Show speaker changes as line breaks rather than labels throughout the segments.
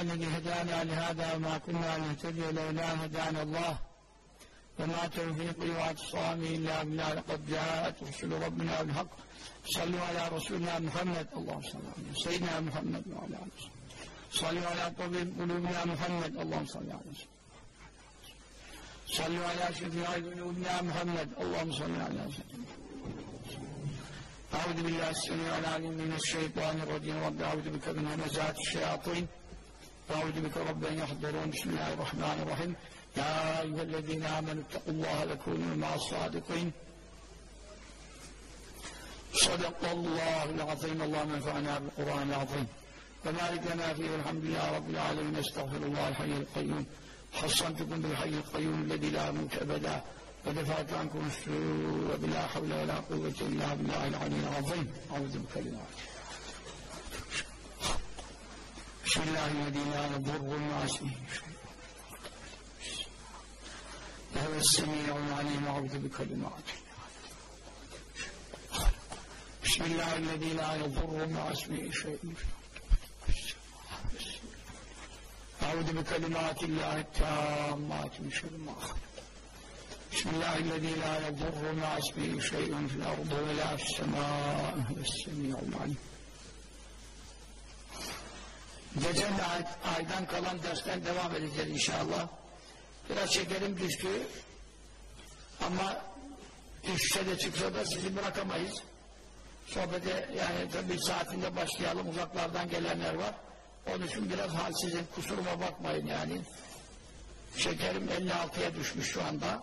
الذي هدانا لهذا وما كنا لنهتدي لولا هدانا الله. وما توفيقي واعتصامي إلا بالله لقد جاءت رسل ربنا بالحق. صلوا على رسولنا محمد. اللهم صل على سيدنا محمد وعلى آله صلوا على طبيب قلوبنا محمد. اللهم صل على سيدنا صلوا على شفيع قلوبنا محمد. اللهم صل على سيدنا أعوذ بالله السميع العليم من الشيطان الرجيم. رب أعوذ بك من همزات الشياطين. وأعوذ بك رب أن يحضرون. بسم الله الرحمن الرحيم. يا أيها الذين آمنوا اتقوا الله لكونوا مع الصادقين. صدق الله العظيم. اللهم انفعنا بالقرآن العظيم. وبارك لنا فيه والحمد لله رب العالمين. استغفر الله الحي القيوم. حصنتكم بالحي القيوم الذي لا موت أبدا. ودفعت عنكم السوء بلا حول ولا قوة إلا بالله العلي العظيم. أعوذ بكلماته بسم الله الذي لا يضر مع اسمه وهو السميع العليم أعوذ بكلماته بسم الله الذي لا يضر مع اسمه شيء. أعوذ بكلمات الله التامات من شر ما بسم الله الذي لا يضر مع اسمه شيء في الأرض ولا في السماء. هو السميع العليم. Geçen de ay, aydan kalan dersten devam edeceğiz inşallah. Biraz şekerim düştü. Ama düşse de çıksa da sizi bırakamayız. Sohbete yani tabii saatinde başlayalım. Uzaklardan gelenler var. Onun için biraz halsizim. Kusuruma bakmayın yani. Şekerim 56'ya düşmüş şu anda.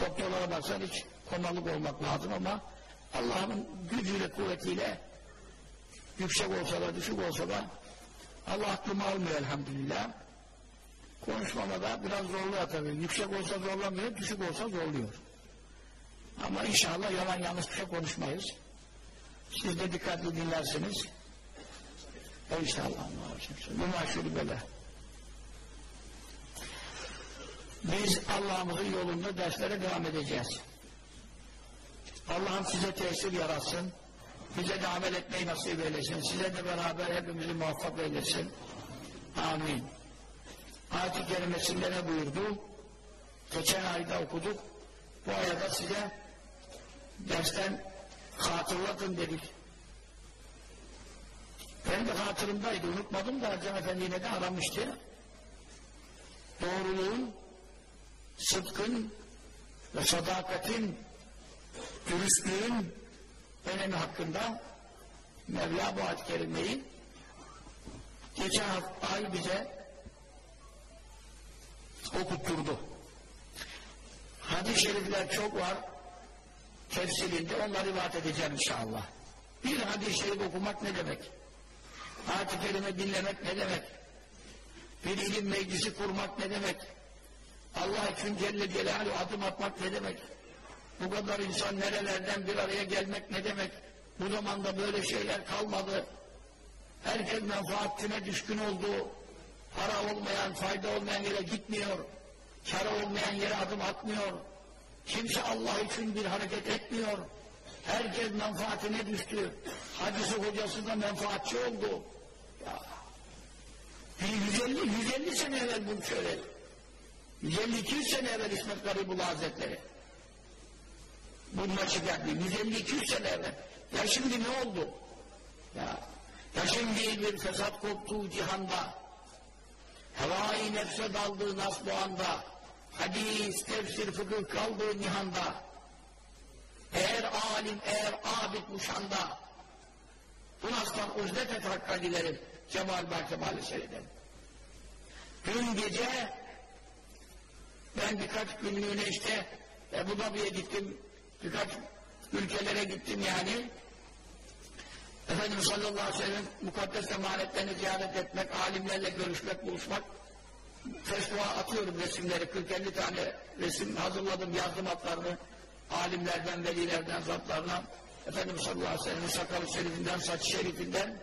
Doktorlara baksan hiç konalık olmak lazım ama Allah'ın gücüyle, kuvvetiyle yüksek olsa da, düşük olsa da Allah aklımı almıyor elhamdülillah. Konuşmama da biraz zorluyor tabii. Yüksek olsa zorlamıyor, düşük olsa zorluyor. Ama inşallah yalan yanlış bir şey konuşmayız. Siz de dikkatli dinlersiniz. E inşallah. Bu maşhur böyle. Biz Allah'ımızın yolunda derslere devam edeceğiz. Allah'ım size tesir yaratsın. Bize de amel etmeyi nasip eylesin. Size de beraber hepimizi muvaffak eylesin. Amin. Ayet-i kerimesinde ne buyurdu? Geçen ayda okuduk. Bu ayda size dersten hatırlatın dedik. Ben de hatırımdaydı. Unutmadım da Can Efendi yine de aramıştı. Doğruluğun, sıdkın ve sadakatin, dürüstlüğün önemi hakkında Mevla bu ayet-i kerimeyi geçen ay bize okutturdu. Hadis-i şerifler çok var tefsirinde onları rivayet edeceğim inşallah. Bir hadis-i şerif okumak ne demek? Ayet-i kerime dinlemek ne demek? Bir ilim meclisi kurmak ne demek? Allah için Celle Celaluhu adım atmak ne demek? Bu kadar insan nerelerden bir araya gelmek ne demek? Bu zamanda böyle şeyler kalmadı. Herkes menfaatine düşkün oldu. Para olmayan, fayda olmayan yere gitmiyor. Kara olmayan yere adım atmıyor. Kimse Allah için bir hareket etmiyor. Herkes menfaatine düştü. Hadisi hocası da menfaatçi oldu. Ya. 150, 150 sene evvel bunu söyledi. 150-200 sene evvel İsmet Garibullah Hazretleri. Bununla çıkardı. 150-200 sene evvel. Ya şimdi ne oldu? Ya, ya şimdi bir fesat koptuğu cihanda, hevai nefse daldığı nas bu anda, hadis, tefsir, fıkıh kaldığı nihanda, eğer alim, eğer abid muşanda, bu nastan uzdet et hakkadilerim, Cemal Berkemal'i seyredelim. Dün gece ben birkaç günlüğüne işte Ebu Dabi'ye gittim, birkaç ülkelere gittim yani. Efendimiz sallallahu aleyhi ve sellem mukaddes emanetlerini ziyaret etmek, alimlerle görüşmek, buluşmak. Facebook'a atıyorum resimleri, 40-50 tane resim hazırladım, yazdım hatlarını. Alimlerden, velilerden, zatlarına. Efendimiz sallallahu aleyhi ve sellem'in sakalı şerifinden, saç şerifinden.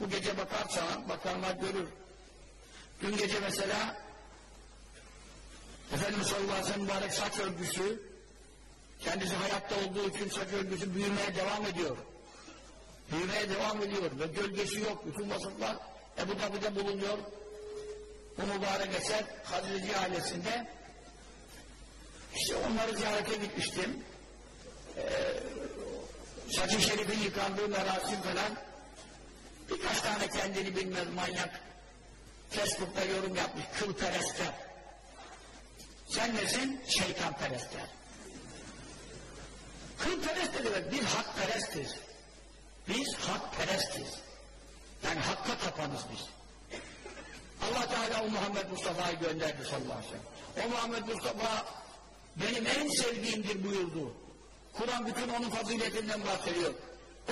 Bu gece bakarsan, bakanlar görür. Dün gece mesela Efendimiz sallallahu aleyhi ve sellem mübarek saç örgüsü kendisi hayatta olduğu için saç örgüsü büyümeye devam ediyor. Büyümeye devam ediyor ve gölgesi yok. Bütün vasıflar Ebu Dabi'de bulunuyor. Bu mübarek eser Hazreti ailesinde. İşte onları ziyarete gitmiştim. Ee, saçı şerifin yıkandığı merasim falan birkaç tane kendini bilmez manyak Facebook'ta yorum yapmış kılperestler. Sen nesin? Şeytanperestler. Kılperest ne demek? Biz hakperestiz. Biz hakperestiz. Yani hakka tapanız biz. Allah Teala o Muhammed Mustafa'yı gönderdi sallallahu aleyhi ve sellem. O Muhammed Mustafa benim en sevdiğimdir buyurdu. Kur'an bütün onun faziletinden bahsediyor.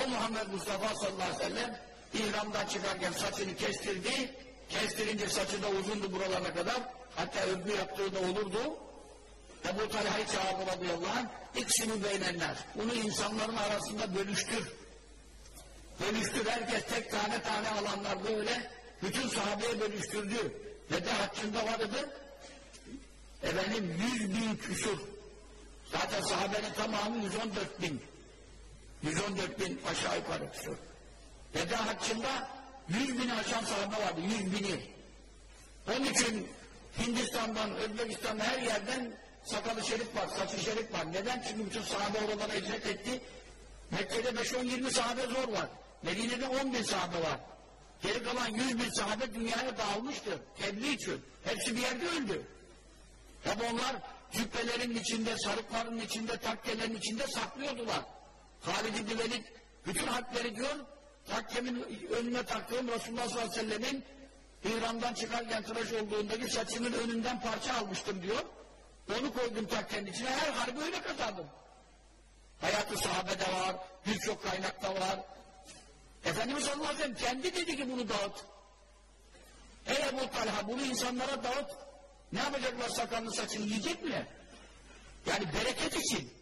O Muhammed Mustafa sallallahu aleyhi ve sellem ihramdan çıkarken saçını kestirdi. Kestirince saçı da uzundu buralarına kadar. Hatta övgü yaptığı da olurdu. Ebu Talha'yı çağırdı radıyallahu anh. İkisini beynenler. Bunu insanların arasında bölüştür. Bölüştür. Herkes tek tane tane alanlar böyle. Bütün sahabeye bölüştürdü. Ve de haccında vardı. Efendim yüz bin küsur. Zaten sahabenin tamamı 114 bin. 114 bin aşağı yukarı küsur. Veda haccında 100 bini aşan sahabe vardı. 100 bini. Onun için Hindistan'dan, Özbekistan'dan her yerden sakalı şerif var, saçı şerif var. Neden? Çünkü bütün sahabe oralara hicret etti. Mekke'de 5-10-20 sahabe zor var. Medine'de 10 bin sahabe var. Geri kalan 100 bin sahabe dünyaya dağılmıştır. Tebliğ için. Hepsi bir yerde öldü. Hep onlar cübbelerin içinde, sarıkların içinde, takkelerin içinde saklıyordular. Halid İbni Velid bütün harpleri diyor, takkemin önüne taktığım Resulullah sallallahu aleyhi ve sellemin İran'dan çıkarken tıraş olduğundaki saçının önünden parça almıştım diyor. Onu koydum takkenin içine, her harbi öyle kazandım. Hayatı sahabede var, birçok kaynakta var. Efendimiz sallallahu kendi dedi ki bunu dağıt. Ey Ebu Talha bunu insanlara dağıt. Ne yapacaklar sakalını saçını yiyecek mi? Yani bereket için.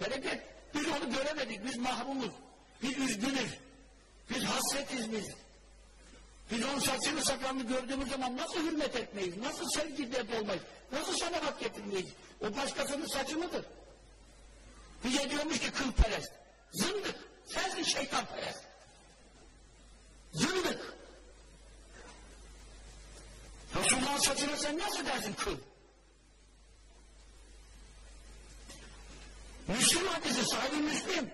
Bereket. Biz onu göremedik. Biz mahrumuz. Biz üzgünüz. Biz hasretiz biz. Biz onun saçını sakalını gördüğümüz zaman nasıl hürmet etmeyiz? Nasıl sevgili olmayız? Nasıl şanavat getirmeyiz? O başkasının saçı mıdır? Bize diyormuş ki kılperest. Zındık. Sensin şeytanperest. Zındık. Resulullah'ın saçına sen nasıl dersin kıl? Müslüm hadisi, sahibi Müslüm.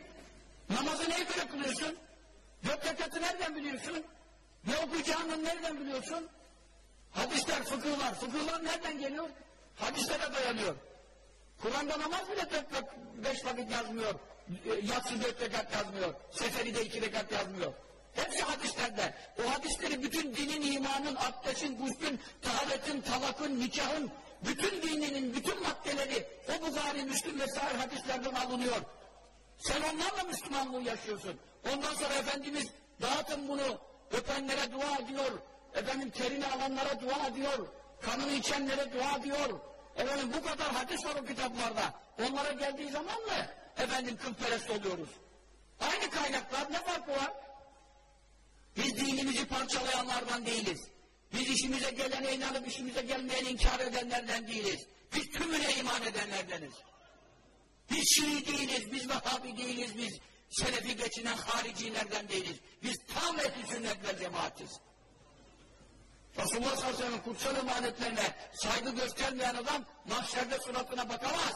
Namazı neye göre kılıyorsun? Dört rekatı nereden biliyorsun? Ne okuyacağını nereden biliyorsun? Hadisler, fıkıhlar. Fıkıhlar nereden geliyor? Hadislere dayanıyor. Kur'an'da namaz bile dört, beş vakit yazmıyor. Yatsı dört rekat yazmıyor. Seferi de iki rekat yazmıyor. Hepsi hadislerde. O hadisleri bütün dinin, imanın, abdestin, guslün, taharetin, talakın, nikahın, bütün dininin bütün maddeleri o Bukhari, Müslüm vesaire hadislerden alınıyor. Sen onlarla Müslümanlığı yaşıyorsun. Ondan sonra Efendimiz dağıtın bunu, öpenlere dua ediyor, efendim terini alanlara dua ediyor, kanını içenlere dua ediyor. Efendim bu kadar hadis var o kitaplarda. Onlara geldiği zaman mı efendim kılperest oluyoruz? Aynı kaynaklar ne farkı var? Biz dinimizi parçalayanlardan değiliz. Biz işimize gelene inanıp işimize gelmeyeni inkar edenlerden değiliz. Biz tümüne iman edenlerdeniz. Biz Şii değiliz, biz Vehhabi değiliz, biz Selefi geçinen haricilerden değiliz. Biz tam ehli sünnet ve cemaatiz. Resulullah sallallahu kutsal emanetlerine saygı göstermeyen adam mahşerde suratına bakamaz.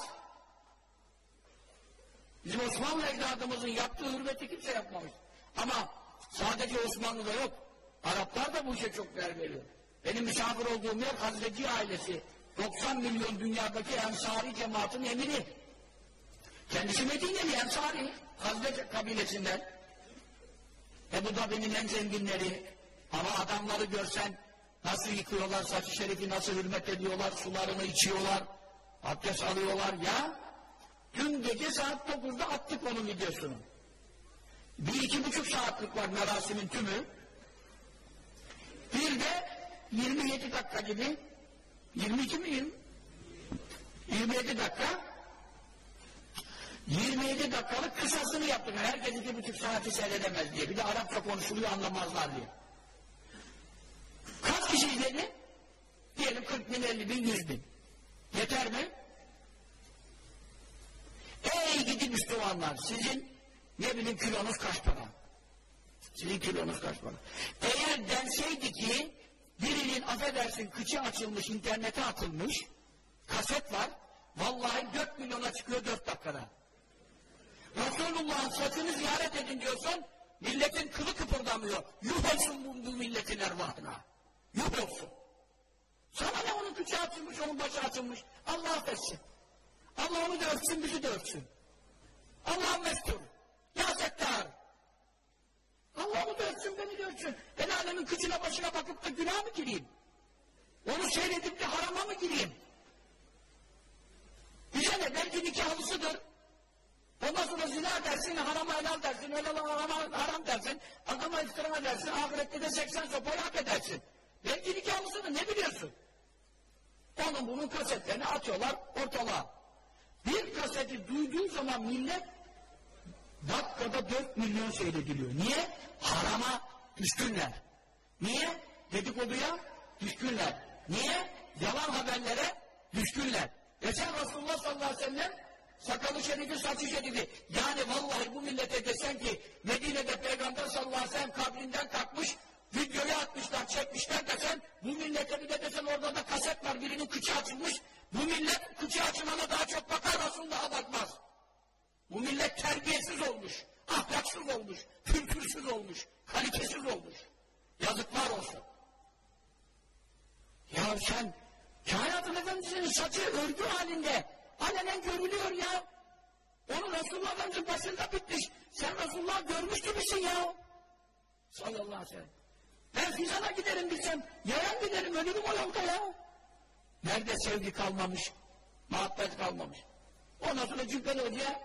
Bizim Osmanlı evladımızın yaptığı hürmeti kimse yapmamış. Ama sadece Osmanlı'da yok. Araplar da bu işe çok değer veriyor. Benim misafir olduğum yer Hazreti ailesi. 90 milyon dünyadaki Ensari cemaatin emiri. Kendisi Medineli Ensari. Hazreti kabilesinden. Ebu Dabi'nin en zenginleri. Ama adamları görsen nasıl yıkıyorlar, saçı şerifi nasıl hürmet ediyorlar, sularını içiyorlar, abdest alıyorlar ya. Dün gece saat 9'da attık onun videosunu. Bir iki buçuk saatlik var merasimin tümü. Bir de 27 dakika gibi 22 mi 20? 27 dakika 27 dakikalık kısasını yaptık. Herkes iki buçuk saati seyredemez diye. Bir de Arapça konuşuluyor anlamazlar diye. Kişi izledi? Diyelim 40 bin, 50 bin, 100 bin. Yeter mi? Ey gidi Müslümanlar sizin ne bileyim kilonuz kaç para? Sizin kilonuz kaç para? Eğer denseydi affedersin kıçı açılmış, internete atılmış, kaset var, vallahi 4 milyona çıkıyor 4 dakikada. Resulullah'ın saçını ziyaret edin diyorsan, milletin kılı kıpırdamıyor. Yuh olsun bu milletin ervahına. Yuh olsun. Sana ne onun kıçı açılmış, onun başı açılmış. Allah affetsin. Allah onu da öpsün, bizi de öpsün. Allah mestur. Ya Settar. Allah onu da öpsün, beni de öpsün. El alemin kıçına başına bakıp da günah mı gireyim? Onu seyredip de harama mı gireyim? Bize ne? Belki nikahlısıdır. Ondan sonra zina dersin, harama helal dersin, helal harama haram dersin, adama iftira dersin, ahirette de 80 sopayı hak edersin. Belki nikahlısıdır, ne biliyorsun? Onun bunun kasetlerini atıyorlar ortalığa. Bir kaseti duyduğu zaman millet dakikada 4 milyon seyrediliyor. Niye? Harama düşkünler. Niye? Dedikoduya düşkünler. Niye? Yalan haberlere düşkünler. Geçen Resulullah sallallahu aleyhi ve sellem sakalı şerifi, saçı şerifi. Yani vallahi bu millete desen ki Medine'de Peygamber sallallahu aleyhi ve sellem kabrinden kalkmış, videoyu atmışlar, çekmişler desen, bu millete bir de desen orada da kaset var, birinin kıçı açılmış, bu millet kıçı açılana daha çok bakar, Resulullah'a bakmaz. Bu millet terbiyesiz olmuş, ahlaksız olmuş, kültürsüz olmuş, kalitesiz olmuş. Yazıklar olsun. Ya sen kainatın efendisinin saçı örgü halinde alenen görülüyor ya. Onu Resulullah Efendimiz'in başında bitmiş. Sen Resulullah görmüş gibisin ya. Sallallahu aleyhi ve sellem. Ben fizana giderim bilsem, yayan giderim, ölürüm o yolda ya. Nerede sevgi kalmamış, muhabbet kalmamış. Ondan sonra Cübbeli Hoca'ya,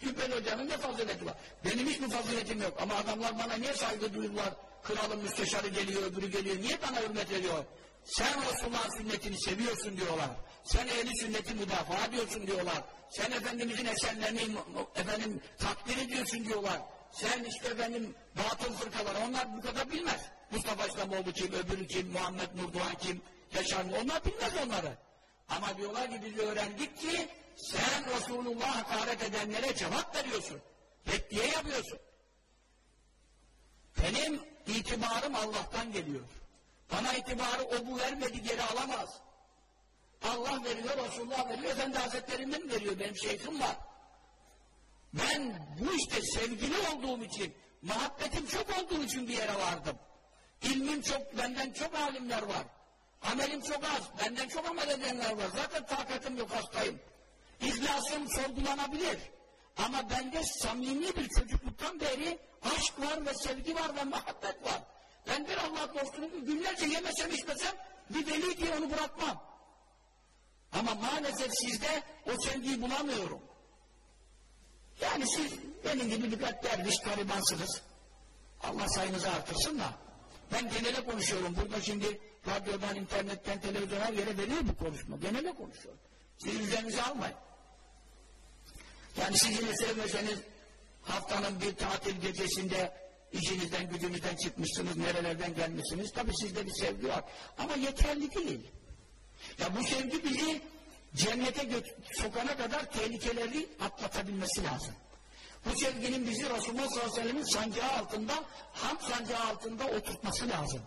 Cübbeli Hoca'nın ne fazileti var? Benim hiç mi faziletim yok? Ama adamlar bana niye saygı duyuyorlar? Kralın müsteşarı geliyor, öbürü geliyor. Niye bana hürmet ediyor? Sen Resulullah'ın sünnetini seviyorsun diyorlar. Sen ehli sünneti müdafaa ediyorsun diyorlar. Sen Efendimizin eserlerini efendim takdir ediyorsun diyorlar. Sen işte efendim batıl fırkalar onlar bu kadar bilmez. Mustafa İslamoğlu kim, öbürü kim, Muhammed Nurdoğan kim, Yaşar? Onlar bilmez onları. Ama diyorlar ki biz öğrendik ki sen Resulullah'a hakaret edenlere cevap veriyorsun. Reddiye yapıyorsun. Benim itibarım Allah'tan geliyor. Bana itibarı o bu vermedi geri alamaz. Allah veriyor, Resulullah veriyor, Efendi Hazretlerinden veriyor. Benim şeyhim var. Ben bu işte sevgili olduğum için, muhabbetim çok olduğu için bir yere vardım. İlmim çok, benden çok alimler var. Amelim çok az, benden çok amel edenler var. Zaten takatım yok, hastayım. İhlasım sorgulanabilir. Ama bende samimi bir çocukluktan beri aşk var ve sevgi var ve muhabbet var. Ben bir Allah dostunu günlerce yemesem içmesem bir veli diye onu bırakmam. Ama maalesef sizde o sevgiyi bulamıyorum. Yani siz benim gibi birkaç derviş garibansınız. Allah sayınızı artırsın da. Ben genele konuşuyorum. Burada şimdi radyodan, internetten, televizyona yere veriyor bu konuşma. Genele konuşuyorum. Siz üzerinize almayın. Yani siz yine sevmeseniz haftanın bir tatil gecesinde işinizden, gücünüzden çıkmışsınız, nerelerden gelmişsiniz. Tabii sizde bir sevgi var. Ama yeterli değil. Ya bu sevgi bizi cennete sokana kadar tehlikeleri atlatabilmesi lazım. Bu sevginin bizi Resulullah sallallahu aleyhi ve sellem'in sancağı altında, ham sancağı altında oturtması lazım.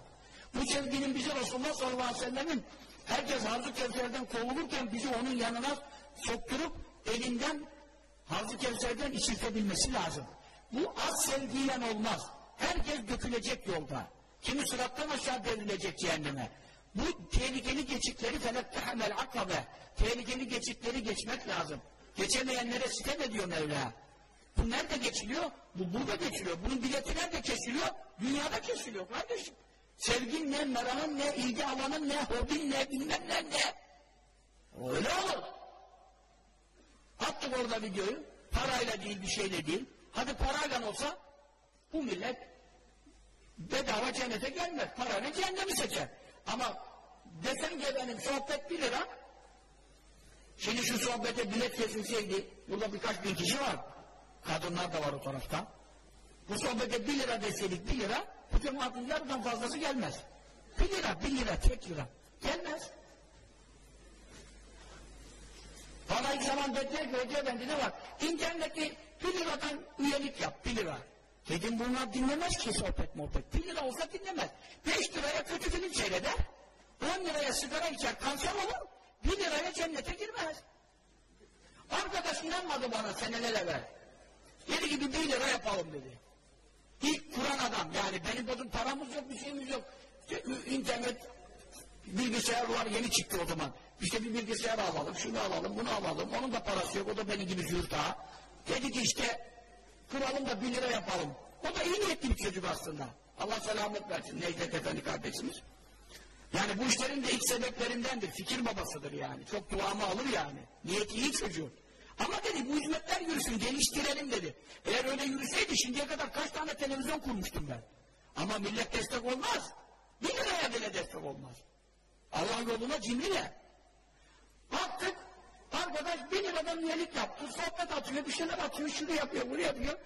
Bu sevginin bizi Resulullah sallallahu aleyhi ve sellem'in herkes Hazreti Kevser'den kovulurken bizi onun yanına sokturup elinden Hazreti Kevser'den içirtebilmesi lazım. Bu az sevgiyle olmaz. Herkes dökülecek yolda. Kimi sırattan aşağı devrilecek cehenneme. Bu tehlikeli geçitleri felettehemel akabe. Tehlikeli geçitleri geçmek lazım. Geçemeyenlere sitem ediyor Mevla. Bu nerede geçiliyor? Bu burada geçiliyor. Bunun bileti nerede kesiliyor? Dünyada kesiliyor kardeşim. Sevgin ne, merakın ne, ilgi alanın ne, hobin ne, bilmem ne ne. Öyle olur. Attık orada videoyu. Parayla değil, bir şeyle değil. Hadi parayla olsa bu millet bedava cennete gelmez. Parayla cehennemi seçer. Ama desen ki benim sohbet bir lira şimdi şu sohbete bilet kesilseydi burada birkaç bin kişi var. Kadınlar da var o tarafta. Bu sohbete bir lira deseydik bir lira cemaatin yarıdan fazlası gelmez. Bir lira, bir lira, tek lira. Gelmez. Bana ilk zaman dediler ki hoca efendi ne var? İnterneti bir liradan üyelik yap, bir lira. Dedim bunlar dinlemez ki sohbet muhabbet. Bir lira olsa dinlemez. Beş liraya kötü film seyreder. 10 liraya sigara içer kanser olur. 1 liraya cennete girmez. Arkadaş inanmadı bana seneler evvel. Dedi gibi 1 lira yapalım dedi. İlk kuran adam yani benim dedim paramız yok bir şeyimiz yok. İşte, internet bilgisayar var yeni çıktı o zaman. İşte bir bilgisayar alalım, şunu alalım, bunu alalım. Onun da parası yok, o da benim gibi zürta. Dedi ki işte kuralım da bir lira yapalım. O da iyi niyetli bir çocuk aslında. Allah selamet versin Necdet Efendi kardeşimiz. Yani bu işlerin de ilk sebeplerindendir. Fikir babasıdır yani. Çok duamı alır yani. Niyeti iyi çocuğu. Ama dedi bu hizmetler yürüsün, geliştirelim dedi. Eğer öyle yürüseydi şimdiye kadar kaç tane televizyon kurmuştum ben. Ama millet destek olmaz. Bir liraya bile destek olmaz. Allah yoluna cimriyle. Baktık, arkadaş bir liradan üyelik yaptı, sohbet atıyor, bir şeyler atıyor, şunu yapıyor, bunu yapıyor.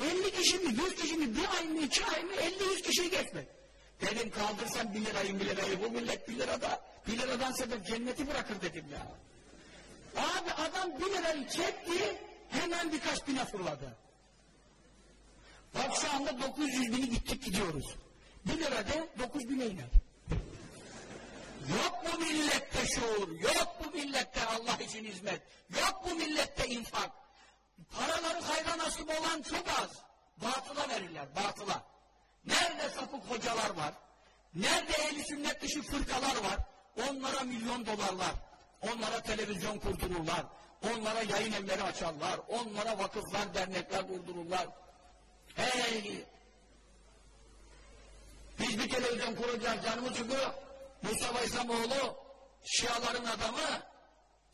50 kişi mi, 100 kişi mi, bir ay mı, iki ay mı, 50-100 kişiyi geçmek. Dedim kaldırsan bir lirayı, bir lirayı, bu millet bir lirada, bir liradan sebep cenneti bırakır dedim ya. Abi adam bir lirayı çekti, hemen birkaç bine fırladı. Bak şu anda 900 bini gittik gidiyoruz. Bir lira de 9 bine iner. Yok bu millette şuur, yok millette Allah için hizmet, yok bu millette infak. Paraları hayra nasip olan çok az. Batıla verirler, batıla. Nerede sapık hocalar var, nerede ehli sünnet dışı fırkalar var, onlara milyon dolarlar, onlara televizyon kurdururlar, onlara yayın evleri açarlar, onlara vakıflar, dernekler kurdururlar. Hey! Biz bir televizyon kuracağız, canımız çıkıyor. Mustafa İslamoğlu, Şiaların adamı,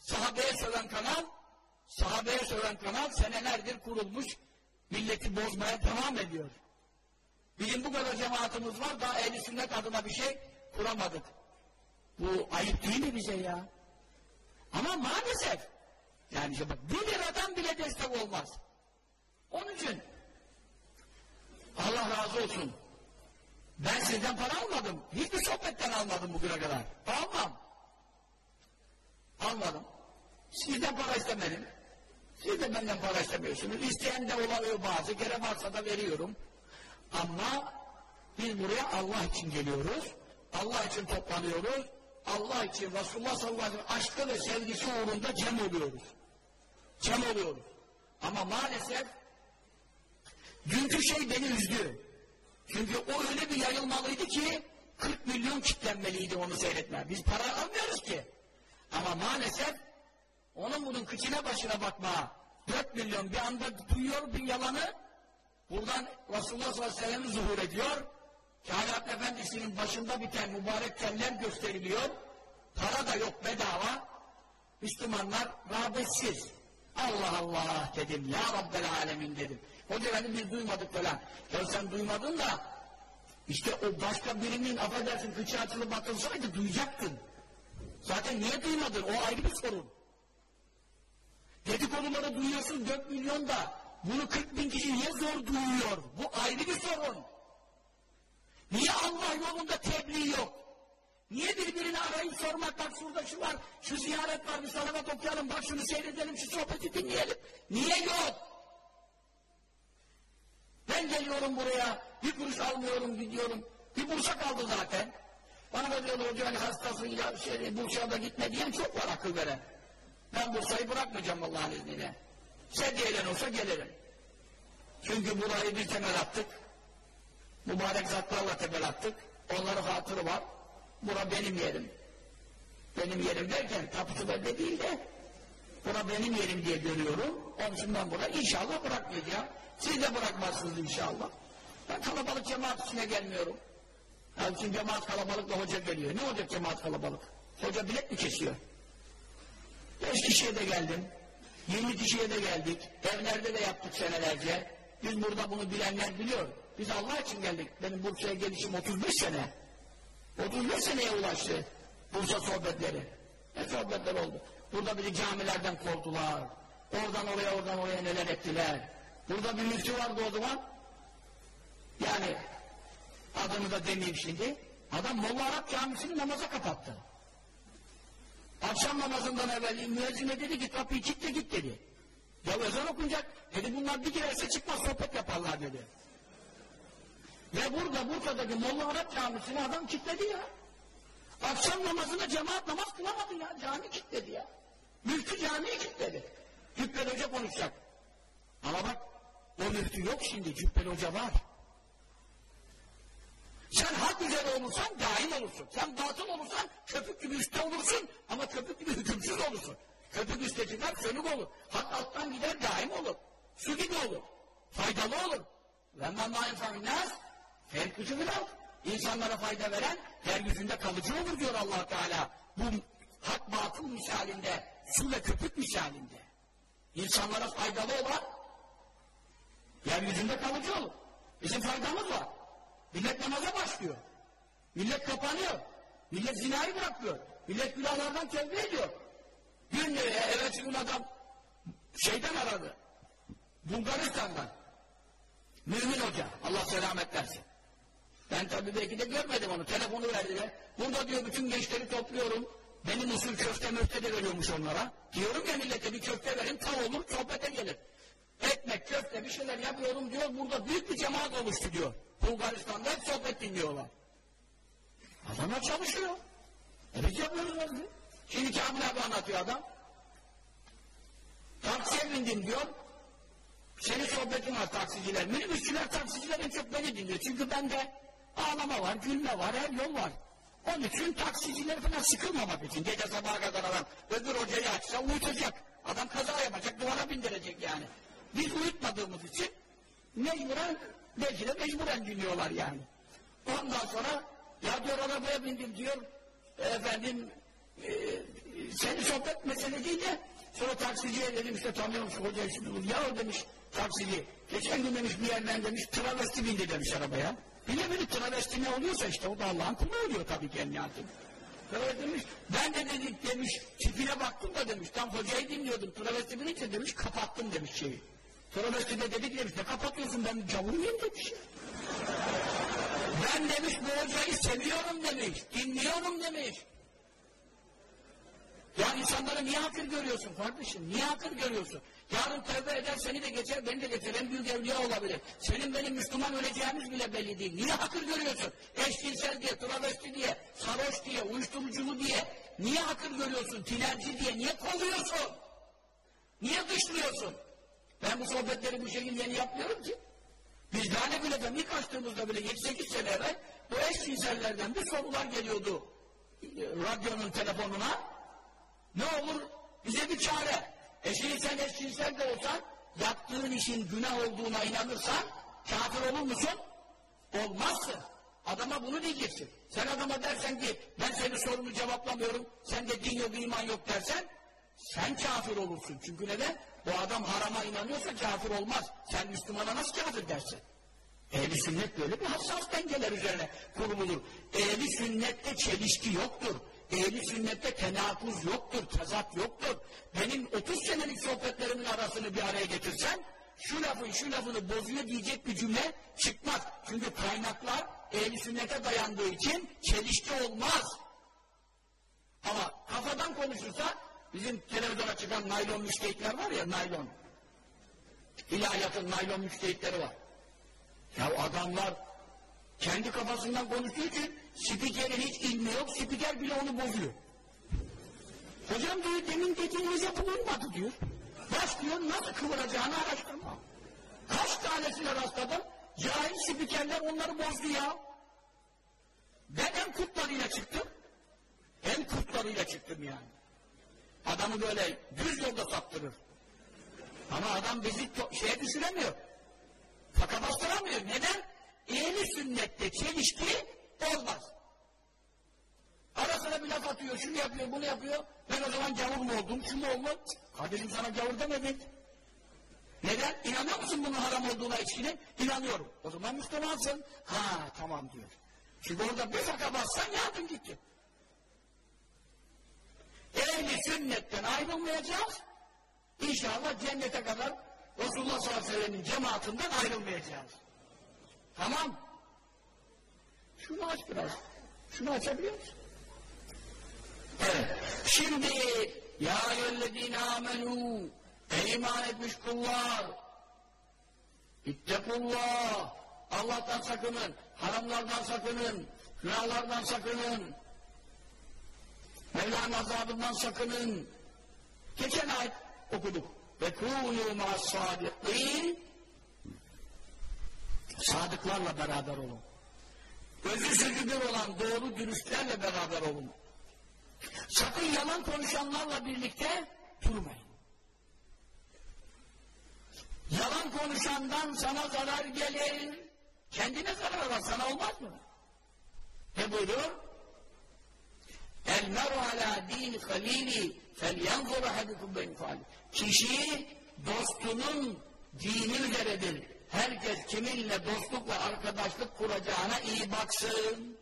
sahabeye söven kanal, sahabeye söven kanal senelerdir kurulmuş, milleti bozmaya devam ediyor. Bizim bu kadar cemaatimiz var, daha ehli sünnet adına bir şey kuramadık. Bu ayıp değil mi bize ya? Ama maalesef, yani işte bak, bir liradan bile destek olmaz. Onun için, Allah razı olsun. Ben sizden para almadım. Hiçbir sohbetten almadım bugüne kadar. Almam. Almadım. Sizden para istemedim. Siz de benden para istemiyorsunuz. İsteyen de olabiliyor bazı. Kere varsa da veriyorum. Ama biz buraya Allah için geliyoruz. Allah için toplanıyoruz. Allah için Resulullah sallallahu aleyhi ve sellem aşkı ve sevgisi uğrunda cem oluyoruz. Cem oluyoruz. Ama maalesef dünkü şey beni üzdü. Çünkü o öyle bir yayılmalıydı ki 40 milyon kitlenmeliydi onu seyretme. Biz para almıyoruz ki. Ama maalesef onun bunun kıçına başına bakma. 4 milyon bir anda duyuyor bir yalanı. Buradan Resulullah sallallahu aleyhi ve sellem zuhur ediyor. Kainat Efendisi'nin başında biten mübarek teller gösteriliyor. Para da yok bedava. Müslümanlar rağbetsiz. Allah Allah dedim. Ya Rabbel Alemin dedim. Hoca efendim biz duymadık falan. Ya sen duymadın da işte o başka birinin affedersin kıçı açılıp bakılsaydı duyacaktın. Zaten niye duymadın? O ayrı bir sorun. Dedikoduları duyuyorsun 4 milyon da bunu 40 bin kişi niye zor duyuyor? Bu ayrı bir sorun. Niye Allah yolunda tebliğ yok? Niye birbirini arayıp sormak bak şurada şu var, şu ziyaret var, bir salavat okuyalım, bak şunu seyredelim, şu sohbeti dinleyelim. Niye yok? Ben geliyorum buraya, bir kuruş almıyorum, gidiyorum. Bir Bursa kaldı zaten. Bana da diyorlar hoca hani hastasıyla şey, Bursa'ya da gitme diyen çok var akıl veren. Ben Bursa'yı bırakmayacağım Allah'ın izniyle. Sedyeyle olsa gelirim. Çünkü burayı bir temel attık. Mübarek zatlarla temel attık. Onların hatırı var. Bura benim yerim. Benim yerim derken tapusu bende değil de bura benim yerim diye görüyorum. Onun için ben burada inşallah bırakmayacağım. Siz de bırakmazsınız inşallah. Ben kalabalık cemaat içine gelmiyorum. İçin cemaat kalabalıkla hoca geliyor. Ne olacak cemaat kalabalık? Hoca bilet mi kesiyor? Beş kişiye de geldim. Yirmi kişiye de geldik. Evlerde de yaptık senelerce. Biz burada bunu bilenler biliyor. Biz Allah için geldik. Benim Bursa'ya gelişim 35 sene. 35 seneye ulaştı Bursa sohbetleri. Ne sohbetler oldu? Burada bizi camilerden kovdular. Oradan oraya oradan oraya neler ettiler. Burada bir müftü vardı o zaman. Yani adını da demeyeyim şimdi. Adam Molla Arap camisini namaza kapattı. Akşam namazından evvel müezzine dedi ki kapıyı kilitle git dedi. Ya ezan okunacak. Dedi bunlar bir girerse çıkmaz sohbet yaparlar dedi. Ve burada Bursa'daki Molla Arap camisini adam kilitledi ya. Akşam namazına cemaat namaz kılamadı ya. Cami kilitledi ya. Müftü camiyi kilitledi. Cübbeli Hoca konuşacak. Ama bak o müftü yok şimdi. Cübbeli Hoca var. Sen hak üzere olursan daim olursun. Sen batıl olursan köpük gibi üstte olursun ama köpük gibi hükümsüz olursun. Köpük üstte çıkar sönük olur. Hak alttan gider daim olur. Su gibi olur. Faydalı olur. Ve men ma enfa'nnas feyekücü bil İnsanlara fayda veren yeryüzünde kalıcı olur diyor allah Teala. Bu hak batıl misalinde, su ve köpük misalinde. İnsanlara faydalı olan yeryüzünde kalıcı olur. Bizim faydamız var. Millet namaza başlıyor. Millet kapanıyor. Millet zinayı bırakıyor. Millet günahlardan tövbe ediyor. Dün evvelsi gün adam şeyden aradı. Bulgaristan'dan. Mümin hoca. Allah selamet versin. Ben tabii belki de görmedim onu. Telefonu verdiler. Burada diyor bütün gençleri topluyorum. Benim usul köfte möfte de veriyormuş onlara. Diyorum ya millete bir köfte verin tam olur sohbete gelir. Ekmek, köfte bir şeyler yapıyorum diyor. Burada büyük bir cemaat oluştu diyor. Bulgaristan'da hep sohbet dinliyorlar. Adamlar çalışıyor. Evet yapıyoruz öyle. Şimdi Kamil abi anlatıyor adam. Taksiye bindim diyor. Senin sohbetin var taksiciler. Minibüsçüler taksiciler en çok beni dinliyor. Çünkü bende ağlama var, gülme var, her yol var. Onun için taksiciler falan sıkılmamak için. Gece sabaha kadar adam öbür hocayı açsa uyutacak. Adam kaza yapacak, duvara bindirecek yani. Biz uyutmadığımız için mecburen, belki de mecburen dinliyorlar yani. Ondan sonra ya diyor arabaya bindim diyor. Efendim e, senin sohbet mesele değil de sonra taksiciye dedim işte tanıyorum şu hocayı şimdi ya demiş taksici. Geçen gün demiş bir yerden demiş travesti bindi demiş arabaya. Bilemedi travesti ne oluyorsa işte o da Allah'ın kulu oluyor tabii kendi artık. Travesti demiş ben de dedik demiş tipine baktım da demiş tam hocayı dinliyordum travesti binince demiş kapattım demiş şeyi travesti de dedik demiş ne kapatıyorsun ben cavur muyum demiş ben demiş bu hocayı seviyorum demiş dinliyorum demiş ya insanları niye hakir görüyorsun kardeşim? Niye hakir görüyorsun? Yarın tövbe eder seni de geçer, beni de geçer. En büyük evliya olabilir. Senin benim Müslüman öleceğimiz bile belli değil. Niye hakir görüyorsun? Eşcinsel diye, travesti diye, sarhoş diye, uyuşturuculu diye. Niye hakir görüyorsun? Tinerci diye. Niye kovuyorsun? Niye dışlıyorsun? Ben bu sohbetleri bu şekilde yeni yapmıyorum ki. Biz Lale Güle'den ilk açtığımızda bile 7-8 sene evvel bu eşcinsellerden bir sorular geliyordu radyonun telefonuna. Ne olur? Bize bir çare. E şimdi sen eşcinsel de olsan, yaptığın işin günah olduğuna inanırsan, kafir olur musun? Olmazsın. Adama bunu diyeceksin. Sen adama dersen ki, ben senin sorunu cevaplamıyorum, sen de din yok, iman yok dersen, sen kafir olursun. Çünkü neden? Bu adam harama inanıyorsa kafir olmaz. Sen Müslümana nasıl kafir dersin? Ehli sünnet böyle bir hassas dengeler üzerine kurulur. Ehli sünnette çelişki yoktur. Ehli sünnette tenakuz yoktur, tezat yoktur. Benim 30 senelik sohbetlerimin arasını bir araya getirsen, şu lafın şu lafını bozuyor diyecek bir cümle çıkmaz. Çünkü kaynaklar ehli sünnete dayandığı için çelişki olmaz. Ama kafadan konuşursa, bizim televizyona çıkan naylon müştehitler var ya, naylon. İlahiyatın naylon müştehitleri var. Ya adamlar kendi kafasından konuştuğu için spikerin hiç ilmi yok, spiker bile onu bozuyor. Hocam diyor demin dediğiniz yapılmadı diyor. Baş diyor nasıl kıvıracağını araştırma. Kaç tanesine rastladım? Cahil spikerler onları bozdu ya. Ben en kurtlarıyla çıktım. En kurtlarıyla çıktım yani. Adamı böyle düz yolda saptırır. Ama adam bizi şeye düşüremiyor. Faka bastıramıyor. Neden? ehli sünnette çelişki olmaz. Arasına bir laf atıyor, şunu yapıyor, bunu yapıyor. Ben o zaman gavur mu oldum, şu mu oldum? Kardeşim sana gavur demedik. Neden? İnanıyor musun bunun haram olduğuna içkinin? İnanıyorum. O zaman Müslümansın. Ha tamam diyor. Çünkü orada bir faka bassan yardım gitti. Ehli sünnetten ayrılmayacağız. İnşallah cennete kadar Resulullah sallallahu aleyhi ve sellem'in cemaatinden ayrılmayacağız. Tamam. Şunu aç biraz. Şunu açabiliyor musun? Evet. Şimdi ya eyyühellezine amenu ey iman etmiş kullar İttekullah Allah'tan sakının, haramlardan sakının, günahlardan sakının. Mevla'nın azabından sakının. Geçen ayet okuduk. Ve kûnû ma'as-sâdiqîn Sadıklarla beraber olun. Gözü sözü olan doğru dürüstlerle beraber olun. Sakın yalan konuşanlarla birlikte durmayın. Yalan konuşandan sana zarar gelir. Kendine zarar var, sana olmaz mı? Ne buyuruyor? El meru ala din halili fel yanzur ahadukum Kişi dostunun dini üzeredir. Herkes kiminle dostluk ve arkadaşlık kuracağına iyi baksın.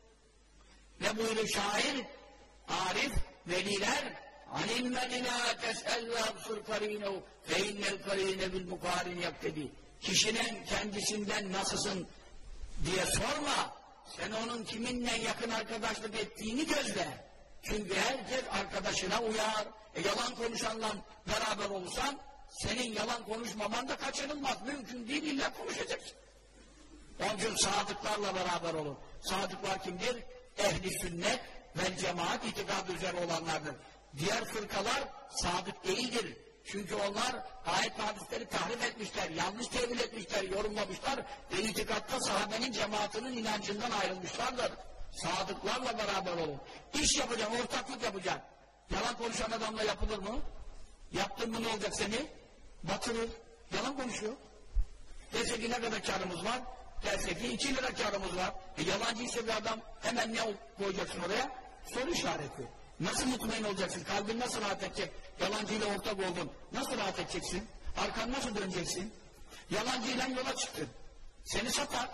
Ne buyuruyor şair? Arif, veliler anil medina tes'el ve absur karinehu fe innel karine bil mukarin yaktedi. Kişinin kendisinden nasılsın diye sorma. Sen onun kiminle yakın arkadaşlık ettiğini gözle. Çünkü herkes arkadaşına uyar. E, yalan konuşanla beraber olursan senin yalan konuşmaman da kaçınılmaz. Mümkün değil illa konuşacaksın. Onun sadıklarla beraber olun. Sadıklar kimdir? Ehli sünnet ve cemaat itikadı üzere olanlardır. Diğer fırkalar sadık değildir. Çünkü onlar ayet hadisleri tahrif etmişler, yanlış tevil etmişler, yorumlamışlar ve itikatta sahabenin cemaatinin inancından ayrılmışlardır. Sadıklarla beraber olun. İş yapacaksın, ortaklık yapacaksın. Yalan konuşan adamla yapılır mı? Yaptın mı ne olacak seni? Batırır. Yalan konuşuyor. Dese ki ne kadar karımız var? Derse ki iki lira karımız var. E yalancı ise bir adam hemen ne koyacaksın oraya? Soru işareti. Nasıl mutmain olacaksın? Kalbin nasıl rahat edecek? Yalancıyla ortak oldun. Nasıl rahat edeceksin? Arkan nasıl döneceksin? Yalancıyla yola çıktın. Seni satar.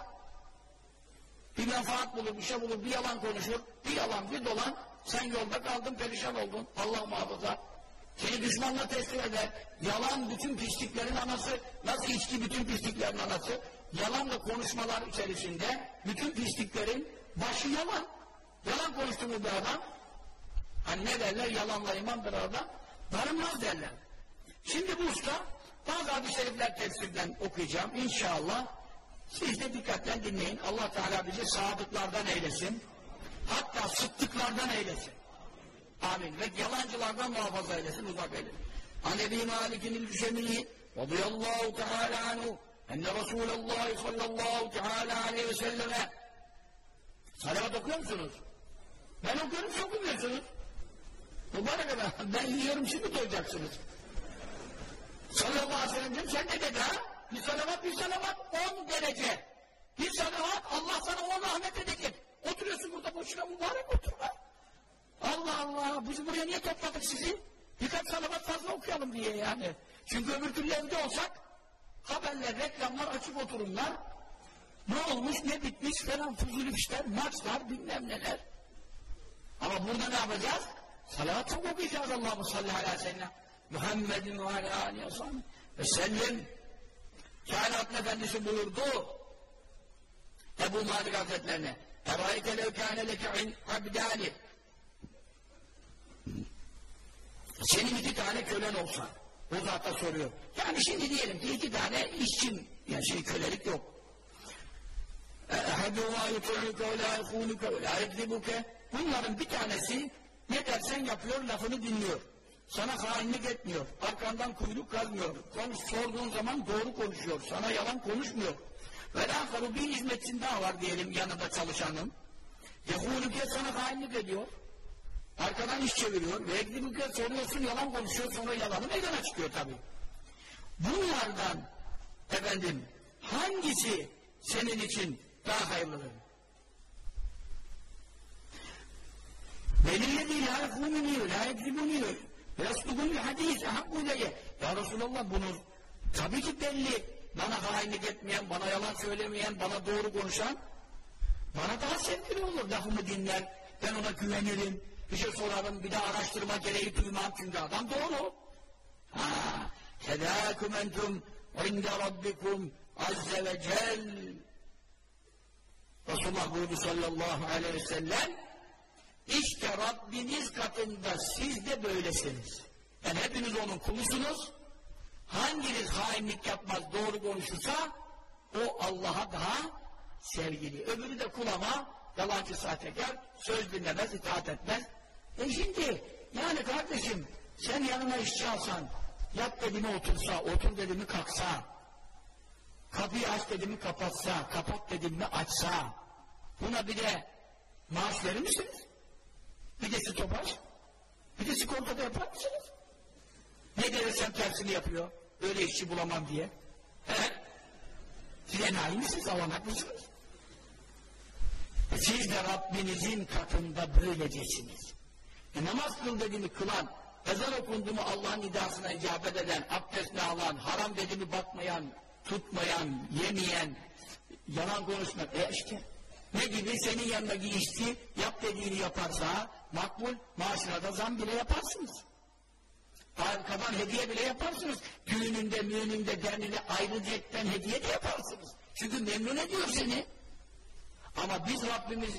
Bir menfaat bulur, bir şey bulur, bir yalan konuşur. Bir yalan, bir dolan. Sen yolda kaldın, perişan oldun. Allah muhafaza. Seni düşmanla teslim eder. Yalan bütün pisliklerin anası. Nasıl içki bütün pisliklerin anası? Yalanla konuşmalar içerisinde bütün pisliklerin başı yalan. Yalan konuştu mu bir adam? Hani ne derler? Yalanla imandır adam. Barınmaz derler. Şimdi bu usta bazı hadis-i şerifler tefsirden okuyacağım. İnşallah siz de dikkatle dinleyin. Allah Teala bizi sadıklardan eylesin. Hatta sıddıklardan eylesin. Amin. Ve yalancılardan muhafaza eylesin, uzak eylesin. An Ebi Malik'in il-Cemili radıyallahu teala anhu enne Resulallah sallallahu teala aleyhi ve selleme salavat okuyor musunuz? Ben okuyorum, siz okumuyorsunuz. Mübarek adam, ben yiyorum, siz mi doyacaksınız? Sallallahu aleyhi ve sellem sen ne dedi ha? Bir salavat, bir salavat, on derece. Bir salavat, Allah sana on rahmet edecek. Oturuyorsun burada boşuna mübarek oturma. Allah Allah, biz buraya niye topladık sizi? Birkaç salavat fazla okuyalım diye yani. Çünkü öbür türlü evde olsak, haberler, reklamlar, açık oturumlar, ne olmuş, ne bitmiş falan, fuzuli işler, maçlar, bilmem neler. Ama burada ne yapacağız? Salavat çok okuyacağız Allah'ım sallallahu aleyhi ve sellem. Muhammedin ve aleyhi ve sellem. Kainatın Efendisi buyurdu. Ebu Malik Hazretlerine. Erayte lev kâne leke abdâni. Senin iki tane kölen olsa. O zata soruyor. Yani şimdi diyelim ki iki tane işçin, yani şey kölelik yok. اَحَدُوَا يُطُعُكَ وَلَا يَخُونُكَ وَلَا يَكْذِبُكَ Bunların bir tanesi ne dersen yapıyor, lafını dinliyor. Sana hainlik etmiyor, arkandan kuyruk kazmıyor. Konuş, sorduğun zaman doğru konuşuyor, sana yalan konuşmuyor. Ve lâkaru bir hizmetçin daha var diyelim yanında çalışanın. Yehûnüke sana hainlik ediyor. Arkadan iş çeviriyor. Ve eklibuke soruyorsun yalan konuşuyor sonra yalanı meydana çıkıyor tabi. Bunlardan efendim hangisi senin için daha hayırlıdır? Belirlediği la yekûmünü, la yekzibunü, yastukun hadis, hakku ileye. Ya Resulallah bunu tabii ki belli. Bana hainlik etmeyen, bana yalan söylemeyen, bana doğru konuşan bana daha sevgili olur. Lafımı dinler, ben ona güvenirim, bir şey sorarım, bir daha araştırma gereği duymam çünkü adam doğru. Ha, kedâküm entum inde rabbikum azze ve cel. Resulullah buyurdu sallallahu aleyhi ve sellem işte Rabbiniz katında siz de böylesiniz. Yani hepiniz onun kulusunuz. Hanginiz hainlik yapmaz, doğru konuşursa o Allah'a daha sevgili. Öbürü de kul ama yalancı sahtekar, söz dinlemez, itaat etmez. E şimdi yani kardeşim sen yanına işçi alsan yap dediğine otursa, otur dediğimi kalksa kapıyı aç dediğimi kapatsa, kapat dediğimi açsa buna bir de maaş verir misiniz? Bir de stopaj bir yapar mısınız? Ne dersem tersini yapıyor. Öyle işçi bulamam diye. He? Siz enayi misiniz? Alamak mısınız? Siz de Rabbinizin katında böylecesiniz. E namaz kıl dediğini kılan, ezan okundu mu Allah'ın iddiasına icabet eden, abdestini alan, haram dediğini bakmayan, tutmayan, yemeyen, yalan konuşmak. E işte ne gibi senin yanındaki işçi yap dediğini yaparsa makbul maaşına da zam bile yaparsınız. Arkadan hediye bile yaparsınız. Düğününde, müğününde, derninde ayrıcetten hediye de yaparsınız. Çünkü memnun ediyor seni. Ama biz Rabbimiz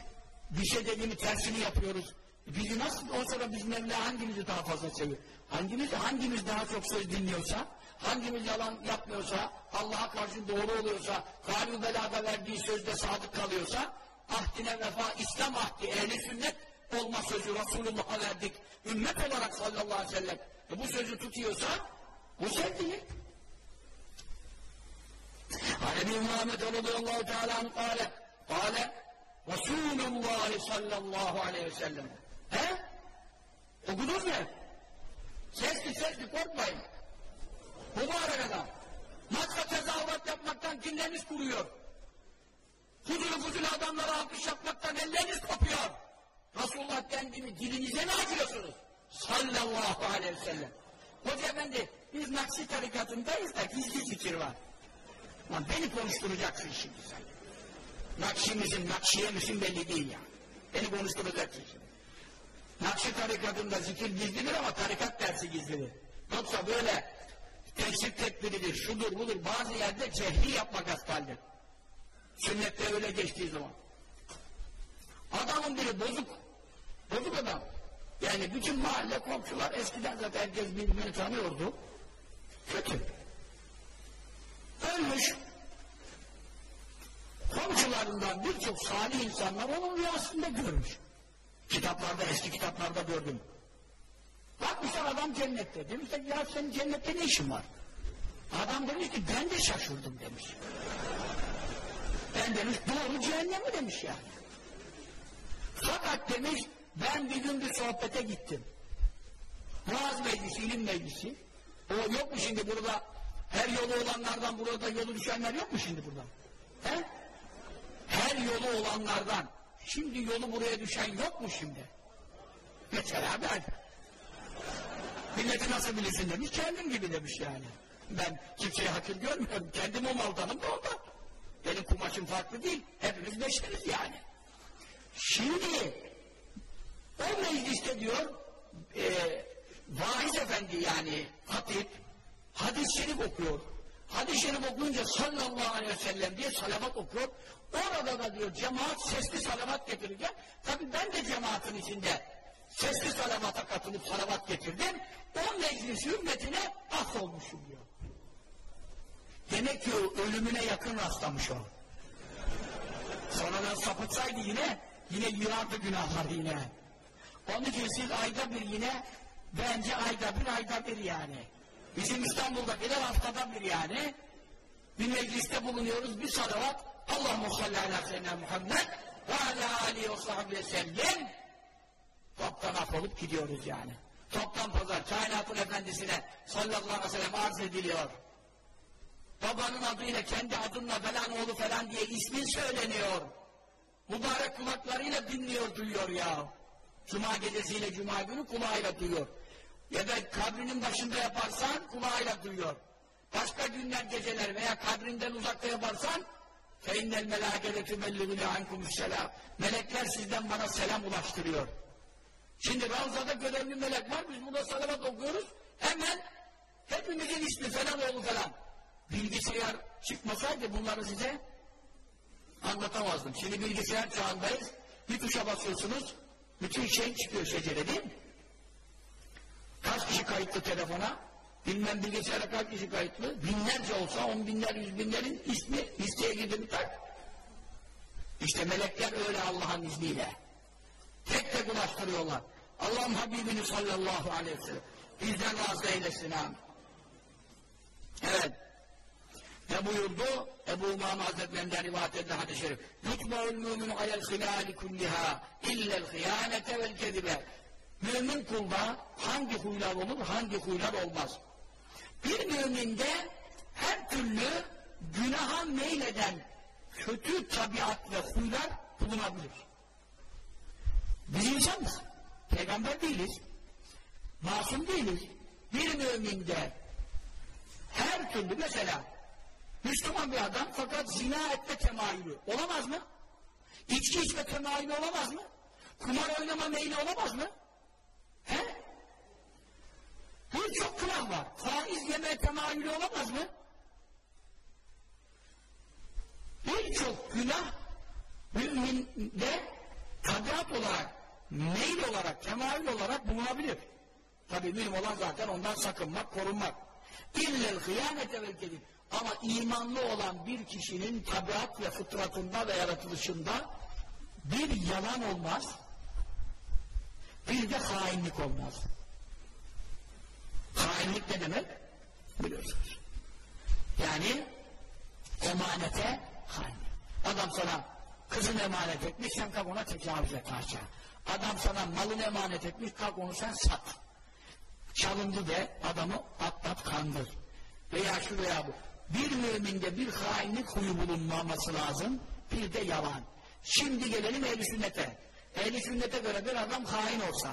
bir şey dediğimi tersini yapıyoruz. Bizi nasıl olsa da biz Mevla hangimizi daha fazla seviyor? Hangimiz, hangimiz daha çok söz dinliyorsa, hangimiz yalan yapmıyorsa, Allah'a karşı doğru oluyorsa, Galib Bela'da verdiği sözde sadık kalıyorsa, ahdine vefa, İslam ahdi, ehli sünnet olma sözü Resulullah'a verdik. Ümmet olarak sallallahu aleyhi ve sellem. E bu sözü tutuyorsa, bu sevdiği. Hani Muhammed radıyallahu teala kâle, kâle, Resulullah sallallahu aleyhi ve sellem. He? Okudunuz mu? Sesli sesli korkmayın. Mübarek adam. Maçka tezahürat yapmaktan dinleriniz kuruyor. Fuzulu fuzulu adamlara alkış yapmaktan elleriniz kopuyor. Resulullah kendini dilinize mi acıyorsunuz? Sallallahu aleyhi ve sellem. Hoca efendi biz Nakşi tarikatındayız da gizli fikir var. Lan beni konuşturacaksın şimdi sen. Nakşi misin, Nakşiye misin belli değil ya. Beni konuşturacaksın şimdi. Nakşi tarikatında zikir gizlidir ama tarikat dersi gizlidir. Yoksa böyle teşrik tedbiridir, şudur budur bazı yerde cehli yapmak asfaldir. Sünnette öyle geçtiği zaman. Adamın biri bozuk. Bozuk adam. Yani bütün mahalle komşular eskiden zaten herkes birbirini tanıyordu. Kötü. Ölmüş. Komşularından birçok salih insanlar onun rüyasında görmüş. Kitaplarda, eski kitaplarda gördüm. Bakmışlar adam cennette. Demişler ya senin cennette ne işin var? Adam demiş ki ben de şaşırdım demiş. Ben demiş doğru cehennemi demiş yani. Fakat demiş ben bir gün bir sohbete gittim. Vaaz meclisi, ilim meclisi. O yok mu şimdi burada? Her yolu olanlardan burada yolu düşenler yok mu şimdi burada? He? Her yolu olanlardan. Şimdi yolu buraya düşen yok mu şimdi? Mesela ben. Milleti nasıl bilirsin demiş, kendim gibi demiş yani. Ben kimseye hakir görmüyorum, kendim o maldanım da orada. Benim kumaşım farklı değil, hepimiz beşeriz yani. Şimdi o mecliste diyor e, vaiz efendi yani hatip hadis-i şerif okuyor. Hadis-i şerif okuyunca sallallahu aleyhi ve sellem diye salavat okuyor. Orada da diyor cemaat sesli salavat getirirken tabi ben de cemaatin içinde sesli salavata katılıp salavat getirdim. O meclis hürmetine olmuşum diyor. Demek ki ölümüne yakın rastlamış o. Sonradan sapıtsaydı yine yine yığardı günahları yine. Onun için siz ayda bir yine bence ayda bir ayda bir yani. Bizim İstanbul'dakiler haftada bir yani. Bir mecliste bulunuyoruz bir salavat Allahu salli ala seyyidina Muhammed ve ala alihi ve sellem toptan af olup gidiyoruz yani. Toptan pazar kainatın efendisine sallallahu aleyhi ve sellem arz ediliyor. Babanın adıyla kendi adınla falan oğlu falan diye ismin söyleniyor. Mübarek kulaklarıyla dinliyor duyuyor ya. Cuma gecesiyle cuma günü kulağıyla duyuyor. Ya da kabrinin başında yaparsan kulağıyla duyuyor. Başka günler geceler veya kabrinden uzakta yaparsan feinnel melâkete tübelligûne ankumüsselâm Melekler sizden bana selam ulaştırıyor. Şimdi Ravza'da görevli melek var, biz burada salavat okuyoruz. Hemen hepimizin ismi falan oğlu falan. Bilgisayar çıkmasaydı bunları size anlatamazdım. Şimdi bilgisayar çağındayız. Bir tuşa basıyorsunuz, bütün şey çıkıyor şecere değil mi? Kaç kişi kayıtlı telefona? Bilmem bilgisayara kaç kişi kayıtlı? Binlerce olsa on binler, yüz binlerin ismi listeye girdi mi tak? İşte melekler öyle Allah'ın izniyle. Tek tek ulaştırıyorlar. Allah'ın Habibini sallallahu aleyhi ve sellem bizden razı eylesin amin. Evet. Ne buyurdu? Ebu Umam Hazretlerinden rivayet edilen hadis-i şerif. Yutma'ul müminu alel hilali kulliha illel hıyanete vel kedibe. Mümin kulda hangi huylar olur, hangi huylar olmaz. Bir müminde her türlü günaha meyleden kötü tabiat ve huylar bulunabilir. Biz insanız. Peygamber değiliz. Masum değiliz. Bir müminde her türlü mesela Müslüman bir adam fakat zina etme temayülü olamaz mı? İçki içme temayülü olamaz mı? Kumar oynama meyli olamaz mı? He? Birçok günah var. Faiz yeme temayülü olamaz mı? Birçok günah müminde tabiat olarak, meyil olarak, temayül olarak bulunabilir. Tabi mühim olan zaten ondan sakınmak, korunmak. İllel hıyanete vel kedib. Ama imanlı olan bir kişinin tabiat ve fıtratında ve yaratılışında bir yalan olmaz, bir de hainlik olmaz. Hainlik ne demek? Biliyorsunuz. Yani emanete hainlik. Adam sana kızını emanet etmiş, sen ona tecavüz et haşa. Adam sana malını emanet etmiş, kalk onu sen sat. Çalındı de adamı atlat kandır. Veya şu veya bu. Bir müminde bir hainlik huyu bulunmaması lazım, bir de yalan. Şimdi gelelim ehl sünnete. ehl sünnete göre bir adam hain olsa,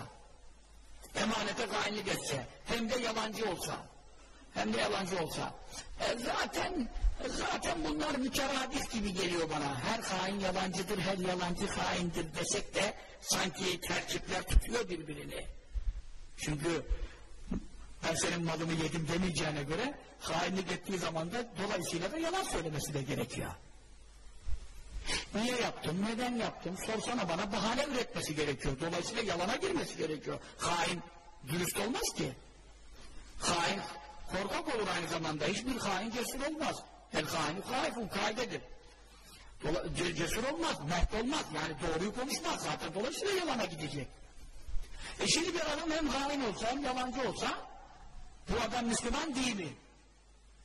emanete hainlik etse, hem de yalancı olsa, hem de yalancı olsa, e zaten zaten bunlar müteradif gibi geliyor bana. Her hain yalancıdır, her yalancı haindir desek de sanki terkipler tutuyor birbirini. Çünkü ben senin malını yedim demeyeceğine göre hainlik ettiği zaman da dolayısıyla da yalan söylemesi de gerekiyor. Niye yaptın, neden yaptın, sorsana bana bahane üretmesi gerekiyor. Dolayısıyla yalana girmesi gerekiyor. Hain dürüst olmaz ki. Hain korkak olur aynı zamanda. Hiçbir hain cesur olmaz. El hain haifun kaidedir. Dola, cesur olmaz, mert olmaz. Yani doğruyu konuşmaz zaten. Dolayısıyla yalana gidecek. E şimdi bir adam hem hain olsa hem yalancı olsa bu adam Müslüman değil mi?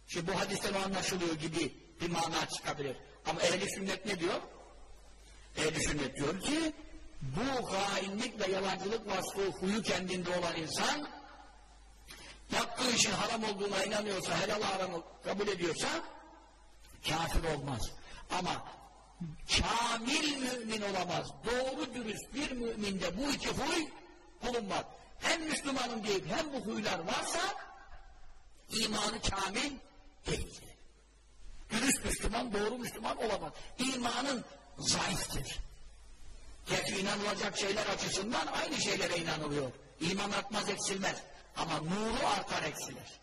Şimdi bu hadisten o anlaşılıyor gibi bir mana çıkabilir. Ama ehli sünnet ne diyor? Ehli sünnet diyor ki bu hainlik ve yalancılık vasfı huyu kendinde olan insan yaptığı işin haram olduğuna inanıyorsa, helal haramı kabul ediyorsa kafir olmaz. Ama kamil mümin olamaz. Doğru dürüst bir müminde bu iki huy bulunmaz. Hem Müslümanın değil hem bu huylar varsa imanı kamil değildir. Dürüst Müslüman, doğru Müslüman olamaz. İmanın zayıftır. Gerçi inanılacak şeyler açısından aynı şeylere inanılıyor. İman artmaz eksilmez. Ama nuru artar eksilir.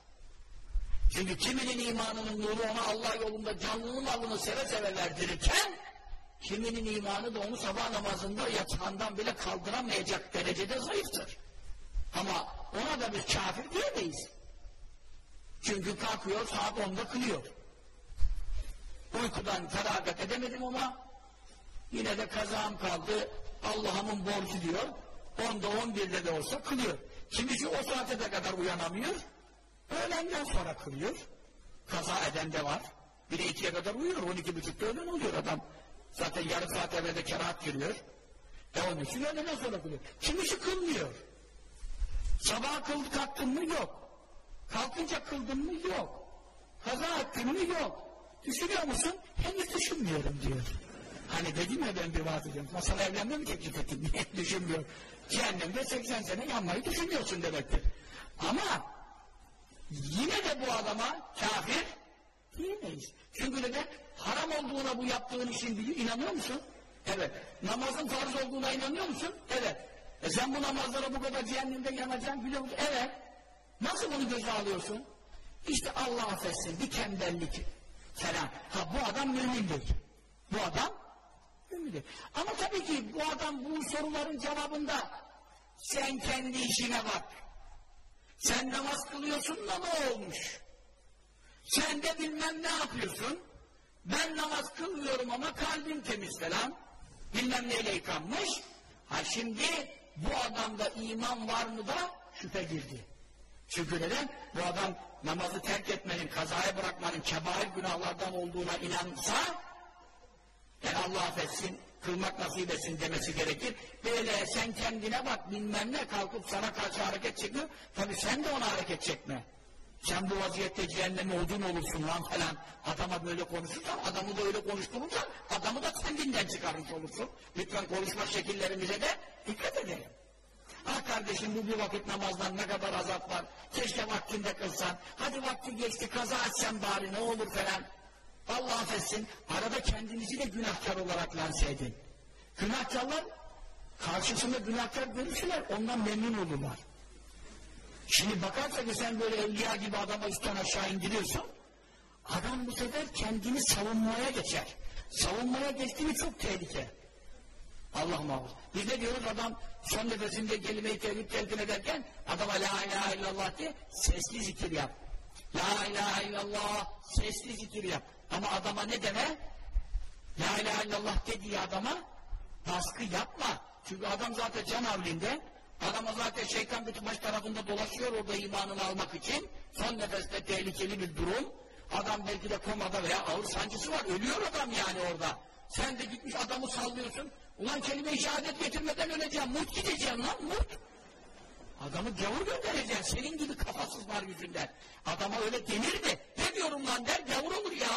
Çünkü kiminin imanının nuru ona Allah yolunda canlının malını seve seve verdirirken kiminin imanı da onu sabah namazında yatağından bile kaldıramayacak derecede zayıftır. Ama ona da biz kafir diyemeyiz. Çünkü kalkıyor saat 10'da kılıyor. Uykudan feragat edemedim ama yine de kazam kaldı. Allah'ımın borcu diyor. 10'da 11'de de olsa kılıyor. Kimisi o saate de kadar uyanamıyor. Öğlenden sonra kılıyor. Kaza eden de var. Bir de ikiye kadar uyuyor. 12.30'da öğlen oluyor adam. Zaten yarım saat evvelde kerahat giriyor. E onun için öğleden sonra kılıyor. Kimisi kılmıyor. Sabah kıldı kalktın mı? Yok. Kalkınca kıldın mı? Yok. Kaza ettin mi? Yok. Düşünüyor musun? Henüz düşünmüyorum diyor. Hani dedim ya ben bir vaat ediyorum. Masal evlenme mi teklif ettin? Niye düşünmüyor? Cehennemde 80 sene yanmayı düşünüyorsun demektir. Ama yine de bu adama kafir diyemeyiz. Çünkü neden? Haram olduğuna bu yaptığın işin biliyor. İnanıyor musun? Evet. Namazın farz olduğuna inanıyor musun? Evet. E sen bu namazlara bu kadar cehennemde yanacaksın biliyor musun? Evet. Nasıl bunu göze alıyorsun? İşte Allah affetsin bir tembellik falan. Ha bu adam mümindir. Bu adam mümindir. Ama tabii ki bu adam bu soruların cevabında sen kendi işine bak. Sen namaz kılıyorsun da ne olmuş? Sen de bilmem ne yapıyorsun? Ben namaz kılmıyorum ama kalbim temiz falan. Bilmem neyle yıkanmış. Ha şimdi bu adamda iman var mı da şüphe girdi. Çünkü neden? Bu adam namazı terk etmenin, kazaya bırakmanın kebair günahlardan olduğuna inansa yani Allah affetsin, kılmak nasip etsin demesi gerekir. Böyle sen kendine bak bilmem ne kalkıp sana karşı hareket çekiyor. Tabi sen de ona hareket çekme. Sen bu vaziyette cehenneme odun olursun lan falan. Adama böyle konuşursan, adamı da öyle konuşturursan, adamı da kendinden çıkarmış olursun. Lütfen konuşma şekillerimize de dikkat edelim. Ah kardeşim bu bir vakit namazdan ne kadar azap var. Keşke vaktinde kılsan. Hadi vakti geçti kaza etsen bari ne olur falan. Allah affetsin. Arada kendinizi de günahkar olarak lanse edin. Günahkarlar karşısında günahkar görürsüler. Ondan memnun olurlar. Şimdi bakarsa ki sen böyle evliya gibi adama üstten aşağı indiriyorsun. Adam bu sefer kendini savunmaya geçer. Savunmaya geçtiğini çok tehlike. Allah muhafaza. Biz ne diyoruz adam son nefesinde kelime-i tevhid telkin ederken adama la ilahe illallah diye sesli zikir yap. La ilahe illallah sesli zikir yap. Ama adama ne deme? La ilahe illallah dediği adama baskı yapma. Çünkü adam zaten can avlinde. Adama zaten şeytan bütün baş tarafında dolaşıyor orada imanını almak için. Son nefeste tehlikeli bir durum. Adam belki de komada veya ağır sancısı var. Ölüyor adam yani orada. Sen de gitmiş adamı sallıyorsun. Ulan kelime-i şehadet getirmeden öleceğim. Mut gideceğim lan mut. Adamı gavur göndereceksin. Senin gibi kafasızlar yüzünden. Adama öyle denir mi? Ne diyorum lan der gavur olur ya.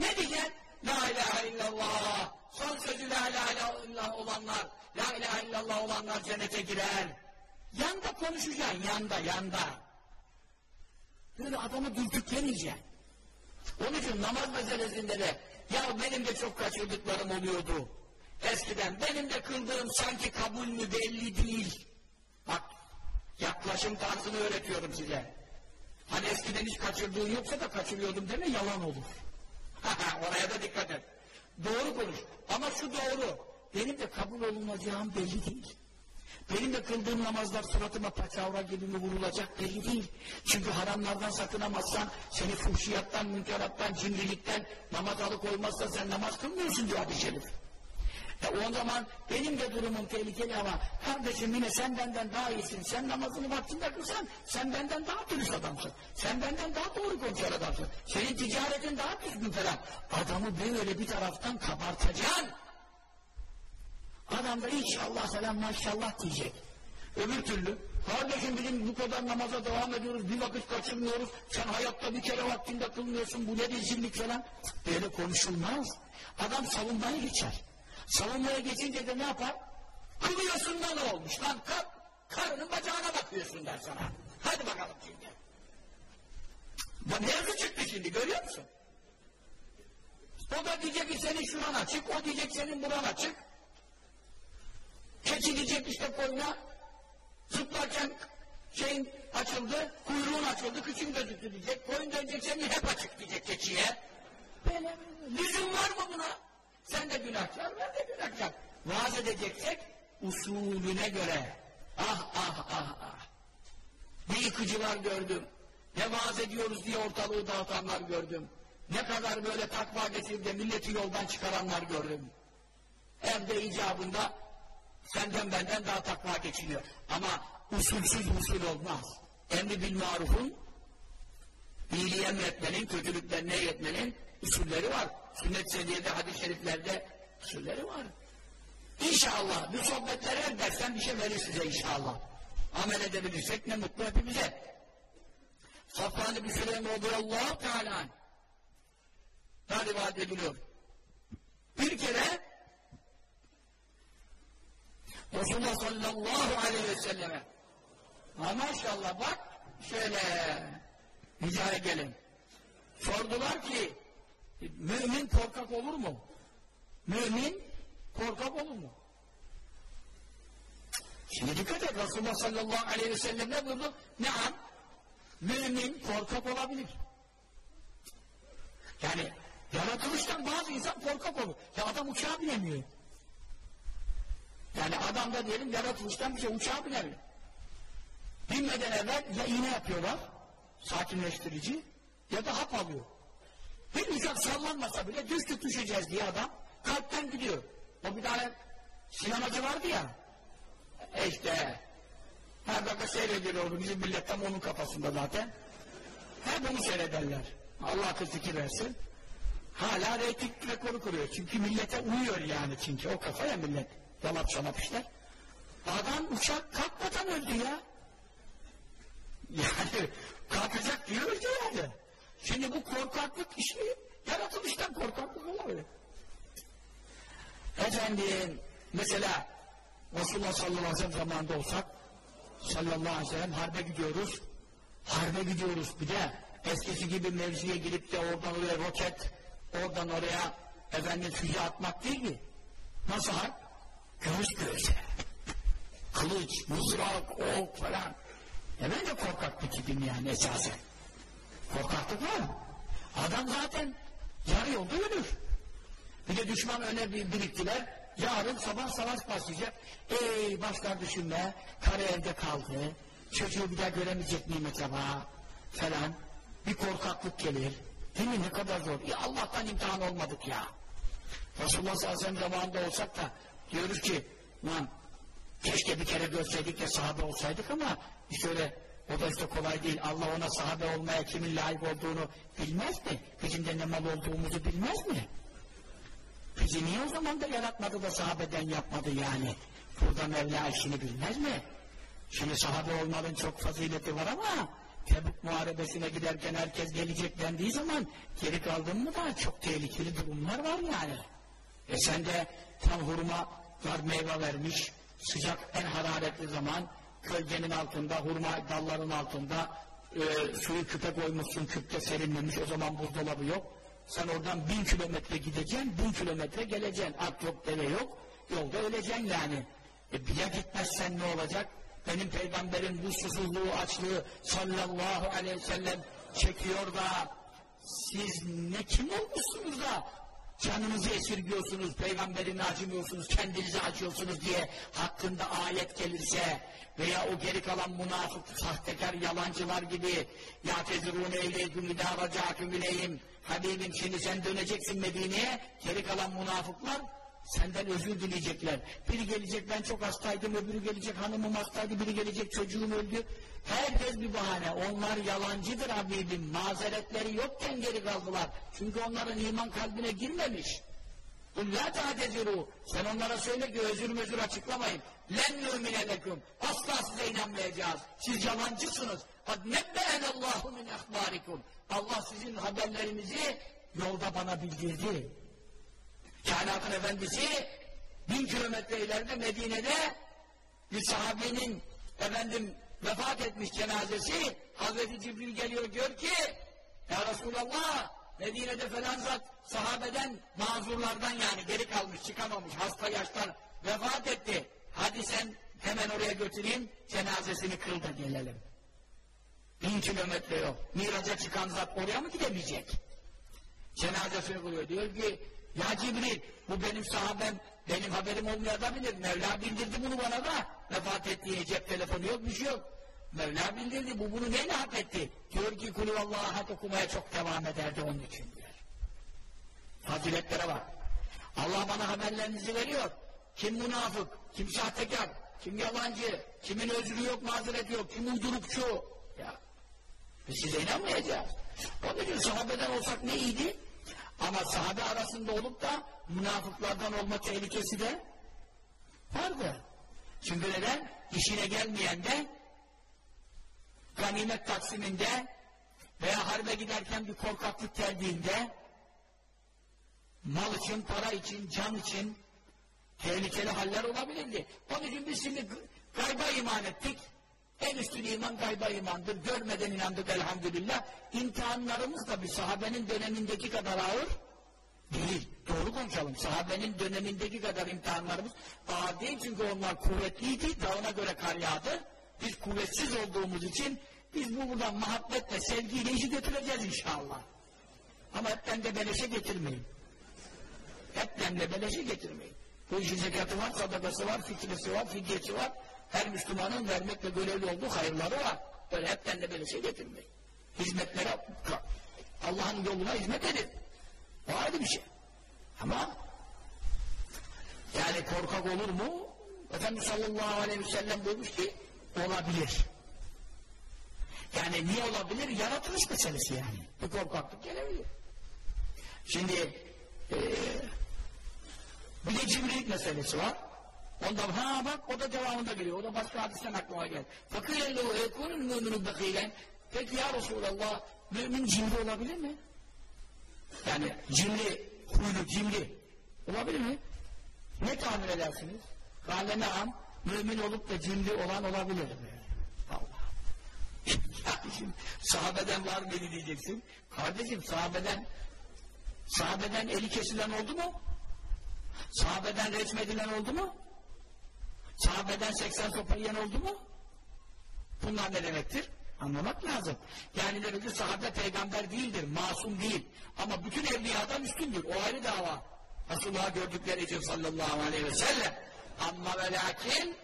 Ne diyeceksin? La ilahe illallah. Son sözü la ilahe illallah olanlar. La ilahe illallah olanlar cennete girer. Yanda konuşacaksın. Yanda yanda. Böyle adamı dürtüklemeyeceksin. Onun için namaz meselesinde de ya benim de çok kaçırdıklarım oluyordu. Eskiden benim de kıldığım sanki kabul mü belli değil. Bak yaklaşım tarzını öğretiyorum size. Hani eskiden hiç kaçırdığın yoksa da kaçırıyordum deme yalan olur. Oraya da dikkat et. Doğru konuş. Ama şu doğru. Benim de kabul olunacağım belli değil. Benim de kıldığım namazlar suratıma paçavra gibi mi vurulacak belli değil. Çünkü haramlardan sakınamazsan, seni fuhşiyattan, münkerattan, cimrilikten namaz alıkoymazsa sen namaz kılmıyorsun diyor hadis-i şerif. E o zaman benim de durumum tehlikeli ama kardeşim yine sen benden daha iyisin. Sen namazını vaktinde kılsan sen benden daha dürüst adamsın. Sen benden daha doğru konuşan adamsın. Senin ticaretin daha düzgün falan. Adamı böyle bir taraftan kabartacaksın. Adam da inşallah selam maşallah diyecek. Öbür türlü kardeşim bizim bu kadar namaza devam ediyoruz bir vakit kaçırmıyoruz sen hayatta bir kere vaktinde kılmıyorsun bu ne rezillik falan böyle konuşulmaz. Adam savunmaya geçer. Savunmaya geçince de ne yapar? Kılıyorsun da ne olmuş lan kar, karının bacağına bakıyorsun der sana. Hadi bakalım şimdi. Bu nerede çıktı şimdi görüyor musun? O da diyecek ki senin şuran açık, o diyecek senin buran açık. Keçi diyecek işte koyuna zıplarken şeyin açıldı, kuyruğun açıldı, kıçın gözüktü diyecek. Koyun dönecek senin hep açık diyecek keçiye. Böyle lüzum var mı buna? Sen de günahkar, ben de günahkar. Vaaz edeceksek usulüne göre. Ah ah ah ah. Ne yıkıcılar gördüm. Ne vaaz ediyoruz diye ortalığı dağıtanlar gördüm. Ne kadar böyle takva getirip de milleti yoldan çıkaranlar gördüm. Evde icabında senden benden daha takva geçiniyor. Ama usulsüz usul olmaz. Emri bil marufun iyiliği emretmenin, kötülükten ne etmenin usulleri var. Sünnet seniyede, hadis-i şeriflerde usulleri var. İnşallah bu sohbetlere her dersten bir şey verir size inşallah. Amel edebilirsek ne mutlu hepimize. Safran-ı Büsüleyim radıyallahu teala daha rivayet ediliyor. Bir kere Resulullah sallallahu aleyhi ve selleme ha maşallah bak şöyle hicaya gelin. Sordular ki mümin korkak olur mu? Mümin korkak olur mu? Şimdi dikkat et Resulullah sallallahu aleyhi ve sellem ne buyurdu? Neam mümin korkak olabilir. Yani yaratılıştan bazı insan korkak olur. Ya adam uçağa binemiyor. Yani adam da diyelim yaratılıştan bir şey uçağa binemiyor. Binmeden evvel ya iğne yapıyorlar, sakinleştirici, ya da hap alıyor. Bir uçak sallanmasa bile düştük düşeceğiz diye adam kalpten gidiyor. O bir tane Sinemacı vardı ya. E işte her dakika seyrediyor oldu. Bizim millet tam onun kafasında zaten. Hep onu seyrederler. Allah akıl fikir versin. Hala reyting rekoru kuruyor. Çünkü millete uyuyor yani çünkü. O kafaya millet. Yalap şalap işler. Adam uçak kalkmadan öldü ya. Yani kalkacak diye öldü yani. Şimdi bu korkaklık işi yaratılıştan korkaklık olabilir. Efendim mesela Resulullah sallallahu aleyhi ve sellem zamanında olsak sallallahu aleyhi ve sellem harbe gidiyoruz. Harbe gidiyoruz bir de eskisi gibi mevziye girip de oradan oraya roket oradan oraya efendim füze atmak değil ki. Nasıl harp? Göğüs göğüse. Kılıç, mızrak, ok falan. E ben de korkak bir tipim yani esasen. Korkaklık var mı? Adam zaten yarı yolda ölür. Bir de düşman öne bir biriktiler. Yarın sabah savaş başlayacak. Ey başlar düşünme. Karı evde kaldı. Çocuğu bir daha göremeyecek miyim acaba? Falan. Bir korkaklık gelir. Değil mi? Ne kadar zor. Ya Allah'tan imtihan olmadık ya. Resulullah sallallahu aleyhi ve sellem zamanında olsak da diyoruz ki lan keşke bir kere görseydik de sahabe olsaydık ama işte öyle o da işte kolay değil. Allah ona sahabe olmaya kimin layık olduğunu bilmez mi? Bizim de ne mal olduğumuzu bilmez mi? Bizi niye o zaman da yaratmadı da sahabeden yapmadı yani? Burada Mevla işini bilmez mi? Şimdi sahabe olmanın çok fazileti var ama Tebuk muharebesine giderken herkes gelecek dendiği zaman geri kaldın mı da çok tehlikeli durumlar var yani. E sen de tam hurmalar meyve vermiş, sıcak en hararetli zaman gölgenin altında, hurma dalların altında e, suyu küpe koymuşsun, küpte serinlemiş, o zaman buzdolabı yok. Sen oradan bin kilometre gideceksin, bin kilometre geleceksin. At yok, deve yok, yolda öleceksin yani. E bir ya gitmezsen ne olacak? Benim peygamberim bu susuzluğu, açlığı sallallahu aleyhi ve sellem çekiyor da siz ne kim olmuşsunuz da canınızı esirgiyorsunuz, peygamberini acımıyorsunuz, kendinizi acıyorsunuz diye hakkında ayet gelirse veya o geri kalan münafık, sahtekar, yalancılar gibi ya tezirûne eyleykum idâ racâküm ileyhim Habibim şimdi sen döneceksin Medine'ye. Geri kalan münafıklar Senden özür dileyecekler. Biri gelecek ben çok hastaydım, öbürü gelecek hanımım hastaydı, biri gelecek çocuğum öldü. Herkes bir bahane. Onlar yalancıdır Habibim. Mazeretleri yokken geri kaldılar. Çünkü onların iman kalbine girmemiş. La ta'teziru. Sen onlara söyle ki özür mezür açıklamayın. Len nümine leküm. Asla size inanmayacağız. Siz yalancısınız. Kad nebbe'enallahu min ehbarikum. Allah sizin haberlerinizi yolda bana bildirdi. Kainatın efendisi bin kilometre ileride Medine'de bir sahabenin efendim vefat etmiş cenazesi Hazreti Cibril geliyor diyor ki Ya Resulallah Medine'de falan zat sahabeden mazurlardan yani geri kalmış çıkamamış hasta yaşlar vefat etti. Hadi sen hemen oraya götüreyim cenazesini kıl da gelelim. Bin kilometre yok. Miraca çıkan zat oraya mı gidemeyecek? Cenazesini kılıyor. Diyor ki ya Cibril bu benim sahabem benim haberim olmayabilir. Mevla bildirdi bunu bana da vefat ettiği cep telefonu yok bir şey yok. Mevla bildirdi bu bunu neyle hak etti? Diyor ki kulü Allah'a okumaya çok devam ederdi onun için diyor. Faziletlere bak. Allah bana haberlerinizi veriyor. Kim münafık, kim sahtekar, kim yalancı, kimin özrü yok, mazereti yok, kim uydurukçu. Ya. Biz size inanmayacağız. Onun için sahabeden olsak ne iyiydi? Ama sahabe arasında olup da münafıklardan olma tehlikesi de vardı. Çünkü neden? İşine gelmeyen de ganimet taksiminde veya harbe giderken bir korkaklık geldiğinde mal için, para için, can için tehlikeli haller olabilirdi. Onun için biz şimdi gayba iman ettik. En üstün iman gayba imandır. Görmeden inandık elhamdülillah. İmtihanlarımız da bir sahabenin dönemindeki kadar ağır değil. Doğru konuşalım. Sahabenin dönemindeki kadar imtihanlarımız ağır değil. Çünkü onlar kuvvetliydi. Dağına göre kar yağdı. Biz kuvvetsiz olduğumuz için biz bu buradan muhabbetle, sevgiyle işi götüreceğiz inşallah. Ama hepten de beleşe getirmeyin. Hepten de beleşe getirmeyin. Bu işin zekatı var, sadakası var, fikresi var, fidyesi var. Her Müslümanın vermekle görevli olduğu hayırları var. Böyle hepten de beleşe getirmeyin. Hizmetlere, Allah'ın yoluna hizmet edin. O ayrı bir şey. Ama Yani korkak olur mu? Efendimiz sallallahu aleyhi ve sellem buyurmuş ki olabilir. Yani niye olabilir? Yaratılış meselesi yani. Bir korkaklık gelebilir. Şimdi e, bir de cimrilik meselesi var. Ondan ha bak o da devamında geliyor. O da başka hadisten aklıma geldi. Fakirellehu ekunun müminin bekilen. Peki ya Resulallah mümin cimri olabilir mi? Yani cimri, huylu cimri olabilir mi? Ne tahmin edersiniz? Kâle naam mümin olup da cimri olan olabilir mi? Allah. Yani şimdi sahabeden var mı diyeceksin. Kardeşim sahabeden sahabeden eli kesilen oldu mu? Sahabeden resmedilen oldu mu? Sahabeden 80 sopa yiyen oldu mu? Bunlar ne demektir? Anlamak lazım. Yani demek ki sahabe peygamber değildir, masum değil. Ama bütün evliyadan üstündür. O ayrı dava. Resulullah'ı gördükleri için sallallahu aleyhi ve sellem. Ama ve lakin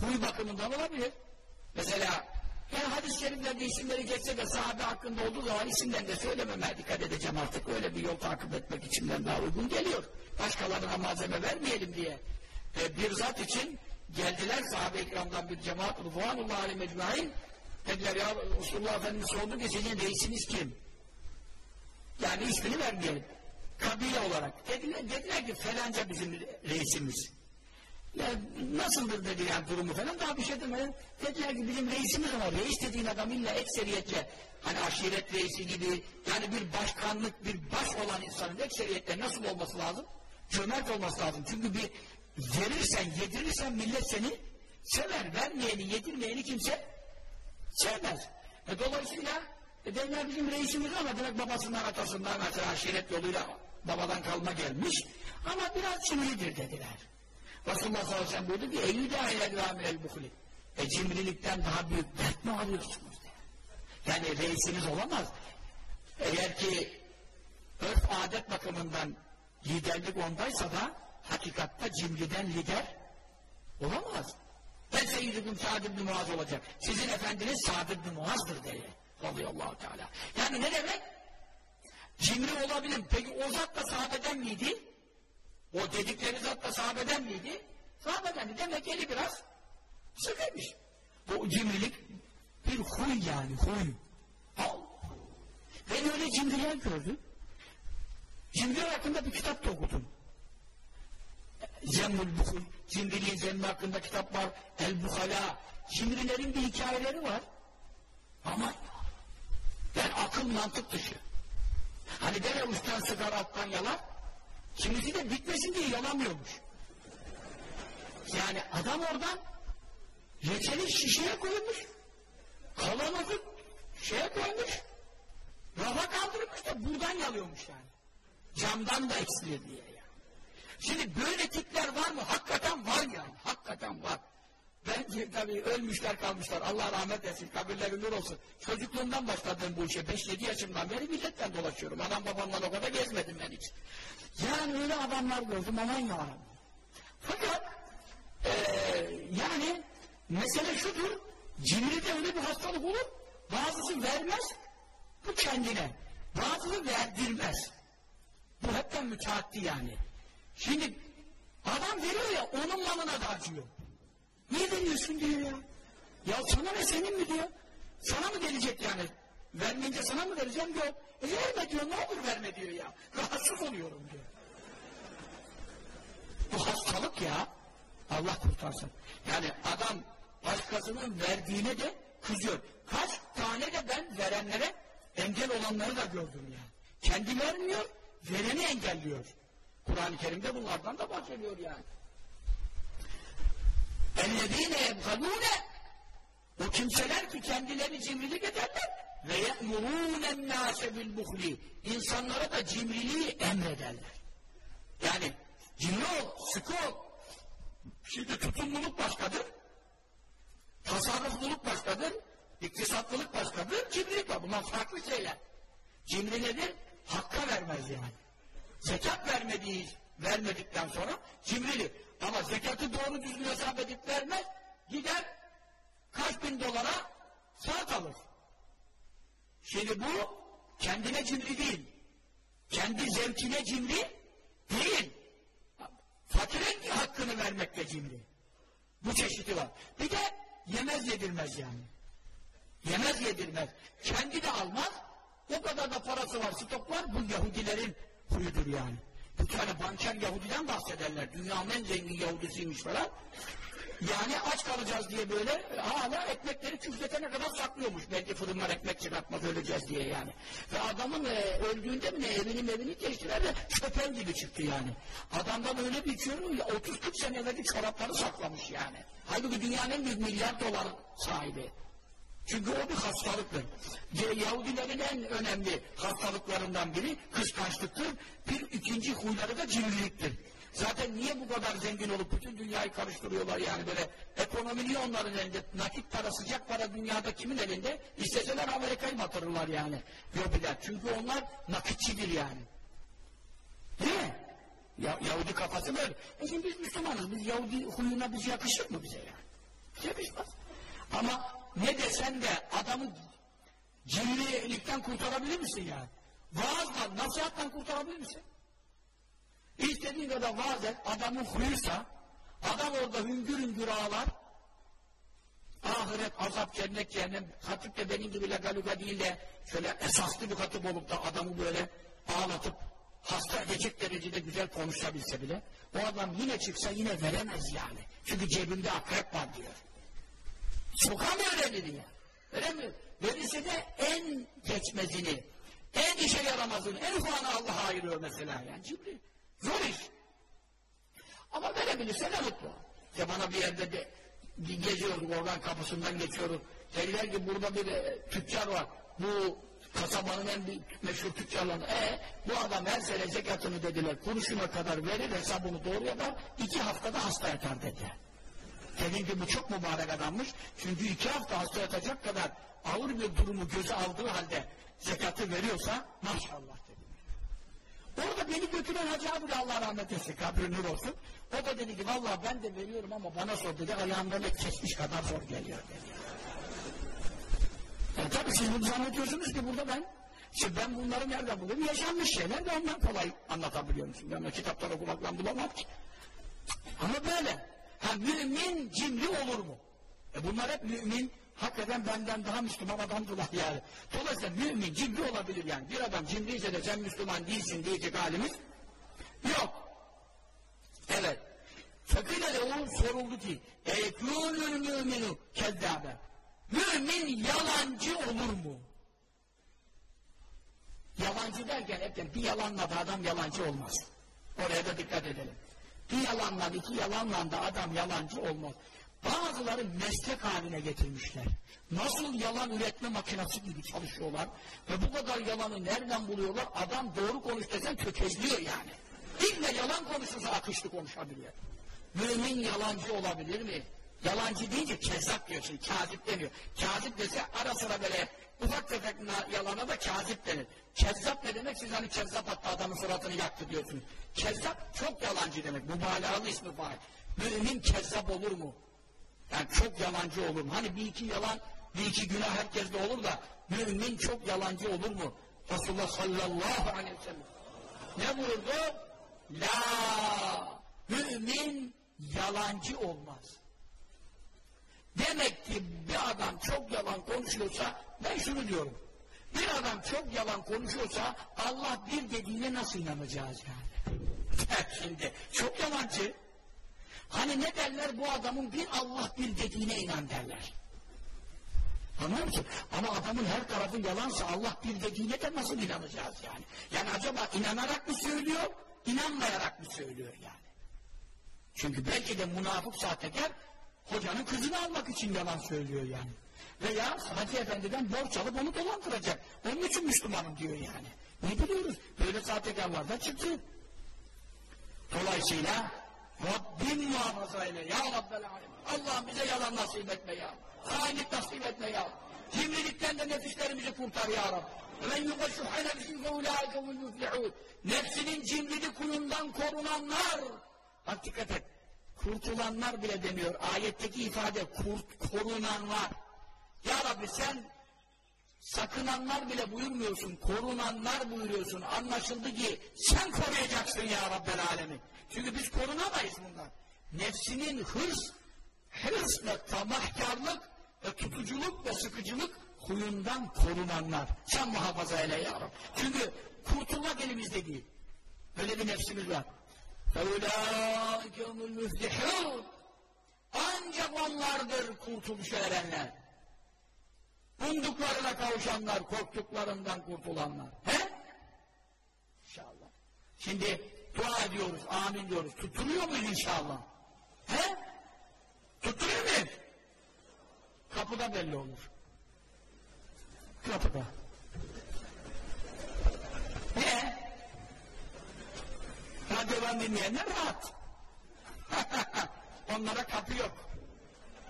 huy bakımından olabilir. Mesela yani hadis-i şeriflerde isimleri geçse de sahabe hakkında olduğu zaman isimden de söylememeye dikkat edeceğim artık. Öyle bir yol takip etmek içimden daha uygun geliyor. Başkalarına malzeme vermeyelim diye. E, bir zat için geldiler sahabe-i bir cemaat Rıdvanullah aleyhi mecmain dediler ya Resulullah Efendimiz sordu ki sizin reisiniz kim? Yani ismini vermeyelim. Kabile olarak. Dediler, dediler ki falanca bizim reisimiz. Ya nasıldır dedi yani durumu falan daha bir şey demeden dediler ki bizim reisimiz ama reis dediğin adam illa ekseriyetle hani aşiret reisi gibi yani bir başkanlık bir baş olan insanın ekseriyetle nasıl olması lazım? Cömert olması lazım. Çünkü bir verirsen yedirirsen millet seni sever. Vermeyeni yedirmeyeni kimse sevmez. E, dolayısıyla e, devler bizim reisimiz ama demek babasından atasından mesela aşiret yoluyla babadan kalma gelmiş ama biraz cimridir dediler. Resulullah sallallahu aleyhi ve sellem buyurdu ki eyyü dâhile el buhli. E cimrilikten daha büyük dert mi arıyorsunuz? Yani reisiniz olamaz. Eğer ki örf adet bakımından liderlik ondaysa da hakikatte cimriden lider olamaz. Ben seyyidüküm Sa'd ibn Muaz olacak. Sizin efendiniz Sa'd ibn Muaz'dır diye. Radıyallahu Teala. Yani ne demek? Cimri olabilir. Peki o zat da sahabeden miydi? O dedikleri zat da sahabeden miydi? Sahabeden. Demek eli biraz sıkıymış. Bu cimrilik bir huy yani huy. Allah. Ben öyle cimriler gördüm. Cimriler hakkında bir kitap da okudum. Zemmül Buhul, cimriliğin zemmi hakkında kitap var. El Buhala, cimrilerin bir hikayeleri var. Ama ben akıl mantık dışı. Hani ben avuçtan sıkar alttan yalar, kimisi de bitmesin diye yalamıyormuş. Yani adam oradan reçeli şişeye koymuş, kavanozu şeye koymuş, rafa kaldırmış da buradan yalıyormuş yani. Camdan da eksilir diye. Şimdi böyle tipler var mı? Hakikaten var yani. Hakikaten var. Ben tabii ölmüşler kalmışlar. Allah rahmet etsin. Kabirleri nur olsun. Çocukluğumdan başladım bu işe. 5-7 yaşımdan beri milletten dolaşıyorum. Anam babamla o kadar gezmedim ben hiç. Yani öyle adamlar gördüm. Aman yarabbim. Fakat ee, yani mesele şudur. Cimride öyle bir hastalık olur. Bazısı vermez. Bu kendine. Bazısı verdirmez. Bu hepten müteaddi yani. Şimdi adam veriyor ya onun malına da acıyor. Niye veriyorsun diyor ya. Ya sana ne senin mi diyor. Sana mı gelecek yani? Vermeyince sana mı vereceğim diyor. E verme diyor ne olur verme diyor ya. Rahatsız oluyorum diyor. Bu hastalık ya. Allah kurtarsın. Yani adam başkasının verdiğine de kızıyor. Kaç tane de ben verenlere engel olanları da gördüm yani. Kendi vermiyor, vereni engelliyor. Kur'an-ı Kerim'de bunlardan da bahsediyor yani. اَلَّذ۪ينَ يَبْغَلُونَ O kimseler ki kendilerini cimrilik ederler ve يَأْمُرُونَ النَّاسَ بِالْبُخْلِ İnsanlara da cimriliği emrederler. Yani cimri ol, sıkı ol. Şimdi tutumluluk başkadır, tasarrufluluk başkadır, iktisatlılık başkadır, cimrilik var. Bunlar farklı şeyler. Cimri nedir? Hakka vermez yani. Zekat vermediği, vermedikten sonra cimrili. Ama zekatı doğru düzgün hesap edip vermez, gider kaç bin dolara saat alır. Şimdi bu kendine cimri değil. Kendi zevkine cimri değil. cimri. Bu çeşidi var. Bir de yemez yedirmez yani. Yemez yedirmez. Kendi de almaz. O kadar da parası var, stok var. Bu Yahudilerin huyudur yani. Bir tane banker Yahudiden bahsederler. Dünyanın en zengin Yahudisiymiş falan. Yani aç kalacağız diye böyle hala ekmekleri küfletene kadar saklıyormuş. Belki fırınlar ekmek çıkartmaz öleceğiz diye yani. Ve adamın e, öldüğünde mi ne evini evini geçtiler de şöpen gibi çıktı yani. Adamdan öyle bir içiyor 30-40 senedeki çorapları saklamış yani. Halbuki dünyanın en büyük milyar dolar sahibi. Çünkü o bir hastalıktır. Yahudilerin en önemli hastalıklarından biri kıskançlıktır. Bir ikinci huyları da cimriliktir. Zaten niye bu kadar zengin olup bütün dünyayı karıştırıyorlar yani böyle ekonomi niye onların elinde nakit para sıcak para dünyada kimin elinde isteseler Amerika'yı batırırlar yani Yobiler çünkü onlar nakitçidir yani değil mi? Ya, Yahudi kafası böyle e şimdi biz Müslümanız biz Yahudi huyuna biz yakışır mı bize yani? Bize yakışmaz ama ne desen de adamı cimrilikten kurtarabilir misin yani? Vaazla, nasihattan kurtarabilir misin? İstediğin kadar vaaz et, adamın huyuysa, adam orada hüngür hüngür ağlar, ahiret, azap, cennet, cehennem, hatip de benim gibi legaluga değil de, şöyle esaslı bir hatip olup da adamı böyle ağlatıp, hasta edecek derecede güzel konuşabilse bile, o adam yine çıksa yine veremez yani. Çünkü cebimde akrep var diyor. Sokağa mı öğrenir ya? Veremiyor. Verirse de en geçmezini, en işe yaramazını, en ufanı Allah'a ayırıyor mesela yani. Cibri. Zor iş. Ama verebilirse ne mutlu. İşte bana bir yerde de geziyoruz, oradan kapısından geçiyoruz. Dediler ki burada bir e, tüccar var. Bu kasabanın en meşhur tüccarlarından. E bu adam her sene zekatını dediler. Kuruşuna kadar verir hesabını doğru yapar. iki haftada hasta yatar dediler. Dedim ki bu çok mübarek adammış. Çünkü iki hafta hasta yatacak kadar ağır bir durumu göze aldığı halde zekatı veriyorsa maşallah dedi. Orada beni götüren Hacı abi de Allah rahmet etsin, kabri nur olsun. O da dedi ki vallahi ben de veriyorum ama bana sor dedi, ayağımdan et kesmiş kadar zor geliyor dedi. E tabi siz bunu zannediyorsunuz ki burada ben, işte ben bunları nereden buluyorum? Yaşanmış şeyler de ondan kolay anlatabiliyorum. Ben o kitapları okumakla bulamam ki. Ama böyle. Ha mümin cimri olur mu? E bunlar hep mümin, hakikaten benden daha Müslüman adamdılar yani. Dolayısıyla mümin cimri olabilir yani. Bir adam cimriyse de sen Müslüman değilsin diyecek halimiz yok. Evet. Fakile de o soruldu ki eykûnül müminu kezzâbe Mümin yalancı olur mu? Yalancı derken hepten bir yalanla da adam yalancı olmaz. Oraya da dikkat edelim. Bir yalanla iki yalanla da adam yalancı olmaz. Bazıları meslek haline getirmişler. Nasıl yalan üretme makinesi gibi çalışıyorlar ve bu kadar yalanı nereden buluyorlar? Adam doğru konuş desen tökezliyor yani. İlle yalan konuşursa akışlı konuşabiliyor. Mümin yalancı olabilir mi? Yalancı deyince kezzap diyor kazip demiyor. Kazip dese ara sıra böyle ufak tefek yalana da kazip denir. Kezzap ne demek? Siz hani kezzap hatta adamın suratını yaktı diyorsunuz. Kezzap çok yalancı demek. Mübalağalı ismi var. Mümin kezzap olur mu? Yani çok yalancı olur mu? Hani bir iki yalan, bir iki günah herkeste olur da mümin çok yalancı olur mu? Resulullah sallallahu aleyhi ve sellem ne buyurdu? La mümin yalancı olmaz. Demek ki bir adam çok yalan konuşuyorsa ben şunu diyorum. Bir adam çok yalan konuşuyorsa Allah bir dediğine nasıl inanacağız yani? Şimdi çok yalancı. Hani ne derler bu adamın bir Allah bir dediğine inan derler. Anlıyor musun? Ama adamın her tarafı yalansa Allah bir dediğine de nasıl inanacağız yani? Yani acaba inanarak mı söylüyor, inanmayarak mı söylüyor yani? Çünkü belki de münafık sahtekar hocanın kızını almak için yalan söylüyor yani. Veya Hacı Efendi'den borç alıp onu dolandıracak. Onun için Müslümanım diyor yani. Ne biliyoruz? Böyle sahtekarlar da çıktı. Dolayısıyla Rabbim muhafaza eyle ya Rabbel Alem. Allah bize yalan nasip etme ya. Hainlik nasip etme ya. Cimrilikten de nefislerimizi kurtar ya Rabbi. Men yukaşuha nefsin fe ulaike yuflihun. Nefsinin cimrili kulundan korunanlar. Bak dikkat et. Kurtulanlar bile demiyor. Ayetteki ifade kurt, korunanlar. Ya Rabbi sen sakınanlar bile buyurmuyorsun. Korunanlar buyuruyorsun. Anlaşıldı ki sen koruyacaksın ya Rabbel Alemin. Çünkü biz korunamayız bundan. nefsinin hırs, hırs tamahkarlık ve tutuculuk ve sıkıcılık huyundan korunanlar. Sen muhafaza eyle ya Rabbi. Çünkü kurtulmak elimizde değil. Öyle bir nefsimiz var. فَاُولَٰئِكَ هُمُ الْمُفْلِحُونَ Ancak onlardır kurtuluşa erenler. Umduklarına kavuşanlar, korktuklarından kurtulanlar. He? İnşallah. Şimdi dua ediyoruz, amin diyoruz. Tutturuyor muyuz inşallah? He? Tutturuyor muyuz? Kapıda belli olur. Kapıda. Ne? Radyodan dinleyenler rahat. Onlara kapı yok.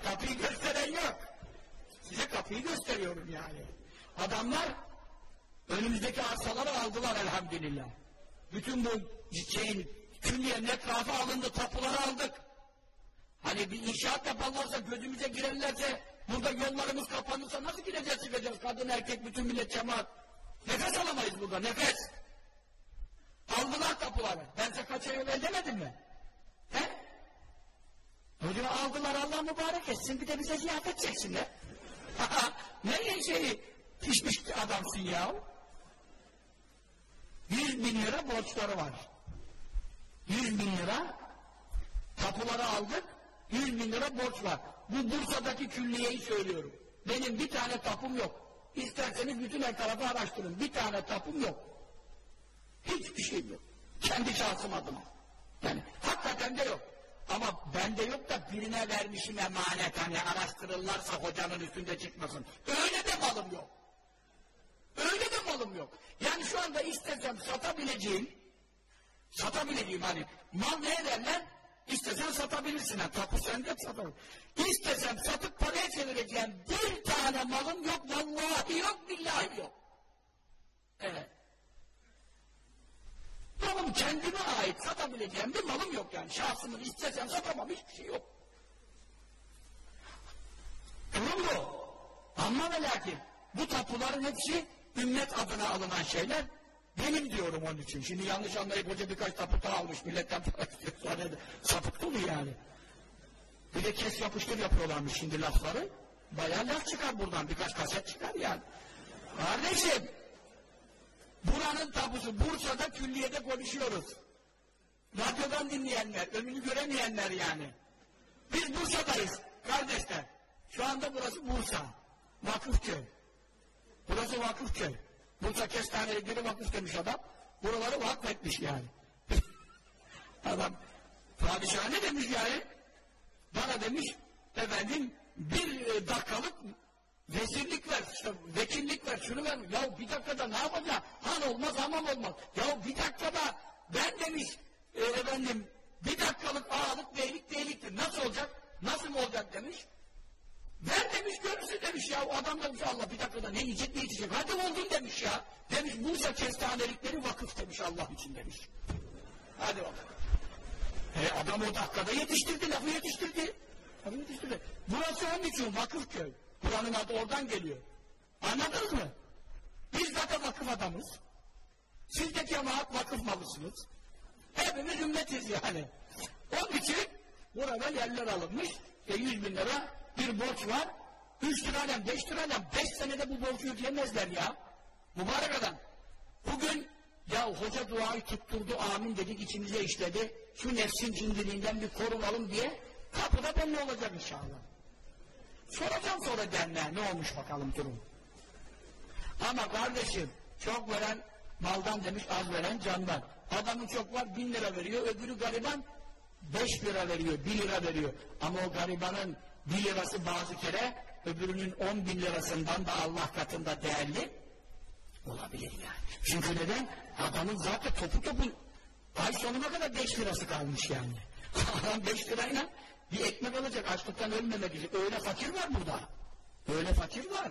Kapıyı gösteren yok. Size kapıyı gösteriyorum yani. Adamlar önümüzdeki arsaları aldılar elhamdülillah. Bütün bu şeyin külliyenin etrafı alındı, tapuları aldık. Hani bir inşaat yaparlarsa, gözümüze girerlerse, burada yollarımız kapanırsa nasıl gireceğiz çıkacağız? Kadın, erkek, bütün millet, cemaat. Nefes alamayız burada, nefes. Aldılar tapuları. Ben size kaç ay demedim mi? He? Öyle aldılar Allah mübarek etsin bir de bize ziyafet çeksinler. Nereye şeyi pişmiş adamsın ya? Yüz bin lira borçları var. Yüz bin lira tapuları aldık, yüz bin lira borç var. Bu Bursa'daki külliyeyi söylüyorum. Benim bir tane tapum yok. İsterseniz bütün her tarafı araştırın. Bir tane tapum yok. Hiçbir şey yok. Kendi şahsım adıma. Yani hakikaten de yok. Ama bende yok da birine vermişim emanet hani araştırırlarsa hocanın üstünde çıkmasın. Öyle de malım yok. Öyle de malım yok. Yani şu anda istesem satabileceğim satabileceğim hani mal ne ederler? İstesen satabilirsin. Yani, tapu sende satabilir. İstesem satıp paraya çevireceğim bir tane malım yok. Vallahi yok billahi yok. Evet. Malım kendime ait satabileceğim bir malım yok yani. Şahsımın istesem satamam hiçbir şey yok. Durum bu. Ama ve lakin bu tapuların hepsi ümmet adına alınan şeyler benim diyorum onun için. Şimdi yanlış anlayıp hoca birkaç tapu daha almış milletten para istiyor. Sapık dolu yani. Bir de kes yapıştır yapıyorlarmış şimdi lafları. Bayağı laf çıkar buradan birkaç kaset çıkar yani. Kardeşim Buranın tapusu Bursa'da külliyede konuşuyoruz. Radyodan dinleyenler, önünü göremeyenler yani. Biz Bursa'dayız kardeşler. Şu anda burası Bursa. Vakıfköy. Burası Vakıfköy. Bursa kestanelikleri vakıf demiş adam. Buraları vakfetmiş yani. adam padişah ne demiş yani? Bana demiş efendim bir e, dakikalık Vezirlik ver, işte vekillik ver, şunu ver. Ya bir dakikada ne yapacağım? Han olmaz, hamam olmaz. Ya bir dakikada ben demiş e, efendim bir dakikalık ağalık beylik beyliktir. Nasıl olacak? Nasıl mı olacak demiş. Ver demiş görürsün demiş ya. O adam demiş Allah bir dakikada ne yiyecek ne içecek. Hadi oldun demiş ya. Demiş Bursa kestanelikleri vakıf demiş Allah için demiş. Hadi bakalım. E adam o dakikada yetiştirdi, lafı yetiştirdi. Lafı yetiştirdi. Burası onun için vakıf köy. Buranın adı oradan geliyor. Anladınız mı? Biz zaten vakıf adamız. Siz de cemaat vakıf malısınız. Hepimiz ümmetiz yani. Onun için burada yerler alınmış. E 100 bin lira bir borç var. 3 lirayla 5 lirayla 5 senede bu borcu ödeyemezler ya. Mübarek adam. Bugün ya hoca duayı tutturdu amin dedik içimize işledi. Şu nefsin cindiliğinden bir korunalım diye kapıda belli olacak inşallah. Soracağım sonra derneğe ne olmuş bakalım durum. Ama kardeşim çok veren maldan demiş az veren candan. Adamın çok var bin lira veriyor öbürü gariban beş lira veriyor bir lira veriyor. Ama o garibanın bir lirası bazı kere öbürünün on bin lirasından da Allah katında değerli olabilir yani. Çünkü neden? Adamın zaten topu topu ay sonuna kadar beş lirası kalmış yani. Adam beş lirayla bir ekmek alacak açlıktan ölmemek için. Öyle fakir var burada. Öyle fakir var.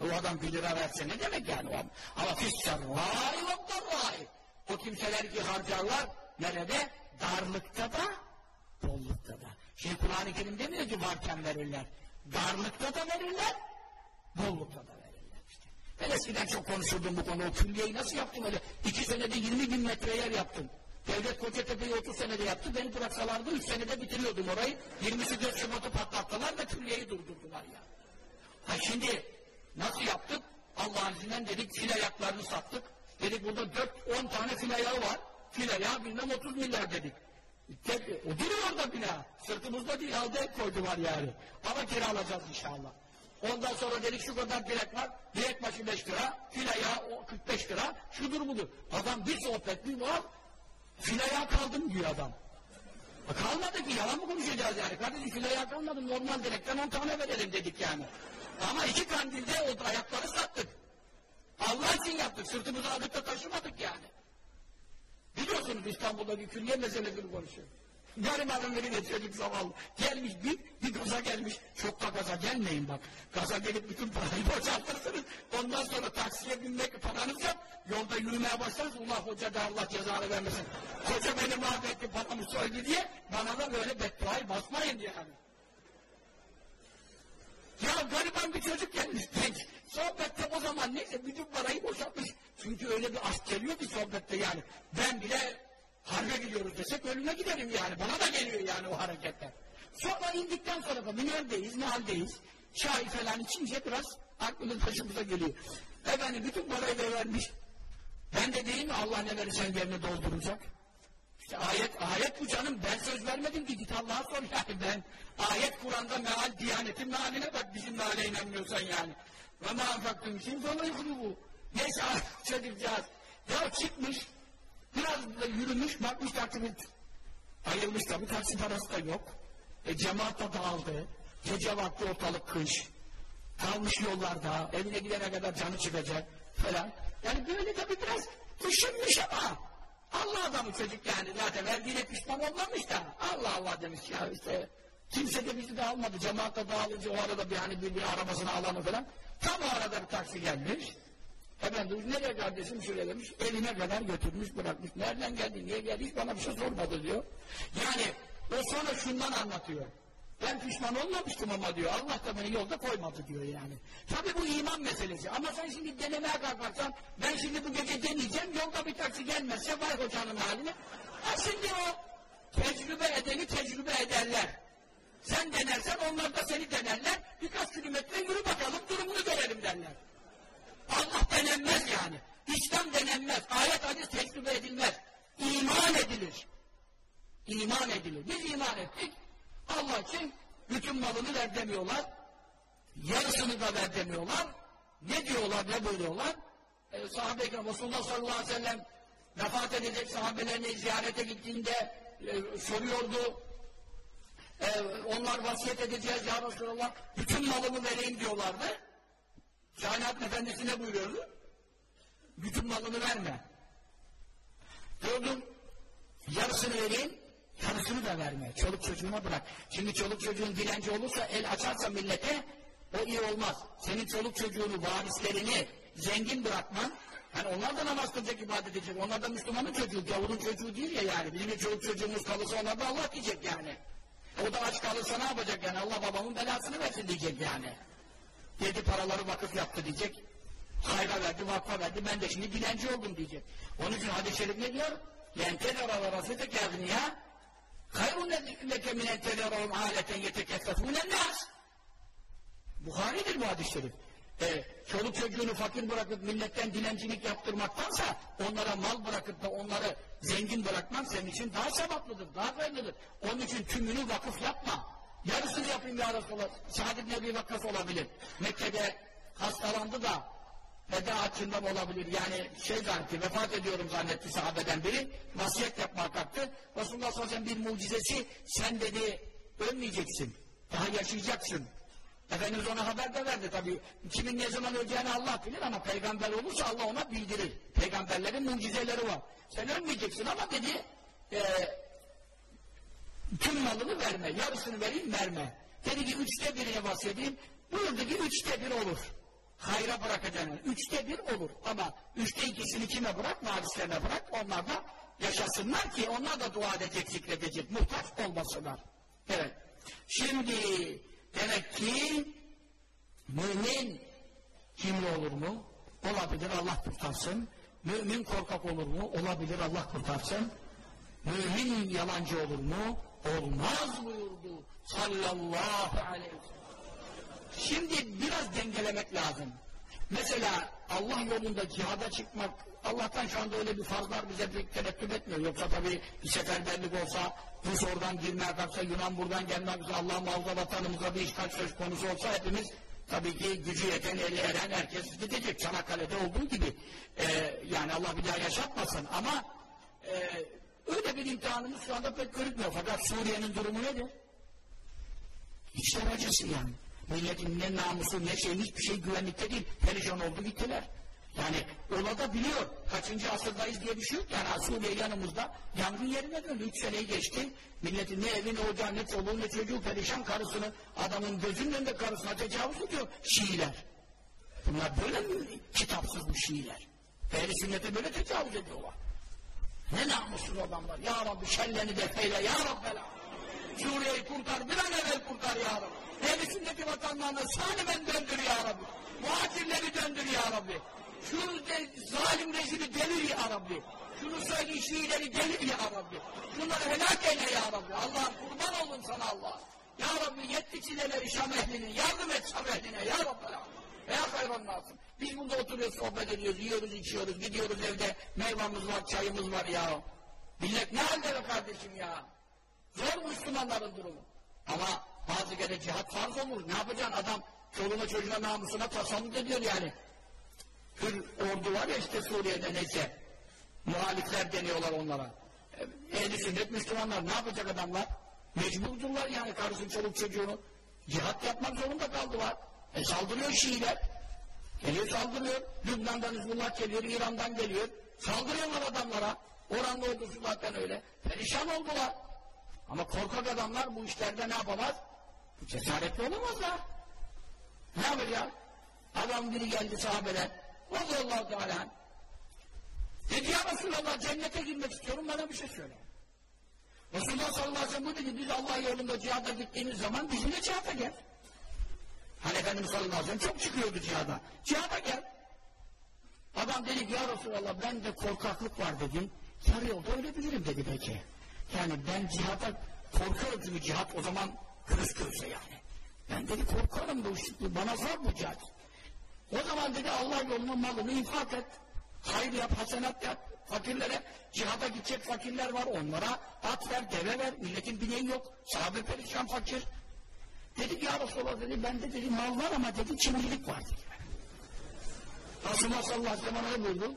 O adam bir lira verse ne demek yani? O Ama fisserrai ve darrai. O kimseler ki harcarlar nerede? Darlıkta da bollukta da. Şimdi Kur'an-ı Kerim demiyor ki varken verirler. Darlıkta da verirler, bollukta da verirler işte. Ben eskiden çok konuşurdum bu konu. O külliyeyi nasıl yaptım öyle? İki senede 20 bin metre yer yaptım. Devlet Kocatepe'yi 30 senede yaptı. Beni bıraksalardı 3 senede bitiriyordum orayı. 24 Şubat'ı patlattılar ve külliyeyi durdurdular ya. Ha şimdi nasıl yaptık? Allah'ın izniyle dedik fil ayaklarını sattık. Dedik burada 4-10 tane fil ayağı var. Fil ayağı bilmem 30 milyar dedik. Tek, o duruyor orada bina. Sırtımızda değil aldı hep koydular yani. Ama kiralayacağız inşallah. Ondan sonra dedik şu kadar direk var. Direk başı 5 lira. Fil ayağı 45 lira. Şudur budur. Adam bir sohbet bir var. Fil ayağı kaldım diyor adam. E kalmadı ki yalan mı konuşacağız yani? Kardeşim fil ayağı kalmadı. Normal direkten 10 tane verelim dedik yani. Ama iki kandilde o ayakları sattık. Allah için yaptık. Sırtımızı alıp da taşımadık yani. Biliyorsunuz İstanbul'daki külliye meselesini konuşuyor. Garibanın birine çocuk zavallı. Gelmiş bir, bir gaza gelmiş. Çok da gaza gelmeyin bak. Gaza gelip bütün parayı boşaltırsınız. Ondan sonra taksiye binmek paranız yok. Yolda yürümeye başlarsanız ulan hoca da Allah cezanı vermesin. Hoca beni mahvetti paramı soydu diye bana da böyle bedduayı basmayın yani. Ya gariban bir çocuk gelmiş genç. Sohbette o zaman neyse bütün parayı boşaltmış. Çünkü öyle bir aşk geliyor ki sohbette yani. Ben bile harbe gidiyoruz desek ölüme giderim yani. Bana da geliyor yani o hareketler. Sonra indikten sonra da minördeyiz, mahalleyiz. Çay falan içince biraz aklımız başımıza geliyor. Efendim bütün parayı da vermiş. Ben de değil mi Allah ne verirsen yerine dolduracak. İşte ayet, ayet bu canım. Ben söz vermedim ki git Allah'a sor yani ben. Ayet Kur'an'da meal, diyanetin mealine bak bizim meale inanmıyorsan yani. Ve ma anfaktım için dolayı bu. Neyse çocukcağız. Ya çıkmış, biraz da yürümüş, bakmış taksimiz ayrılmış tabii, taksi parası da yok. E, cemaat da dağıldı. Gece vakti ortalık kış. Kalmış yollarda, evine gidene kadar canı çıkacak falan. Yani böyle tabii biraz düşünmüş ama Allah adamı çocuk yani zaten verdiğine pişman olmamış da Allah Allah demiş ya işte kimse de bizi de almadı cemaatle dağılınca o arada bir hani bir, bir arabasını alanı falan tam o arada bir taksi gelmiş efendim nereye kardeşim şöyle demiş eline kadar götürmüş bırakmış nereden geldi niye geldi hiç bana bir şey sormadı diyor yani o sonra şundan anlatıyor ben pişman olmamıştım ama diyor. Allah da beni yolda koymadı diyor yani. Tabi bu iman meselesi. Ama sen şimdi denemeye kalkarsan ben şimdi bu gece deneyeceğim. Yolda bir taksi gelmezse vay hocanın haline. Ha şimdi o tecrübe edeni tecrübe ederler. Sen denersen onlar da seni denerler. Birkaç kilometre yürü bakalım durumunu görelim derler. Allah denenmez yani. İslam denenmez. Ayet hadis tecrübe edilmez. İman edilir. İman edilir. Biz iman ettik. Allah için bütün malını ver demiyorlar. Yarısını da ver demiyorlar. Ne diyorlar, ne buyuruyorlar? E, sahabe-i Resulullah sallallahu aleyhi ve sellem vefat edecek sahabelerini ziyarete gittiğinde e, soruyordu. E, onlar vasiyet edeceğiz ya Resulallah. Bütün malımı vereyim diyorlardı. Kainat Efendisi ne buyuruyordu? Bütün malını verme. Diyordum, yarısını vereyim, Yarısını da verme. Çoluk çocuğuna bırak. Şimdi çoluk çocuğun dilenci olursa el açarsa millete o iyi olmaz. Senin çoluk çocuğunu, varislerini zengin bırakman yani onlar da namaz kılacak, ibadet edecek. Onlar da Müslümanın çocuğu, gavurun çocuğu değil ya yani. Bizim çoluk çocuğumuz kalırsa onlar da Allah diyecek yani. O da aç kalırsa ne yapacak yani? Allah babamın belasını versin diyecek yani. Dedi paraları vakıf yaptı diyecek. Hayra verdi, vakfa verdi. Ben de şimdi dilenci oldum diyecek. Onun için hadis-i şerif ne diyor? Lentelera ve rasete geldin ya. Hayrun leke min entelerahum aleten yetekeffefûnen nas. Buhari'dir bu hadis-i şerif. E, çoluk çocuğunu fakir bırakıp milletten dilencilik yaptırmaktansa onlara mal bırakıp da onları zengin bırakman senin için daha sevaplıdır, daha hayırlıdır. Onun için tümünü vakıf yapma. Yarısını yapayım ya Resulallah. Sa'd ibn Ebi Vakkas olabilir. Mekke'de hastalandı da veda haccından olabilir. Yani şey zannetti, vefat ediyorum zannetti sahabeden biri. Vasiyet yapmaya kalktı. Resulullah sallallahu aleyhi ve bir mucizesi sen dedi ölmeyeceksin. Daha yaşayacaksın. Efendimiz ona haber de verdi tabi. Kimin ne zaman öleceğini Allah bilir ama peygamber olursa Allah ona bildirir. Peygamberlerin mucizeleri var. Sen ölmeyeceksin ama dedi e, tüm malını verme. Yarısını vereyim verme. Dedi ki üçte birini bahsedeyim. Buyurdu ki üçte bir olur hayra bırakacağını. Üçte bir olur ama üçte ikisini kime bırak? Varislerine bırak. Onlar da yaşasınlar ki onlar da dua edecek, zikredecek. Muhtaç olmasınlar. Evet. Şimdi demek ki mümin kimli olur mu? Olabilir Allah kurtarsın. Mümin korkak olur mu? Olabilir Allah kurtarsın. Mümin yalancı olur mu? Olmaz buyurdu sallallahu aleyhi ve sellem. Şimdi biraz dengelemek lazım. Mesela Allah yolunda cihada çıkmak, Allah'tan şu anda öyle bir farzlar bize pek tereddüt etmiyor. Yoksa tabii bir seferberlik olsa, Rus oradan girmeye kalksa, Yunan buradan gelmek olsa, Allah muhafaza vatanımıza bir işgal söz konusu olsa hepimiz tabii ki gücü yeten, eli eren herkes gidecek. Çanakkale'de olduğu gibi. Ee, yani Allah bir daha yaşatmasın ama e, öyle bir imtihanımız şu anda pek görünmüyor. Fakat Suriye'nin durumu nedir? İçler acısı yani. Milletin ne namusu ne şey hiçbir şey güvenlikte değil. Perişan oldu gittiler. Yani ola da biliyor. Kaçıncı asırdayız diye bir şey yok. Yani Suriye yanımızda yangın yerine döndü. Üç seneyi geçti. Milletin ne evi ne ocağı ne çoluğu ne çocuğu perişan karısını adamın gözünün önünde karısına tecavüz ediyor Şiiler. Bunlar böyle mi kitapsız bu Şiiler? Ehli sünnete böyle tecavüz ediyorlar. Ne namussuz adamlar. Ya Rabbi şerlerini defeyle ya Rabbi. Suriye'yi kurtar bir an evvel kurtar ya Rabbi. Ehli sünneti vatanlarını salimen döndür ya Rabbi. Muhacirleri döndür ya Rabbi. Şu de, zalim rejimi devir ya Rabbi. Şunu söyle Şiileri devir ya Rabbi. Şunları helak eyle ya Rabbi. Allah kurban olun sana Allah. Ya Rabbi yetti çileleri Şam ehlinin. Yardım et Şam ehline ya Rabbi. Ya hayran nasıl? Biz burada oturuyoruz, sohbet ediyoruz, yiyoruz, içiyoruz, gidiyoruz evde meyvamız var, çayımız var ya. Millet ne halde be kardeşim ya? Zor Müslümanların durumu. Ama bazı kere cihat farz olur. Ne yapacaksın adam çoluğuna çocuğuna namusuna tasallut ediyor yani. Hür ordu var ya işte Suriye'de neyse. Muhalifler deniyorlar onlara. Ehli sünnet Müslümanlar ne yapacak adamlar? Mecburdurlar yani karısı çoluk çocuğunu. Cihat yapmak zorunda kaldılar. E saldırıyor Şiiler. Geliyor saldırıyor. Lübnan'dan Hizbullah geliyor, İran'dan geliyor. Saldırıyorlar adamlara. Oranlı ordusu zaten öyle. Perişan oldular. Ama korkak adamlar bu işlerde ne yapamaz? Cesaretli olamazlar. Ne yapacak? Adam biri geldi sahabeden. Radıyallahu teala. Dedi ya Resulallah cennete girmek istiyorum bana bir şey söyle. Resulullah sallallahu aleyhi ve sellem buyurdu biz Allah yolunda cihada gittiğimiz zaman bizimle cihada gel. Hani Efendimiz sallallahu aleyhi ve sellem çok çıkıyordu cihada. Cihada gel. Adam dedi ki ya Resulallah ben de korkaklık var dedi. Yarı yolda ölebilirim dedi peki. Yani ben cihada korkarım çünkü cihat o zaman kırıs kırısa yani. Ben dedi korkarım bu, bana zor bu cihat. O zaman dedi Allah yoluna malını infak et. Hayır yap, hasenat yap. Fakirlere, cihada gidecek fakirler var. Onlara at ver, deve ver. Milletin bineği yok. Sahabe perişan fakir. Dedi ki ya Resulallah dedi, bende dedi mal var ama dedi cimrilik var dedi. Resulullah sallallahu aleyhi ve sellem ne buyurdu?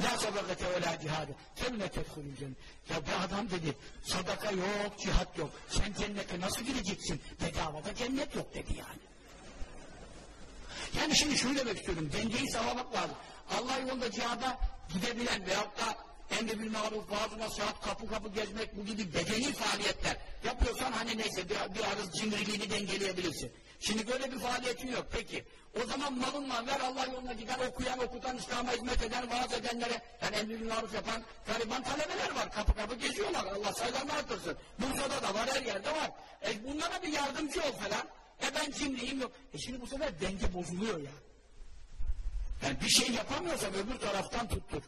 La sadakate ve la cihadı. Kemine tedhulün cennet. Ya bu adam dedi, sadaka yok, cihat yok. Sen cennete nasıl gireceksin? Bedavada cennet yok dedi yani. Yani şimdi şunu demek istiyorum, dengeyi sağlamak lazım. Allah yolunda cihada gidebilen veyahut da emri bil maruf, vaaz nasihat, kapı kapı gezmek bu gibi bedeni faaliyetler yapıyorsan hani neyse bir, bir arız cimriliğini dengeleyebilirsin. Şimdi böyle bir faaliyetin yok. Peki o zaman malınla ver Allah yoluna giden, okuyan, okutan, İslam'a hizmet eden, vaaz edenlere yani emri bil maruf yapan gariban talebeler var. Kapı kapı geziyorlar. Allah sayılarını artırsın. Bursa'da da var, her yerde var. E bunlara bir yardımcı ol falan. E ben cimriyim yok. E şimdi bu sefer denge bozuluyor ya. Yani bir şey yapamıyorsam öbür taraftan tuttur.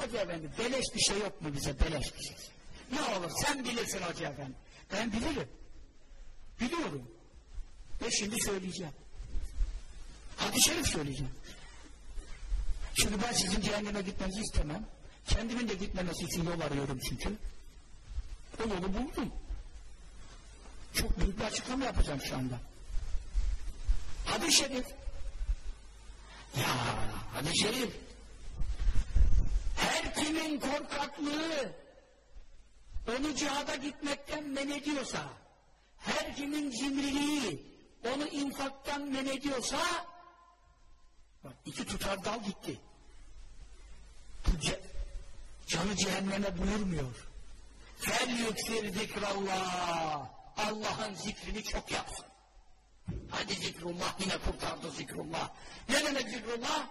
Hoca efendi beleş bir şey yok mu bize beleş bir şey? Ne olur sen bilirsin hoca efendi. Ben bilirim. Biliyorum. Ve şimdi söyleyeceğim. Hadis-i şerif söyleyeceğim. Şimdi ben sizin cehenneme gitmenizi istemem. Kendimin de gitmemesi için yol arıyorum çünkü. O yolu buldum. Çok büyük bir açıklama yapacağım şu anda. Hadis-i şerif. Ya hadis-i şerif. Kimin korkaklığı onu cihada gitmekten men ediyorsa, her kimin cimriliği onu infaktan men ediyorsa, bak iki tutar dal gitti. Bu ce canı cehenneme buyurmuyor. Fel yüksir zikrallah. Allah'ın zikrini çok yapsın. Hadi zikrullah yine kurtardı zikrullah. Ne demek zikrullah?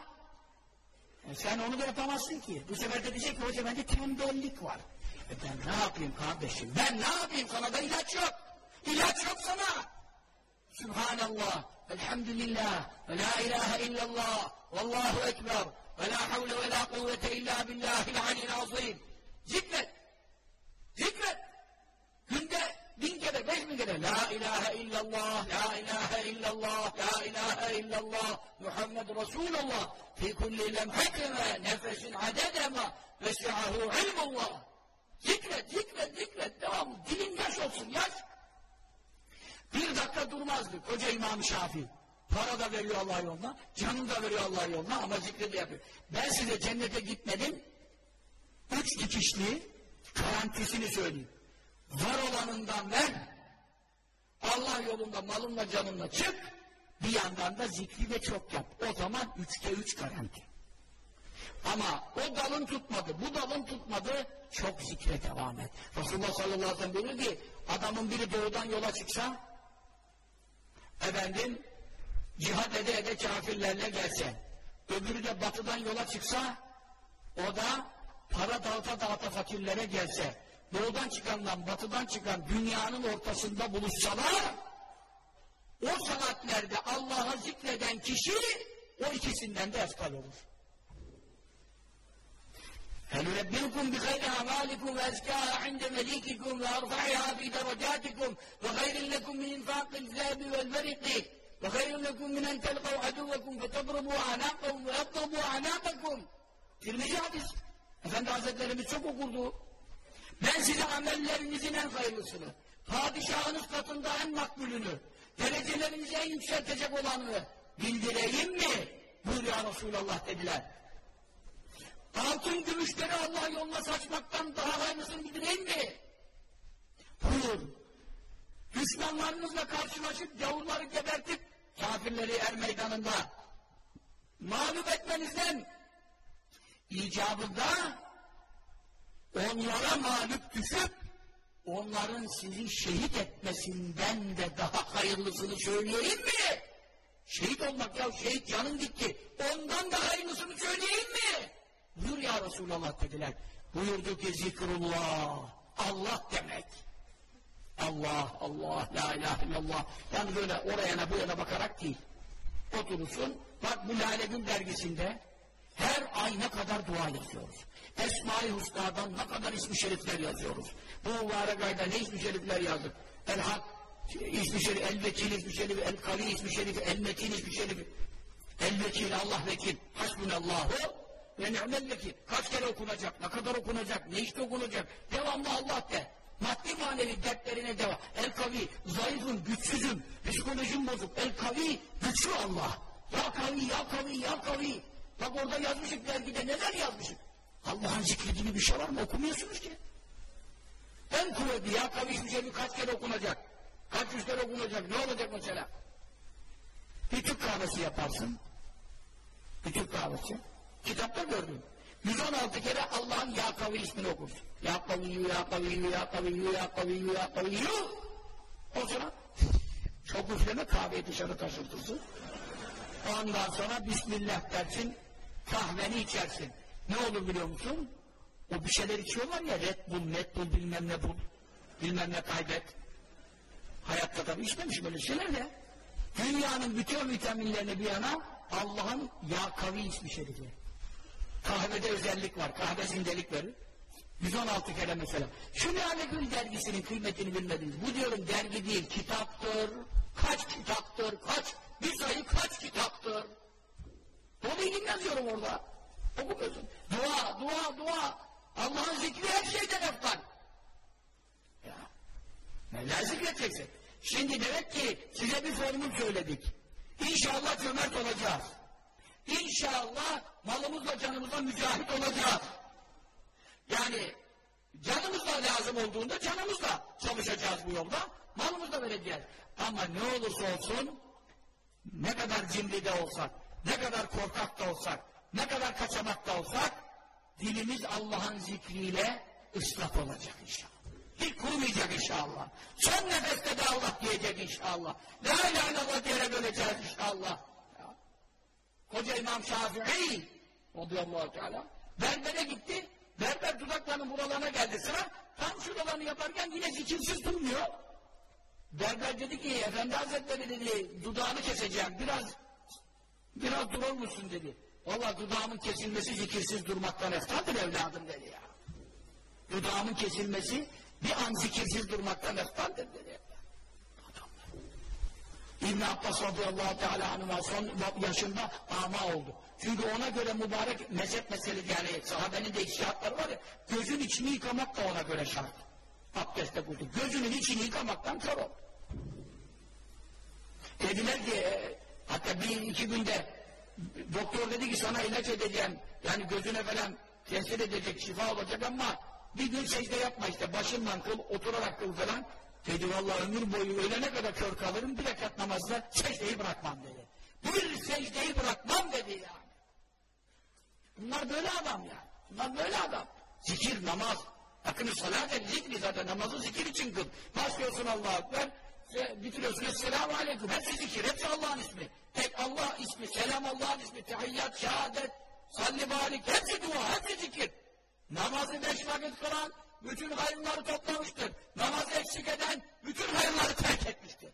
E sen onu da yapamazsın ki. Bu sefer de diyecek ki hoca bende tembellik var. E ben ne yapayım kardeşim? Ben ne yapayım? Sana da ilaç yok. İlaç yok sana. Subhanallah. Elhamdülillah. Ve la ilahe illallah. Vallahu ekber. Ve la havle ve la kuvvete illa billahil alil azim. Zikret. kere, beş bin kere. La ilahe illallah, la ilahe illallah, la ilahe illallah, Muhammed Resulullah. Fi kulli lemhatin ve nefesin adedema ve si'ahu ilmullah. Zikret, zikret, zikret. Devam. Dilin yaş olsun, yaş. Bir dakika durmazdı. Koca İmam Şafii. Para da veriyor Allah yoluna, canını da veriyor Allah yoluna ama zikri de yapıyor. Ben size cennete gitmedim, üç dikişli garantisini söyleyeyim. Var olanından ver, Allah yolunda malınla canınla çık, bir yandan da zikri de çok yap. O zaman üçte üç garanti. Ama o dalın tutmadı, bu dalın tutmadı, çok zikre devam et. Resulullah sallallahu aleyhi ve sellem ki, adamın biri doğudan yola çıksa, efendim, cihad ede ede kafirlerle gelse, öbürü de batıdan yola çıksa, o da para dağıta dağıta fakirlere gelse, doğudan çıkandan batıdan çıkan dünyanın ortasında buluşsalar, o saatlerde Allah'a zikreden kişi, o ikisinden de eftal olur. هل ننبئكم بخير أعمالكم وأزكاها عند مليككم وأرفعها في درجاتكم وخير لكم من إنفاق الذهب والبرق وخير لكم من أن تلقوا عدوكم فتضربوا أعناقهم ويضربوا أعناقكم Tirmizi hadis. Efendi Hazretlerimiz çok okurdu. Ben size amellerinizin en hayırlısını, padişahınız katında en makbulünü, derecelerinizi en yükseltecek olanını bildireyim mi? Buyur ya Resulallah dediler. Altın gümüşleri Allah yoluna saçmaktan daha hayırlısını bildireyim mi? Buyur. Düşmanlarınızla karşılaşıp gavurları gebertip kafirleri er meydanında mağlup etmenizden icabında onlara mağlup düşüp onların sizi şehit etmesinden de daha hayırlısını söyleyeyim mi? Şehit olmak ya şehit canın gitti. Ondan da hayırlısını söyleyeyim mi? Buyur ya Resulallah dediler. Buyurdu ki zikrullah. Allah demek. Allah, Allah, la ilahe illallah. Yani böyle oraya bu yana bakarak değil. Oturursun, bak bu Lale dergisinde ay ne kadar dua yazıyoruz. Esma-i Hüsna'dan ne kadar ismi şerifler yazıyoruz. Bu mübarek ayda ne ismi şerifler yazdık? El Hak, ismi şerif, El Vekil ismi şerifi, El Kavi ismi şerifi, El Metin ismi şerifi. El Vekil, Allah Vekil, Hasbunallahu ve ni'mel vekil. Kaç kere okunacak, ne kadar okunacak, ne işte okunacak. Devamlı Allah de. Maddi manevi dertlerine devam. El kavi, zayıfım, güçsüzüm, psikolojim bozuk. El kavi, güçlü Allah. Ya kavi, ya kavi, ya kavi. Bak orada yazmışık dergide neler yazmışık. Allah'ın zikri gibi bir şey var mı? Okumuyorsunuz ki. En kuvvetli ya kavi hiçbir şey kaç kere okunacak? Kaç yüz kere okunacak? Ne olacak mesela? Bir Türk kahvesi yaparsın. Bir Türk kahvesi. Kitapta gördüm. 116 kere Allah'ın Ya Kavi ismini okursun. Ya Kaviyyü, Ya Kaviyyü, Ya Kaviyyü, Ya Kaviyyü, Ya Kaviyyü. O sonra çok üfleme kahveyi dışarı taşırtırsın. Ondan sonra Bismillah dersin, kahveni içersin. Ne olur biliyor musun? O bir şeyler içiyorlar ya, Red Bull, Red Bull bilmem ne bul, bilmem ne kaybet. Hayatta tabii içmemişim öyle şeyler de. Dünyanın bütün vitaminlerini bir yana Allah'ın Ya Kavi ismi şerifi. Kahvede özellik var, kahve zindelik verir. 116 kere mesela. Şu Gül dergisinin kıymetini bilmediniz. Bu diyorum dergi değil, kitaptır. Kaç kitaptır, kaç, bir sayı kaç kitaptır. Dolu ilim yazıyorum orada. Okumuyorsun. Dua, dua, dua. Allah'ın zikri her şeyden eftal. Ya. Neler zikredeceksin? Şimdi demek ki size bir formül söyledik. İnşallah cömert olacağız. İnşallah malımızla canımızla mücahit olacağız. Yani canımızla lazım olduğunda canımızla çalışacağız bu yolda. Malımızla vereceğiz. Ama ne olursa olsun ne kadar cimri de olsak, ne kadar korkak da olsak, ne kadar kaçamak da olsak dilimiz Allah'ın zikriyle ıslah olacak inşallah. Hiç kurumayacak inşallah. Son nefeste de Allah diyecek inşallah. La ilahe illallah diyerek öleceğiz inşallah. Ya. Koca İmam Şafii radıyallahu teala berbere gitti. Berber dudaklarının buralarına geldi sıra. Tam şuralarını yaparken yine zikirsiz durmuyor. Berber dedi ki Efendi Hazretleri dedi dudağını keseceğim biraz biraz durur musun dedi. Valla dudağımın kesilmesi zikirsiz durmaktan eftadır evladım dedi ya. Dudağımın kesilmesi bir an zikirsiz durmaktan eftaldir dedi. İbn Abbas radıyallahu teala anh'a son yaşında ama oldu. Çünkü ona göre mübarek mezhep meselesi yani sahabenin de iştihatları var ya gözün içini yıkamak da ona göre şart. Abdestte kurdu. Gözünün içini yıkamaktan kör oldu. Dediler ki hatta bir iki günde doktor dedi ki sana ilaç edeceğim yani gözüne falan tesir edecek şifa olacak ama bir gün secde yapma işte başından kıl oturarak kıl falan dedi vallahi ömür boyu ölene kadar kör kalırım bir rekat namazda secdeyi bırakmam dedi. Bir secdeyi bırakmam dedi yani. Bunlar böyle adam ya. Bunlar böyle adam. Zikir, namaz. Akını salat et, zikri zaten namazı zikir için kıl. Başlıyorsun Allah'a Ekber, bitiriyorsun Esselamu Aleyküm. Hepsi zikir, hepsi Allah'ın ismi. Tek Allah ismi, selam Allah'ın ismi, tehiyyat, şehadet, salli balik, hepsi dua, hepsi zikir. Namazı beş vakit kılan, bütün hayırları toplamıştır. Namazı eksik eden, bütün hayırları terk etmiştir.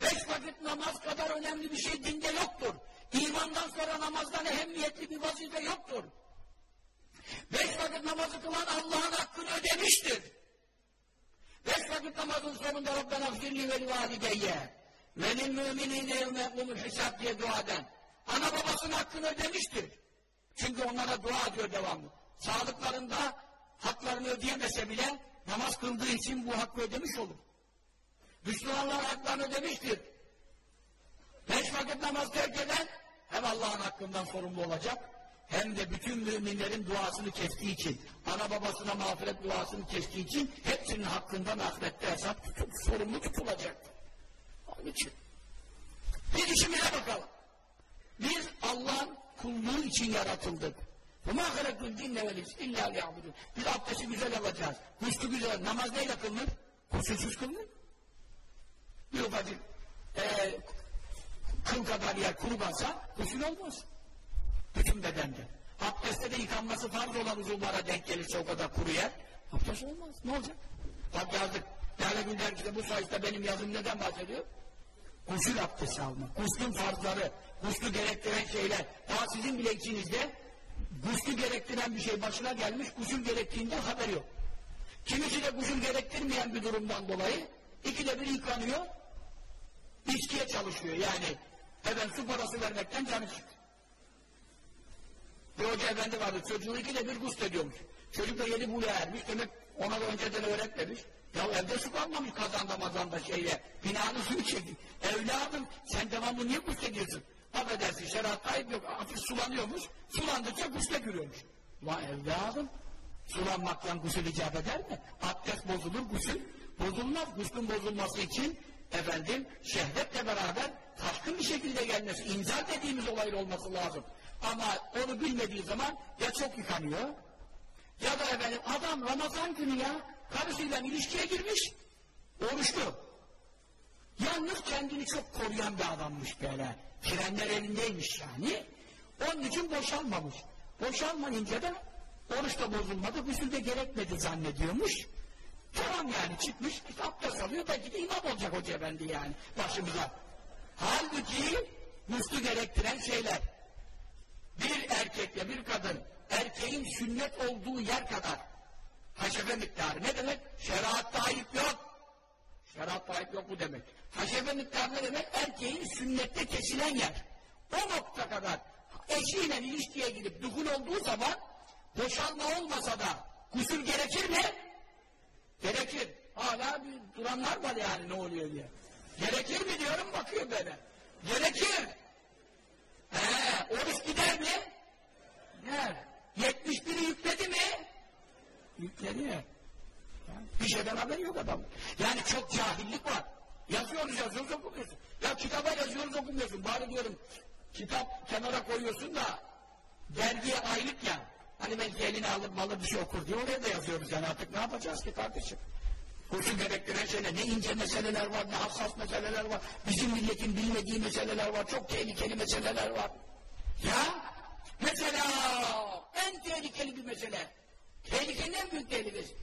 Beş vakit namaz kadar önemli bir şey dinde yoktur. İmandan sonra namazdan ehemmiyetli bir vazife yoktur. Beş vakit namazı kılan Allah'ın hakkını ödemiştir. Beş vakit namazın sonunda Rabbena gfirli ve valideyye ve lil müminine yevmekumul hesap diye dua eden ana babasının hakkını ödemiştir. Çünkü onlara dua ediyor devamlı. Sağlıklarında haklarını ödeyemese bile namaz kıldığı için bu hakkı ödemiş olur. Müslümanlar haklarını ödemiştir. Beş vakit namaz terk eden hem Allah'ın hakkından sorumlu olacak hem de bütün müminlerin duasını kestiği için, ana babasına mağfiret duasını kestiği için hepsinin hakkından ahirette hesap tutup sorumlu tutulacaktır. Onun için. Bir işimize bakalım. Biz Allah'ın kulluğu için yaratıldık. وَمَا خَلَقُ الْجِنَّ وَلِسِ اِلَّا لِيَعْبُدُونَ Biz abdesti güzel alacağız. Kuşlu güzel. Namaz neyle kılınır? Kusursuz kılınır. Bir ufacık e, kıl kadar yer kuru kalsa gusül olmaz. Bütün bedende. Abdestte de yıkanması farz olan uzuvlara denk gelirse o kadar kuru yer abdest olmaz. Ne olacak? Bak yazdık. Lale Gül dergide bu sayıda benim yazım neden bahsediyor? Gusül abdesti almak. Guslün farzları, guslü gerektiren şeyler. Daha sizin bile içinizde guslü gerektiren bir şey başına gelmiş, gusül gerektiğinden haber yok. Kimisi de gusül gerektirmeyen bir durumdan dolayı ikide bir yıkanıyor, içkiye çalışıyor. Yani hemen su parası vermekten canı çıktı. Bir hoca efendi vardı, çocuğu ikide bir gusül ediyormuş. Çocuk da yedi buluğa ermiş, demek ona da önceden öğretmemiş. Ya evde su kalmamış kazanda mazanda şeyle, binanın suyu çekti. Evladım sen devamlı niye gusül ediyorsun? Affedersin şeriat ayıp yok, hafif sulanıyormuş, sulandıkça gusle giriyormuş. Ulan evladım, sulanmaktan gusül icap eder mi? Abdest bozulur, gusül bozulmaz. Guslün bozulması için efendim şehvetle beraber taşkın bir şekilde gelmesi, inzal dediğimiz olayla olması lazım. Ama onu bilmediği zaman ya çok yıkanıyor ya da efendim adam Ramazan günü ya karısıyla ilişkiye girmiş oruçlu. Yalnız kendini çok koruyan bir adammış böyle. Frenler elindeymiş yani. Onun için boşalmamış. Boşalmayınca da oruç da bozulmadı, gusül de gerekmedi zannediyormuş. Tamam yani çıkmış, abdest alıyor, belki de imam olacak hoca efendi yani başımıza. Halbuki guslu gerektiren şeyler. Bir erkekle bir kadın, erkeğin sünnet olduğu yer kadar haşefe miktarı. Ne demek? Şeriatta ayıp yok. Şeriatta ayıp yok bu demek. Haşefe miktarı ne demek? Erkeğin sünnette kesilen yer. O nokta kadar eşiyle ilişkiye girip duhul olduğu zaman boşanma olmasa da gusül gerekir mi? Gerekir. Hala bir duranlar var yani ne oluyor diye. Gerekir mi diyorum bakıyor böyle. Gerekir. He, oruç gider mi? Gider. 71'i yükledi mi? Yükledi. Bir şeyden haberi yok adam. Yani çok cahillik var. Yazıyoruz yazıyoruz okumuyorsun. Ya kitaba yazıyoruz okumuyorsun. Bari diyorum kitap kenara koyuyorsun da dergiye aylık ya. Hani belki eline alıp malı bir şey okur diye oraya da yazıyoruz yani artık ne yapacağız ki kardeşim? Kursu gerektiren şeyler, ne ince meseleler var, ne hassas meseleler var, bizim milletin bilmediği meseleler var, çok tehlikeli meseleler var. Ya, mesela en tehlikeli bir mesele, tehlikenin en büyük tehlikesi.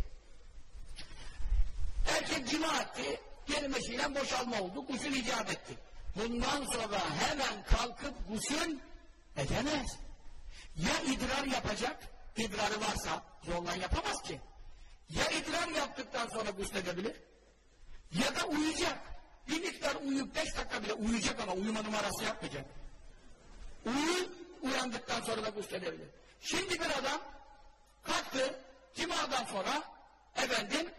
Erkek cima etti, kelimesiyle boşalma oldu, gusül icap etti. Bundan sonra hemen kalkıp gusül edemez. Ya idrar yapacak, idrarı varsa zorla yapamaz ki. Ya idrar yaptıktan sonra gusledebilir, ya da uyuyacak. Bir miktar uyuyup beş dakika bile uyuyacak ama uyuma numarası yapmayacak. Uyuyup uyandıktan sonra da gusledebilir. Şimdi bir adam kalktı cimadan sonra efendim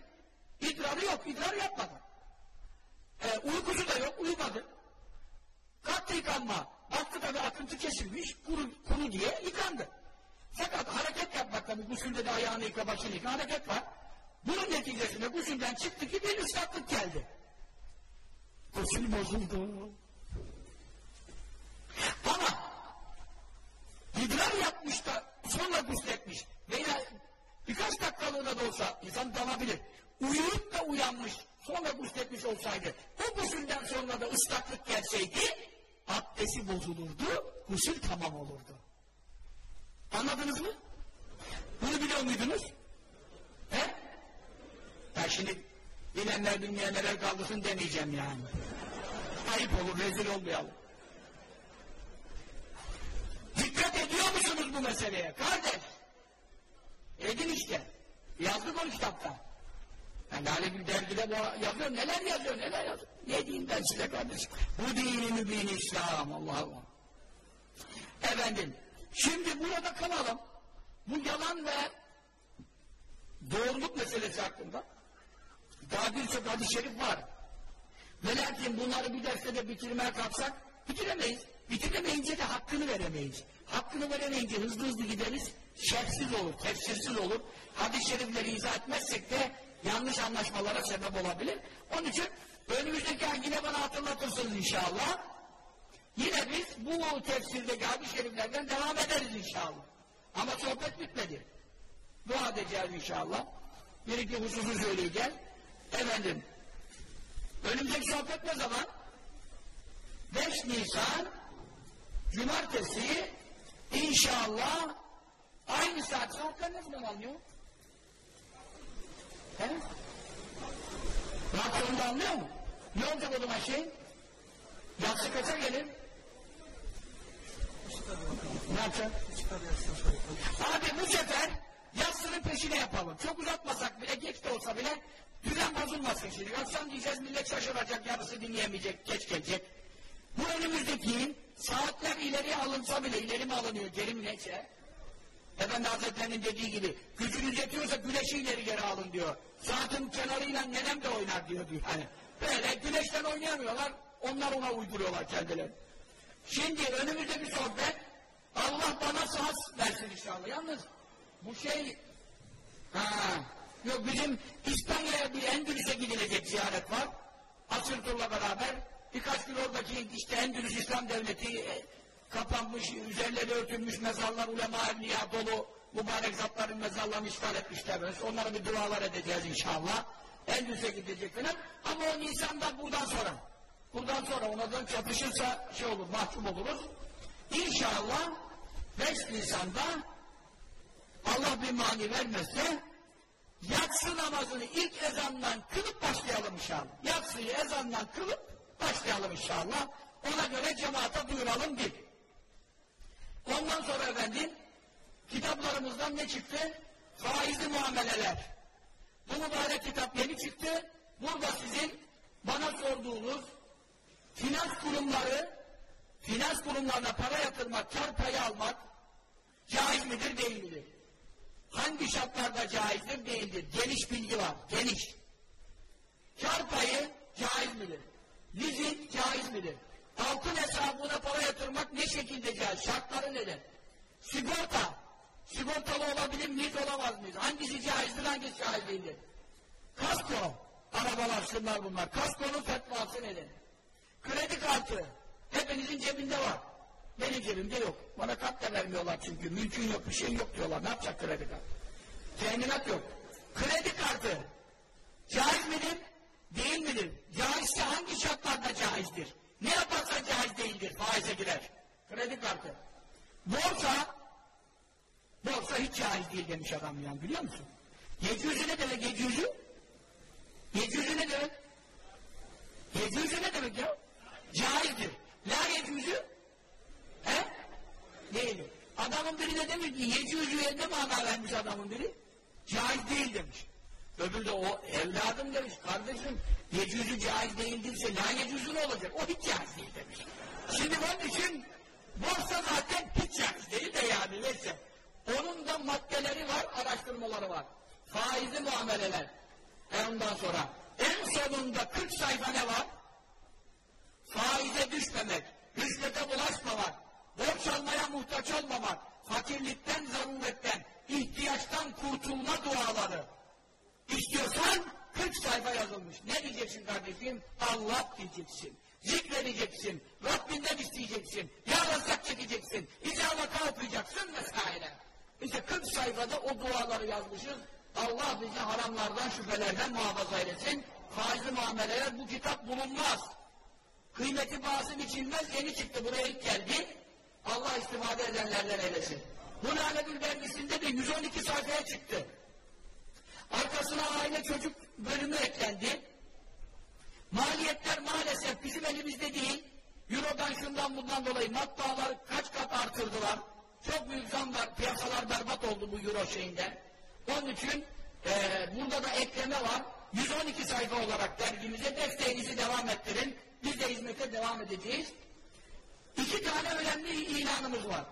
idrarı yok, idrar yapmadı. E, uykusu da yok, uyumadı. Kalktı yıkanma. Baktı tabi akıntı kesilmiş, kuru, kuru diye yıkandı. Fakat hareket yapmak tabi gusülde de ayağını yıka, başını yıka, hareket var. Bunun neticesinde gusülden çıktı ki bir ıslaklık geldi. Gusül bozuldu. İdrar yapmış da sonra gusletmiş veya birkaç dakikalığına da olsa insan dalabilir. Uyuyup da uyanmış sonra gusletmiş olsaydı o gusülden sonra da ıslaklık gelseydi abdesti bozulurdu, gusül tamam olurdu. Anladınız mı? Bunu biliyor muydunuz? He? Ya şimdi bilenler bilmeyenlere kaldırsın demeyeceğim yani. Ayıp olur, rezil olmayalım. Dikkat bu meseleye? Kardeş! Edin işte. Yazdık o kitapta. Yani Lale bir dergide bu yazıyor, neler yazıyor, neler yazıyor. Ne diyeyim ben size kardeşim? Bu dini mübin İslam, Allah'ım. Efendim, şimdi burada kalalım. Bu yalan ve doğruluk meselesi hakkında daha birçok hadis-i şerif var. Ve lakin bunları bir derste de bitirmeye kalksak bitiremeyiz. Bitiremeyince de hakkını veremeyiz. Hakkını veremeyince hızlı hızlı gideriz. Şerhsiz olur, tefsirsiz olur. Hadis-i şerifleri izah etmezsek de yanlış anlaşmalara sebep olabilir. Onun için önümüzdeki ay yine bana hatırlatırsınız inşallah. Yine biz bu tefsirdeki hadis-i şeriflerden devam ederiz inşallah. Ama sohbet bitmedi. Dua edeceğiz inşallah. Bir iki hususu söyleyeceğiz. Efendim, önümüzdeki sohbet ne zaman? 5 Nisan Cumartesi inşallah aynı saat. Saatler ne zaman alınıyor? He? Rahatsızlığında anlıyor mu? Ne olacak o zaman şey? Yatsı kaça gelir? Ne yapacak? Abi bu sefer yatsının peşine yapalım. Çok uzatmasak bile, geç de olsa bile düzen bozulmasın şimdi. Akşam diyeceğiz millet şaşıracak, yarısı dinleyemeyecek, geç gelecek. Bu önümüzdeki saatler ileriye alınsa bile, ileri mi alınıyor, geri mi neyse? Efendi Hazretleri'nin dediği gibi, gücünüz yetiyorsa güneşi ileri geri alın diyor. Saatin kenarıyla nenem de oynar diyor. diyor. Hani böyle güneşten oynayamıyorlar, onlar ona uyduruyorlar kendileri. Şimdi önümüzde bir sohbet, Allah bana saz versin inşallah. Yalnız bu şey, ha, yok bizim İspanya'ya bir Endülüs'e gidilecek ziyaret var. Asırtur'la beraber birkaç gün oradaki işte Endülüs İslam Devleti e, kapanmış, üzerleri örtülmüş mezarlar, ulema evliya dolu mübarek zatların mezarlarını işgal etmişler. Onlara bir dualar edeceğiz inşallah. Endülüs'e gidecek falan. Ama o Nisan'da buradan sonra. Buradan sonra onlardan çatışırsa şey olur, mahkum oluruz. İnşallah 5 Nisan'da Allah bir mani vermezse yatsı namazını ilk ezandan kılıp başlayalım inşallah. Yatsıyı ezandan kılıp başlayalım inşallah. Ona göre cemaate duyuralım bir. Ondan sonra efendim kitaplarımızdan ne çıktı? Faizli muameleler. Bu mübarek kitap yeni çıktı. Burada sizin bana sorduğunuz finans kurumları finans kurumlarına para yatırmak, kar payı almak caiz midir, değil midir? Hangi şartlarda caizdir, değildir? Geniş bilgi var, geniş. Kar payı caiz midir? Leasing caiz midir? Altın hesabına para yatırmak ne şekilde caiz? Şartları nedir? Sigorta. Sigortalı olabilir miyiz, olamaz mıyız? Hangisi caizdir, hangisi caiz değildir? Kasko. Arabalar, şunlar bunlar. Kaskonun fetvası nedir? Kredi kartı. Hepinizin cebinde var. Benim cebimde yok. Bana kart da vermiyorlar çünkü. Mülkün yok, bir şey yok diyorlar. Ne yapacak kredi kartı? Teminat yok. Kredi kartı. Caiz midir? Değil midir? Caizse hangi şartlarda caizdir? Ne yaparsa caiz değildir. Faize girer. Kredi kartı. Borsa borsa hiç caiz değil demiş adam yani biliyor musun? Yecüzü ne demek yecüzü? Yecüzü ne demek? Yecüzü ne demek ya? Caizdir. La yecüzü? He? Değil. Adamın biri de demiş ki yecüzüye ne mana vermiş adamın biri? Caiz değil demiş. Öbürü de o evladım demiş. Kardeşim Yecüzü caiz değildirse la yecüzü ne olacak? O hiç caiz değil demiş. Şimdi onun için borsa zaten hiç caiz değil de yani neyse. Onun da maddeleri var, araştırmaları var. Faizli muameleler. E ondan sonra en sonunda 40 sayfa ne var? Faize düşmemek, rüşvete bulaşmamak, borç almaya muhtaç olmamak, fakirlikten, zaruretten, ihtiyaçtan kurtulma duaları. İstiyorsan 40 sayfa yazılmış. Ne diyeceksin kardeşim? Allah diyeceksin. Zikredeceksin. Rabbinden isteyeceksin. Yarazak çekeceksin. İcabata okuyacaksın vesaire. İşte 40 sayfada o duaları yazmışız. Allah bizi haramlardan, şüphelerden muhafaza eylesin. Faizli muameleler bu kitap bulunmaz. Kıymeti bazı biçilmez, yeni çıktı. Buraya ilk geldi. Allah istifade edenlerden eylesin. Bu Lale dergisinde de 112 sayfaya çıktı. Arkasına aile çocuk bölümü eklendi. Maliyetler maalesef bizim elimizde değil. Euro'dan şundan bundan dolayı matbaalar kaç kat artırdılar. Çok büyük zamlar, piyasalar berbat oldu bu Euro şeyinde. Onun için e, burada da ekleme var. 112 sayfa olarak dergimize desteğinizi devam ettirin. Biz de hizmete devam edeceğiz. İki tane önemli ilanımız var.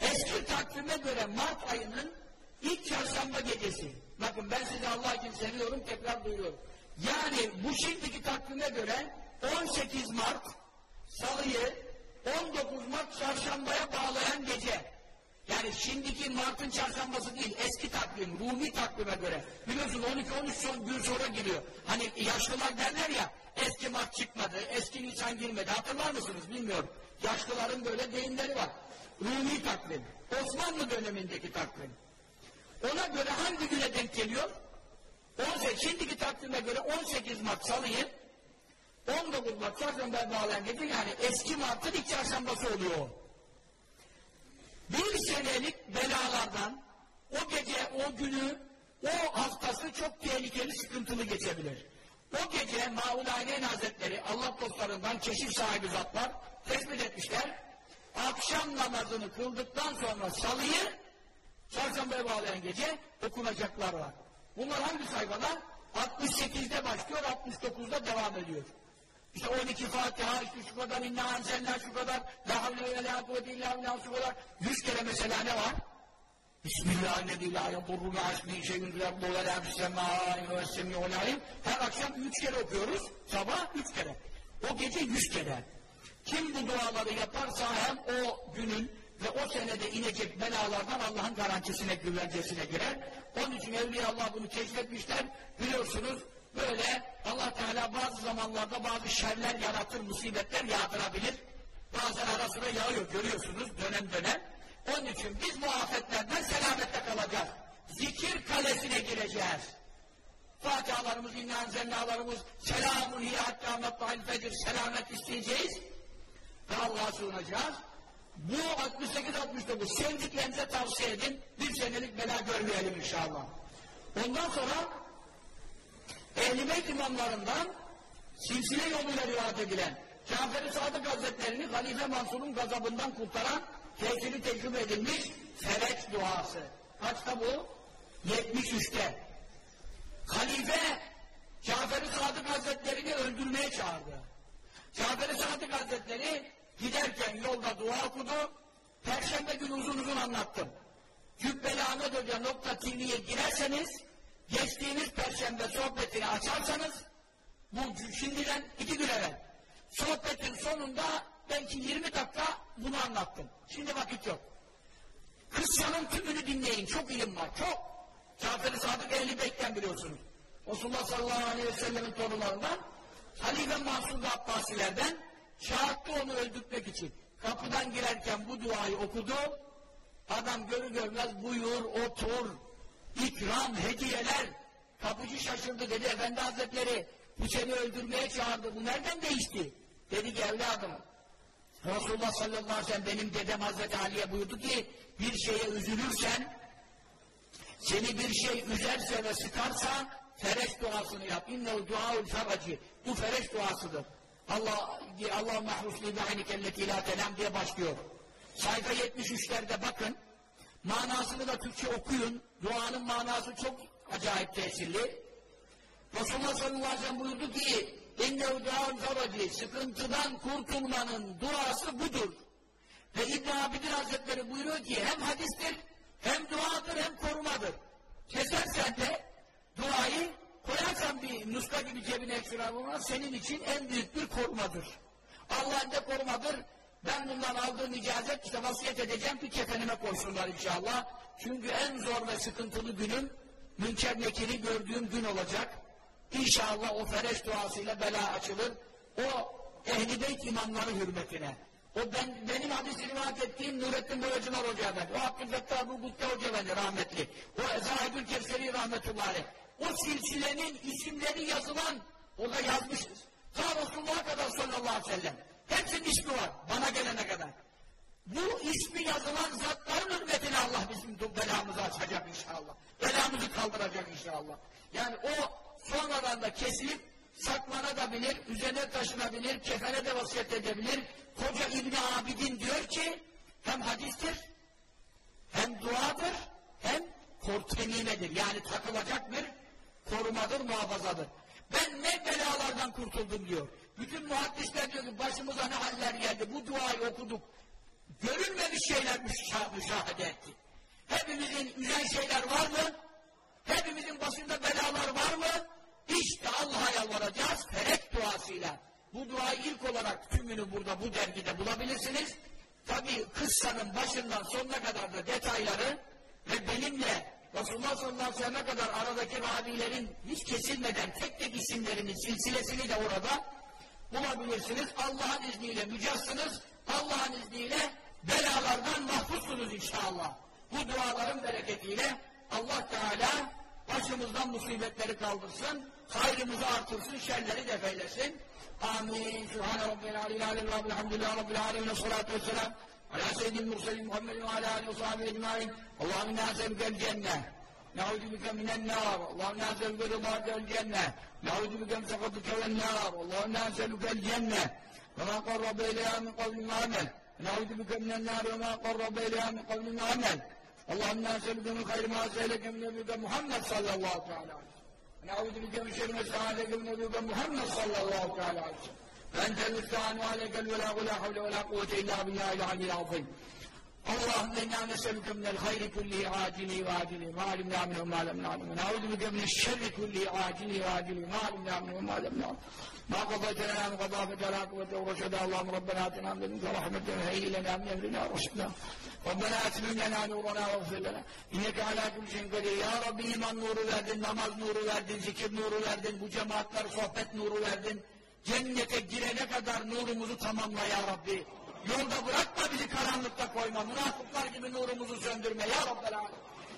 Eski takvime göre Mart ayının ilk çarşamba gecesi. Bakın ben sizi Allah için seviyorum, tekrar duyuyorum. Yani bu şimdiki takvime göre 18 Mart Salı'yı 19 Mart çarşambaya bağlayan gece. Yani şimdiki Mart'ın çarşambası değil, eski takvim, Rumi takvime göre. Biliyorsun 12-13 son gün sonra giriyor. Hani yaşlılar derler ya, eski Mart çıkmadı, eski Nisan girmedi. Hatırlar mısınız bilmiyorum. Yaşlıların böyle deyimleri var. Rumi takvim, Osmanlı dönemindeki takvim. Ona göre hangi güne denk geliyor? 18, şimdiki takvime göre 18 Mart Salı'yı 19 Mart çarşambaya bağlayan gece yani eski Mart'ın ilk çarşambası oluyor. Bir senelik belalardan o gece, o günü, o haftası çok tehlikeli, sıkıntılı geçebilir. O gece Maulayneyn Hazretleri Allah dostlarından keşif sahibi zatlar tespit etmişler. Akşam namazını kıldıktan sonra salıyı çarşambaya bağlayan gece okunacaklar var. Bunlar hangi sayfalar? 68'de başlıyor, 69'da devam ediyor. İşte 12 Fatiha, işte şu kadar inna anzella şu kadar, la havle ve la kuvvete illa billah şu kadar. 100 kere mesela ne var? Bismillahirrahmanirrahim. La yadurru ma ismihi şeyün fil ardı ve la fis semâi ve semi'ul alim. Her akşam 3 kere okuyoruz. Sabah 3 kere. O gece 100 kere. Kim bu duaları yaparsa hem o günün ve o senede inecek belalardan Allah'ın garantisine, güvencesine girer. Onun için Evliya Allah bunu keşfetmişler. Biliyorsunuz böyle Allah Teala bazı zamanlarda bazı şerler yaratır, musibetler yağdırabilir. Bazen ara sıra yağıyor görüyorsunuz dönem dönem. Onun için biz bu afetlerden selamette kalacağız. Zikir kalesine gireceğiz. Fatihalarımız, innan zennalarımız, selamun hiyatta mettahil fecir, selamet isteyeceğiz. Ve Allah'a sığınacağız. Bu 68-69 sevdiklerinize tavsiye edin. Bir senelik bela görmeyelim inşallah. Ondan sonra Beyt imamlarından silsile yoluyla rivayet edilen Cafer-i Sadık Hazretlerini Halife Mansur'un gazabından kurtaran tesiri tecrübe edilmiş Fereç duası. Kaçta bu? 73'te. Halife Cafer-i Sadık Hazretlerini öldürmeye çağırdı. Cafer-i Sadık Hazretleri giderken yolda dua okudu. Perşembe günü uzun uzun anlattım. Cübbeli Ahmet Hoca nokta TV'ye girerseniz geçtiğimiz perşembe sohbetini açarsanız bu şimdiden iki gün evvel sohbetin sonunda belki 20 dakika bunu anlattım. Şimdi vakit yok. Kıssanın tümünü dinleyin. Çok ilim var. Çok. Cafer-i Sadık Ehli Beyt'ten biliyorsunuz. Resulullah sallallahu aleyhi ve sellemin torunlarından Halife Mansur Abbasilerden çağırttı onu öldürtmek için. Kapıdan girerken bu duayı okudu. Adam görür görmez buyur, otur, ikram, hediyeler. Kapıcı şaşırdı dedi, Efendi Hazretleri bu seni öldürmeye çağırdı, bu nereden değişti? Dedi ki evladım, Resulullah sallallahu aleyhi ve sellem benim dedem Hazreti Ali'ye buyurdu ki bir şeye üzülürsen seni bir şey üzerse ve sıkarsa fereş duasını yap. İnnehu duaul feracı. Bu fereş duasıdır. Allah Allah mahrusli be'anikelleti la telam diye başlıyor. Sayfa 73'lerde bakın. Manasını da Türkçe okuyun. Duanın manası çok acayip tesirli. Resulullah sallallahu aleyhi ve sellem buyurdu ki اِنَّهُ دَعَنْ فَرَجِ Sıkıntıdan kurtulmanın duası budur. Ve İbn Abidin Hazretleri buyuruyor ki hem hadistir, hem duadır, hem korumadır. Kesersen de duayı koyarsan bir nuska gibi cebine ekstra senin için en büyük bir korumadır. Allah'ın da korumadır. Ben bundan aldığım icazet işte vasiyet edeceğim ki kefenime koysunlar inşallah. Çünkü en zor ve sıkıntılı günüm münker nekiri gördüğüm gün olacak. İnşallah o fereş duasıyla bela açılır. O ehl-i beyt imamları hürmetine. O ben, benim hadisi rivayet ettiğim Nurettin Boyacılar Hoca Efendi. O Abdülfettah Abu Gutte Hoca Efendi rahmetli. O Zahidül Kevseri rahmetullahi. O silsilenin isimleri yazılan, orada yazmışız. Ta Resulullah'a kadar sallallahu aleyhi ve sellem. Hepsinin ismi var, bana gelene kadar. Bu ismi yazılan zatların hürmetine Allah bizim belamızı açacak inşallah. Belamızı kaldıracak inşallah. Yani o sonradan da kesilip saklanabilir, üzerine taşınabilir, kefene de vasiyet edebilir. Koca İbni Abidin diyor ki hem hadistir, hem duadır, hem kortenimedir. Yani takılacak bir korumadır, muhafazadır. Ben ne belalardan kurtuldum diyor. Bütün muhaddisler diyor ki başımıza ne haller geldi. Bu duayı okuduk. Görülmemiş şeyler müşahede etti. Hepimizin üzen şeyler var mı? Hepimizin başında belalar var mı? İşte Allah'a yalvaracağız ferek duasıyla. Bu duayı ilk olarak tümünü burada bu dergide bulabilirsiniz. Tabi kıssanın başından sonuna kadar da detayları ve benimle Resulullah sallallahu aleyhi ve sellem'e kadar aradaki ravilerin hiç kesilmeden tek tek isimlerinin silsilesini de orada bulabilirsiniz. Allah'ın izniyle mücassınız. Allah'ın izniyle belalardan mahfuzsunuz inşallah. Bu duaların bereketiyle Allah Teala başımızdan musibetleri kaldırsın, hayrımızı artırsın, şerleri defeylesin. Amin. Sübhane Rabbil Aleyhi Aleyhi Rabbil Hamdülillah Rabbil Alemin Salatu Vesselam Murselin Muhammedin ve ala aleyhi ve sahibi ecmain Allahümme nasebükel cennet نعوذ بك من النار. اللهم نسألك رضاك والجنة. نعوذ بك من سخطك والنار. اللهم نسألك الجنة. وما قرب إليها من قول وعمل. نعوذ بك من النار. وما قرب إليها من قول وعمل. اللهم نسألك من خير ما سألك من نبيك محمد صلى الله تعالى عليه وسلم. نعوذ بك من شر ما استعاذك من نبيك محمد صلى الله تعالى عليه وسلم. فأنت المستعان وعليك الولاء ولا حول ولا قوة إلا بالله العلي العظيم. اللهم أنا نسالك من الخير كله عاجله واجله. ما علمنا منه ما لم نعلم. ونعوذ بك من الشر كله عاجله واجله. ما علمنا منه ما لم نعلم. ما قضيت لنا من قضاء فلا قوة ورشدا اللهم ربنا آتنا من لدنك رحمة وهيئ لنا من أمرنا رشدا. ربنا أتمم لنا نورنا واغفر لنا. إنك على كل شيء قدير. ya Rabbi iman nuru verdin, namaz nuru verdin, zikir nuru verdin, bu cemaatler sohbet nuru. Cennete girene kadar nurumuzu tamamla ya Rabbi. Yolda bırakma bizi karanlıkta koyma. Münafıklar gibi nurumuzu söndürme ya Rabbel Alem.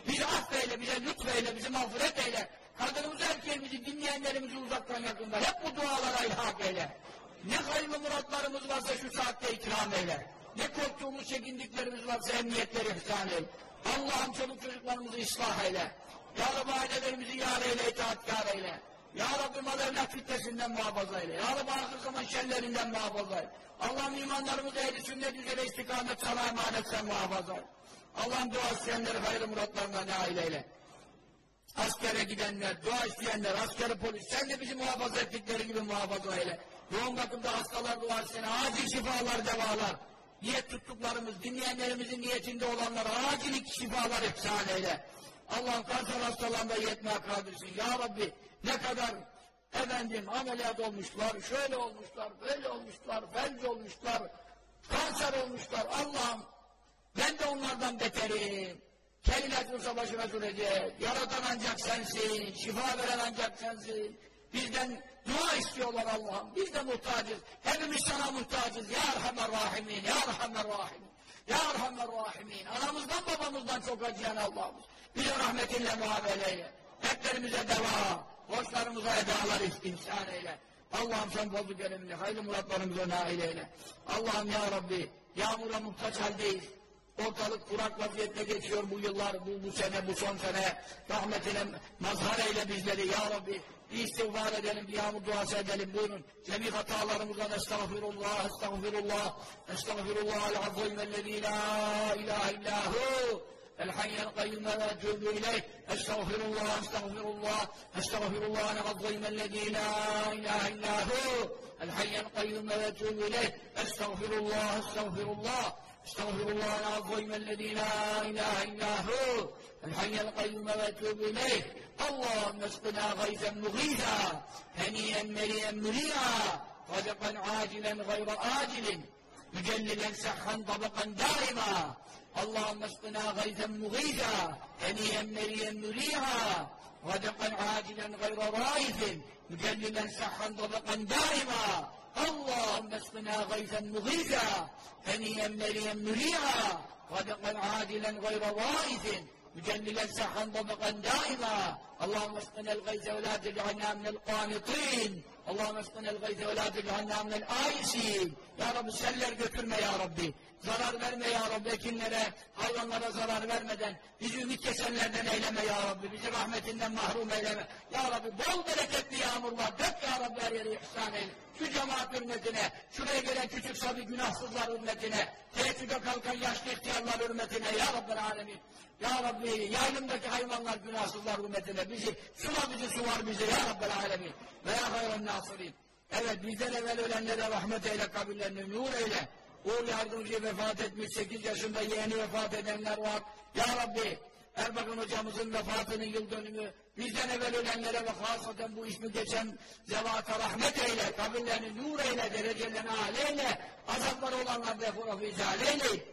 Bizi affeyle, bize lütfeyle, bizi mağfiret eyle. Kadınımızı, erkeğimizi, dinleyenlerimizi uzaktan yakından hep bu dualara ilhak eyle. Ne hayırlı muratlarımız varsa şu saatte ikram eyle. Ne korktuğumuz, çekindiklerimiz varsa emniyetleri ihsan eyle. Allah'ım çoluk çocuklarımızı ıslah eyle. Ya Rabbi ailelerimizi yar eyle, itaatkar eyle. Ya Rabbi mal evlat fitnesinden muhafaza eyle. Ya Rabbi ahir zaman şerlerinden muhafaza eyle. Allah'ım imanlarımızı ehli sünnet üzere istikamet sana emanet sen muhafaza eyle. Allah'ım dua isteyenleri hayırlı muratlarına nail eyle. Askere gidenler, dua isteyenler, askeri polis, sen de bizi muhafaza ettikleri gibi muhafaza eyle. Yoğun bakımda hastalar dua isteyene acil şifalar, devalar. Niyet tuttuklarımız, dinleyenlerimizin niyetinde olanlara acil şifalar ihsan eyle. Allah'ım kanser hastalarında yetmeye kadirsin. Ya Rabbi ne kadar efendim ameliyat olmuşlar, şöyle olmuşlar, böyle olmuşlar, felç olmuşlar, kanser olmuşlar. Allah'ım ben de onlardan beterim. Kelile dursa başına sürecek. Yaratan ancak sensin. Şifa veren ancak sensin. Bizden dua istiyorlar Allah'ım. Biz de muhtacız. Hepimiz sana muhtacız. Ya Erhamer Rahimin. Ya Erhamer Rahimin. Ya Erhamer Rahimin. Anamızdan babamızdan çok acıyan Allah'ımız. Bize rahmetinle muamele eyle. Dertlerimize deva. Borçlarımıza edalar ihsan eyle. Allah'ım sen fazl-ı kereminle hayırlı muratlarımıza nail eyle. Allah'ım ya Rabbi yağmura muhtaç haldeyiz. Ortalık kurak vaziyette geçiyor bu yıllar, bu, bu sene, bu son sene. Rahmetine mazhar eyle bizleri ya Rabbi. Bir istiğfar edelim, bir yağmur duası edelim. Buyurun. Cemi hatalarımızdan estağfirullah, estağfirullah, estağfirullah el-azim ellezî la ilahe illahu الحي القيوم واتوب إليه. أستغفر الله أستغفر الله أستغفر الله العظيم الذي لا إله إلا هو. الحي القيوم واتوب إليه. أستغفر الله أستغفر الله أستغفر الله العظيم الذي لا إله إلا هو. الحي القيوم واتوب إليه. اللهم اسقنا غيثا مغيثا هنيئا مريئا مريئا رزقا عاجلا غير آجل مجللا سحا طبقا دائما. اللهم اسقنا غيثا مغيثا هنيئا مريئا مريئا رزقا عاجلا غير رائف مجللا سحا طبقا دائما. اللهم اسقنا غيثا مغيثا هنيئا مريئا مريئا غدقا عادلا غير رائف مجللا سحا طبقا دائما. اللهم اسقنا الغيث ولا تجعلنا من القانطين. اللهم اسقنا الغيث ولا تجعلنا من الآيسين. Ya Rabbi seller götürme ya Rabbi. Zarar verme ya Rabbi ekinlere, hayvanlara zarar vermeden. Bizi ümit kesenlerden eyleme ya Rabbi. Bizi rahmetinden mahrum eyleme. Ya Rabbi bol bereketli yağmurlar. Dök ya Rabbi her yeri ihsan eyle. Şu cemaat hürmetine, şuraya gelen küçük sabi günahsızlar hürmetine, teheccüde kalkan yaşlı ihtiyarlar hürmetine ya Rabbi alemin. Ya Rabbi yaylımdaki hayvanlar günahsızlar hürmetine bizi, sula bizi suvar bizi ya Rabbi alemin. Ve ya hayran nasirin. Evet bizden evvel ölenlere rahmet eyle kabirlerini nur eyle. Uğur Yardımcı vefat etmiş, 8 yaşında yeğeni vefat edenler var. Ya Rabbi, Erbakan hocamızın vefatının yıl dönümü, bizden evvel ölenlere ve hasaten bu ismi geçen zevata rahmet eyle, kabirlerini nur eyle, derecelerini âle azapları olanlar defurafı izale eyle.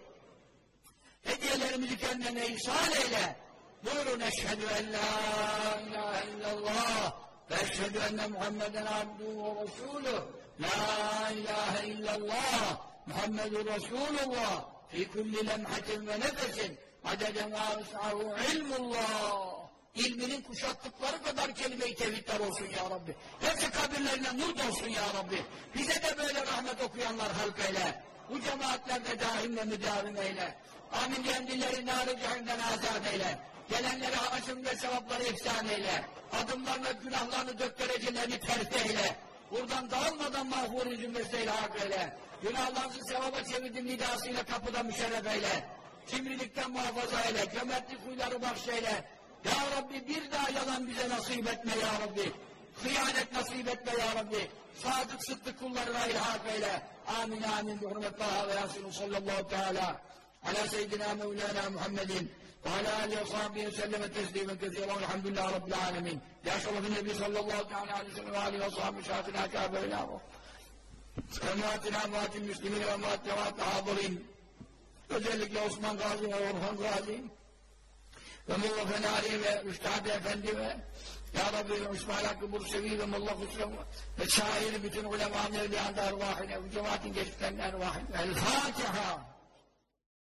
Hediyelerimizi kendine ihsan eyle. Buyurun eşhedü en la ilahe illallah ve eşhedü enne Muhammeden abduhu ve resuluh. La ilahe illallah. Muhammedun Resulullah fi kulli lemhatin ve nefesin adeden vâs'ahu ilmullah ilminin kuşattıkları kadar kelime-i tevhidler olsun ya Rabbi. Hepsi kabirlerine nur dolsun ya Rabbi. Bize de böyle rahmet okuyanlar halk eyle. Bu cemaatlerde daim ve müdavim eyle. Amin kendileri nar-ı cehennemden azat eyle. Gelenlere acım ve sevapları ihsan eyle. Adımlarla günahlarını dök derecelerini terfi eyle. Buradan dağılmadan mahvurun cümlesiyle hak eyle. Günahlarınızı sevaba çevirdim nidasıyla kapıda müşerref eyle. Muhafaza eyle. Cömertlik huyları bahşeyle. Ya Rabbi bir daha yalan bize nasip etme ya Rabbi. Hıyanet nasip etme ya Rabbi. Sadık sıddık kullarına ilhak eyle. Amin amin. Bi hurmet Taha ve Yasin'in sallallahu teala. Ala seyyidina Mevlana Muhammedin. Ve ala aleyhi ve sahibihi selleme teslimen kesiren. Elhamdülillahi Rabbil alemin. Ya sallallahu teala aleyhi ve sellem ve aleyhi ve sahibi şahsına kâbe ve maat cemaat hadirin özellikle Osman Gazi ve Orhan Gazi ve Mulla Fenari ve Üstad Efendi ve Ya Rabbi İsmail Hakkı Bursevi ve Mulla Hüsrev ve şairi bütün ulema-ı mevliyanda ervahine ve cemaatin geçtiklerinin ervahine. El Fatiha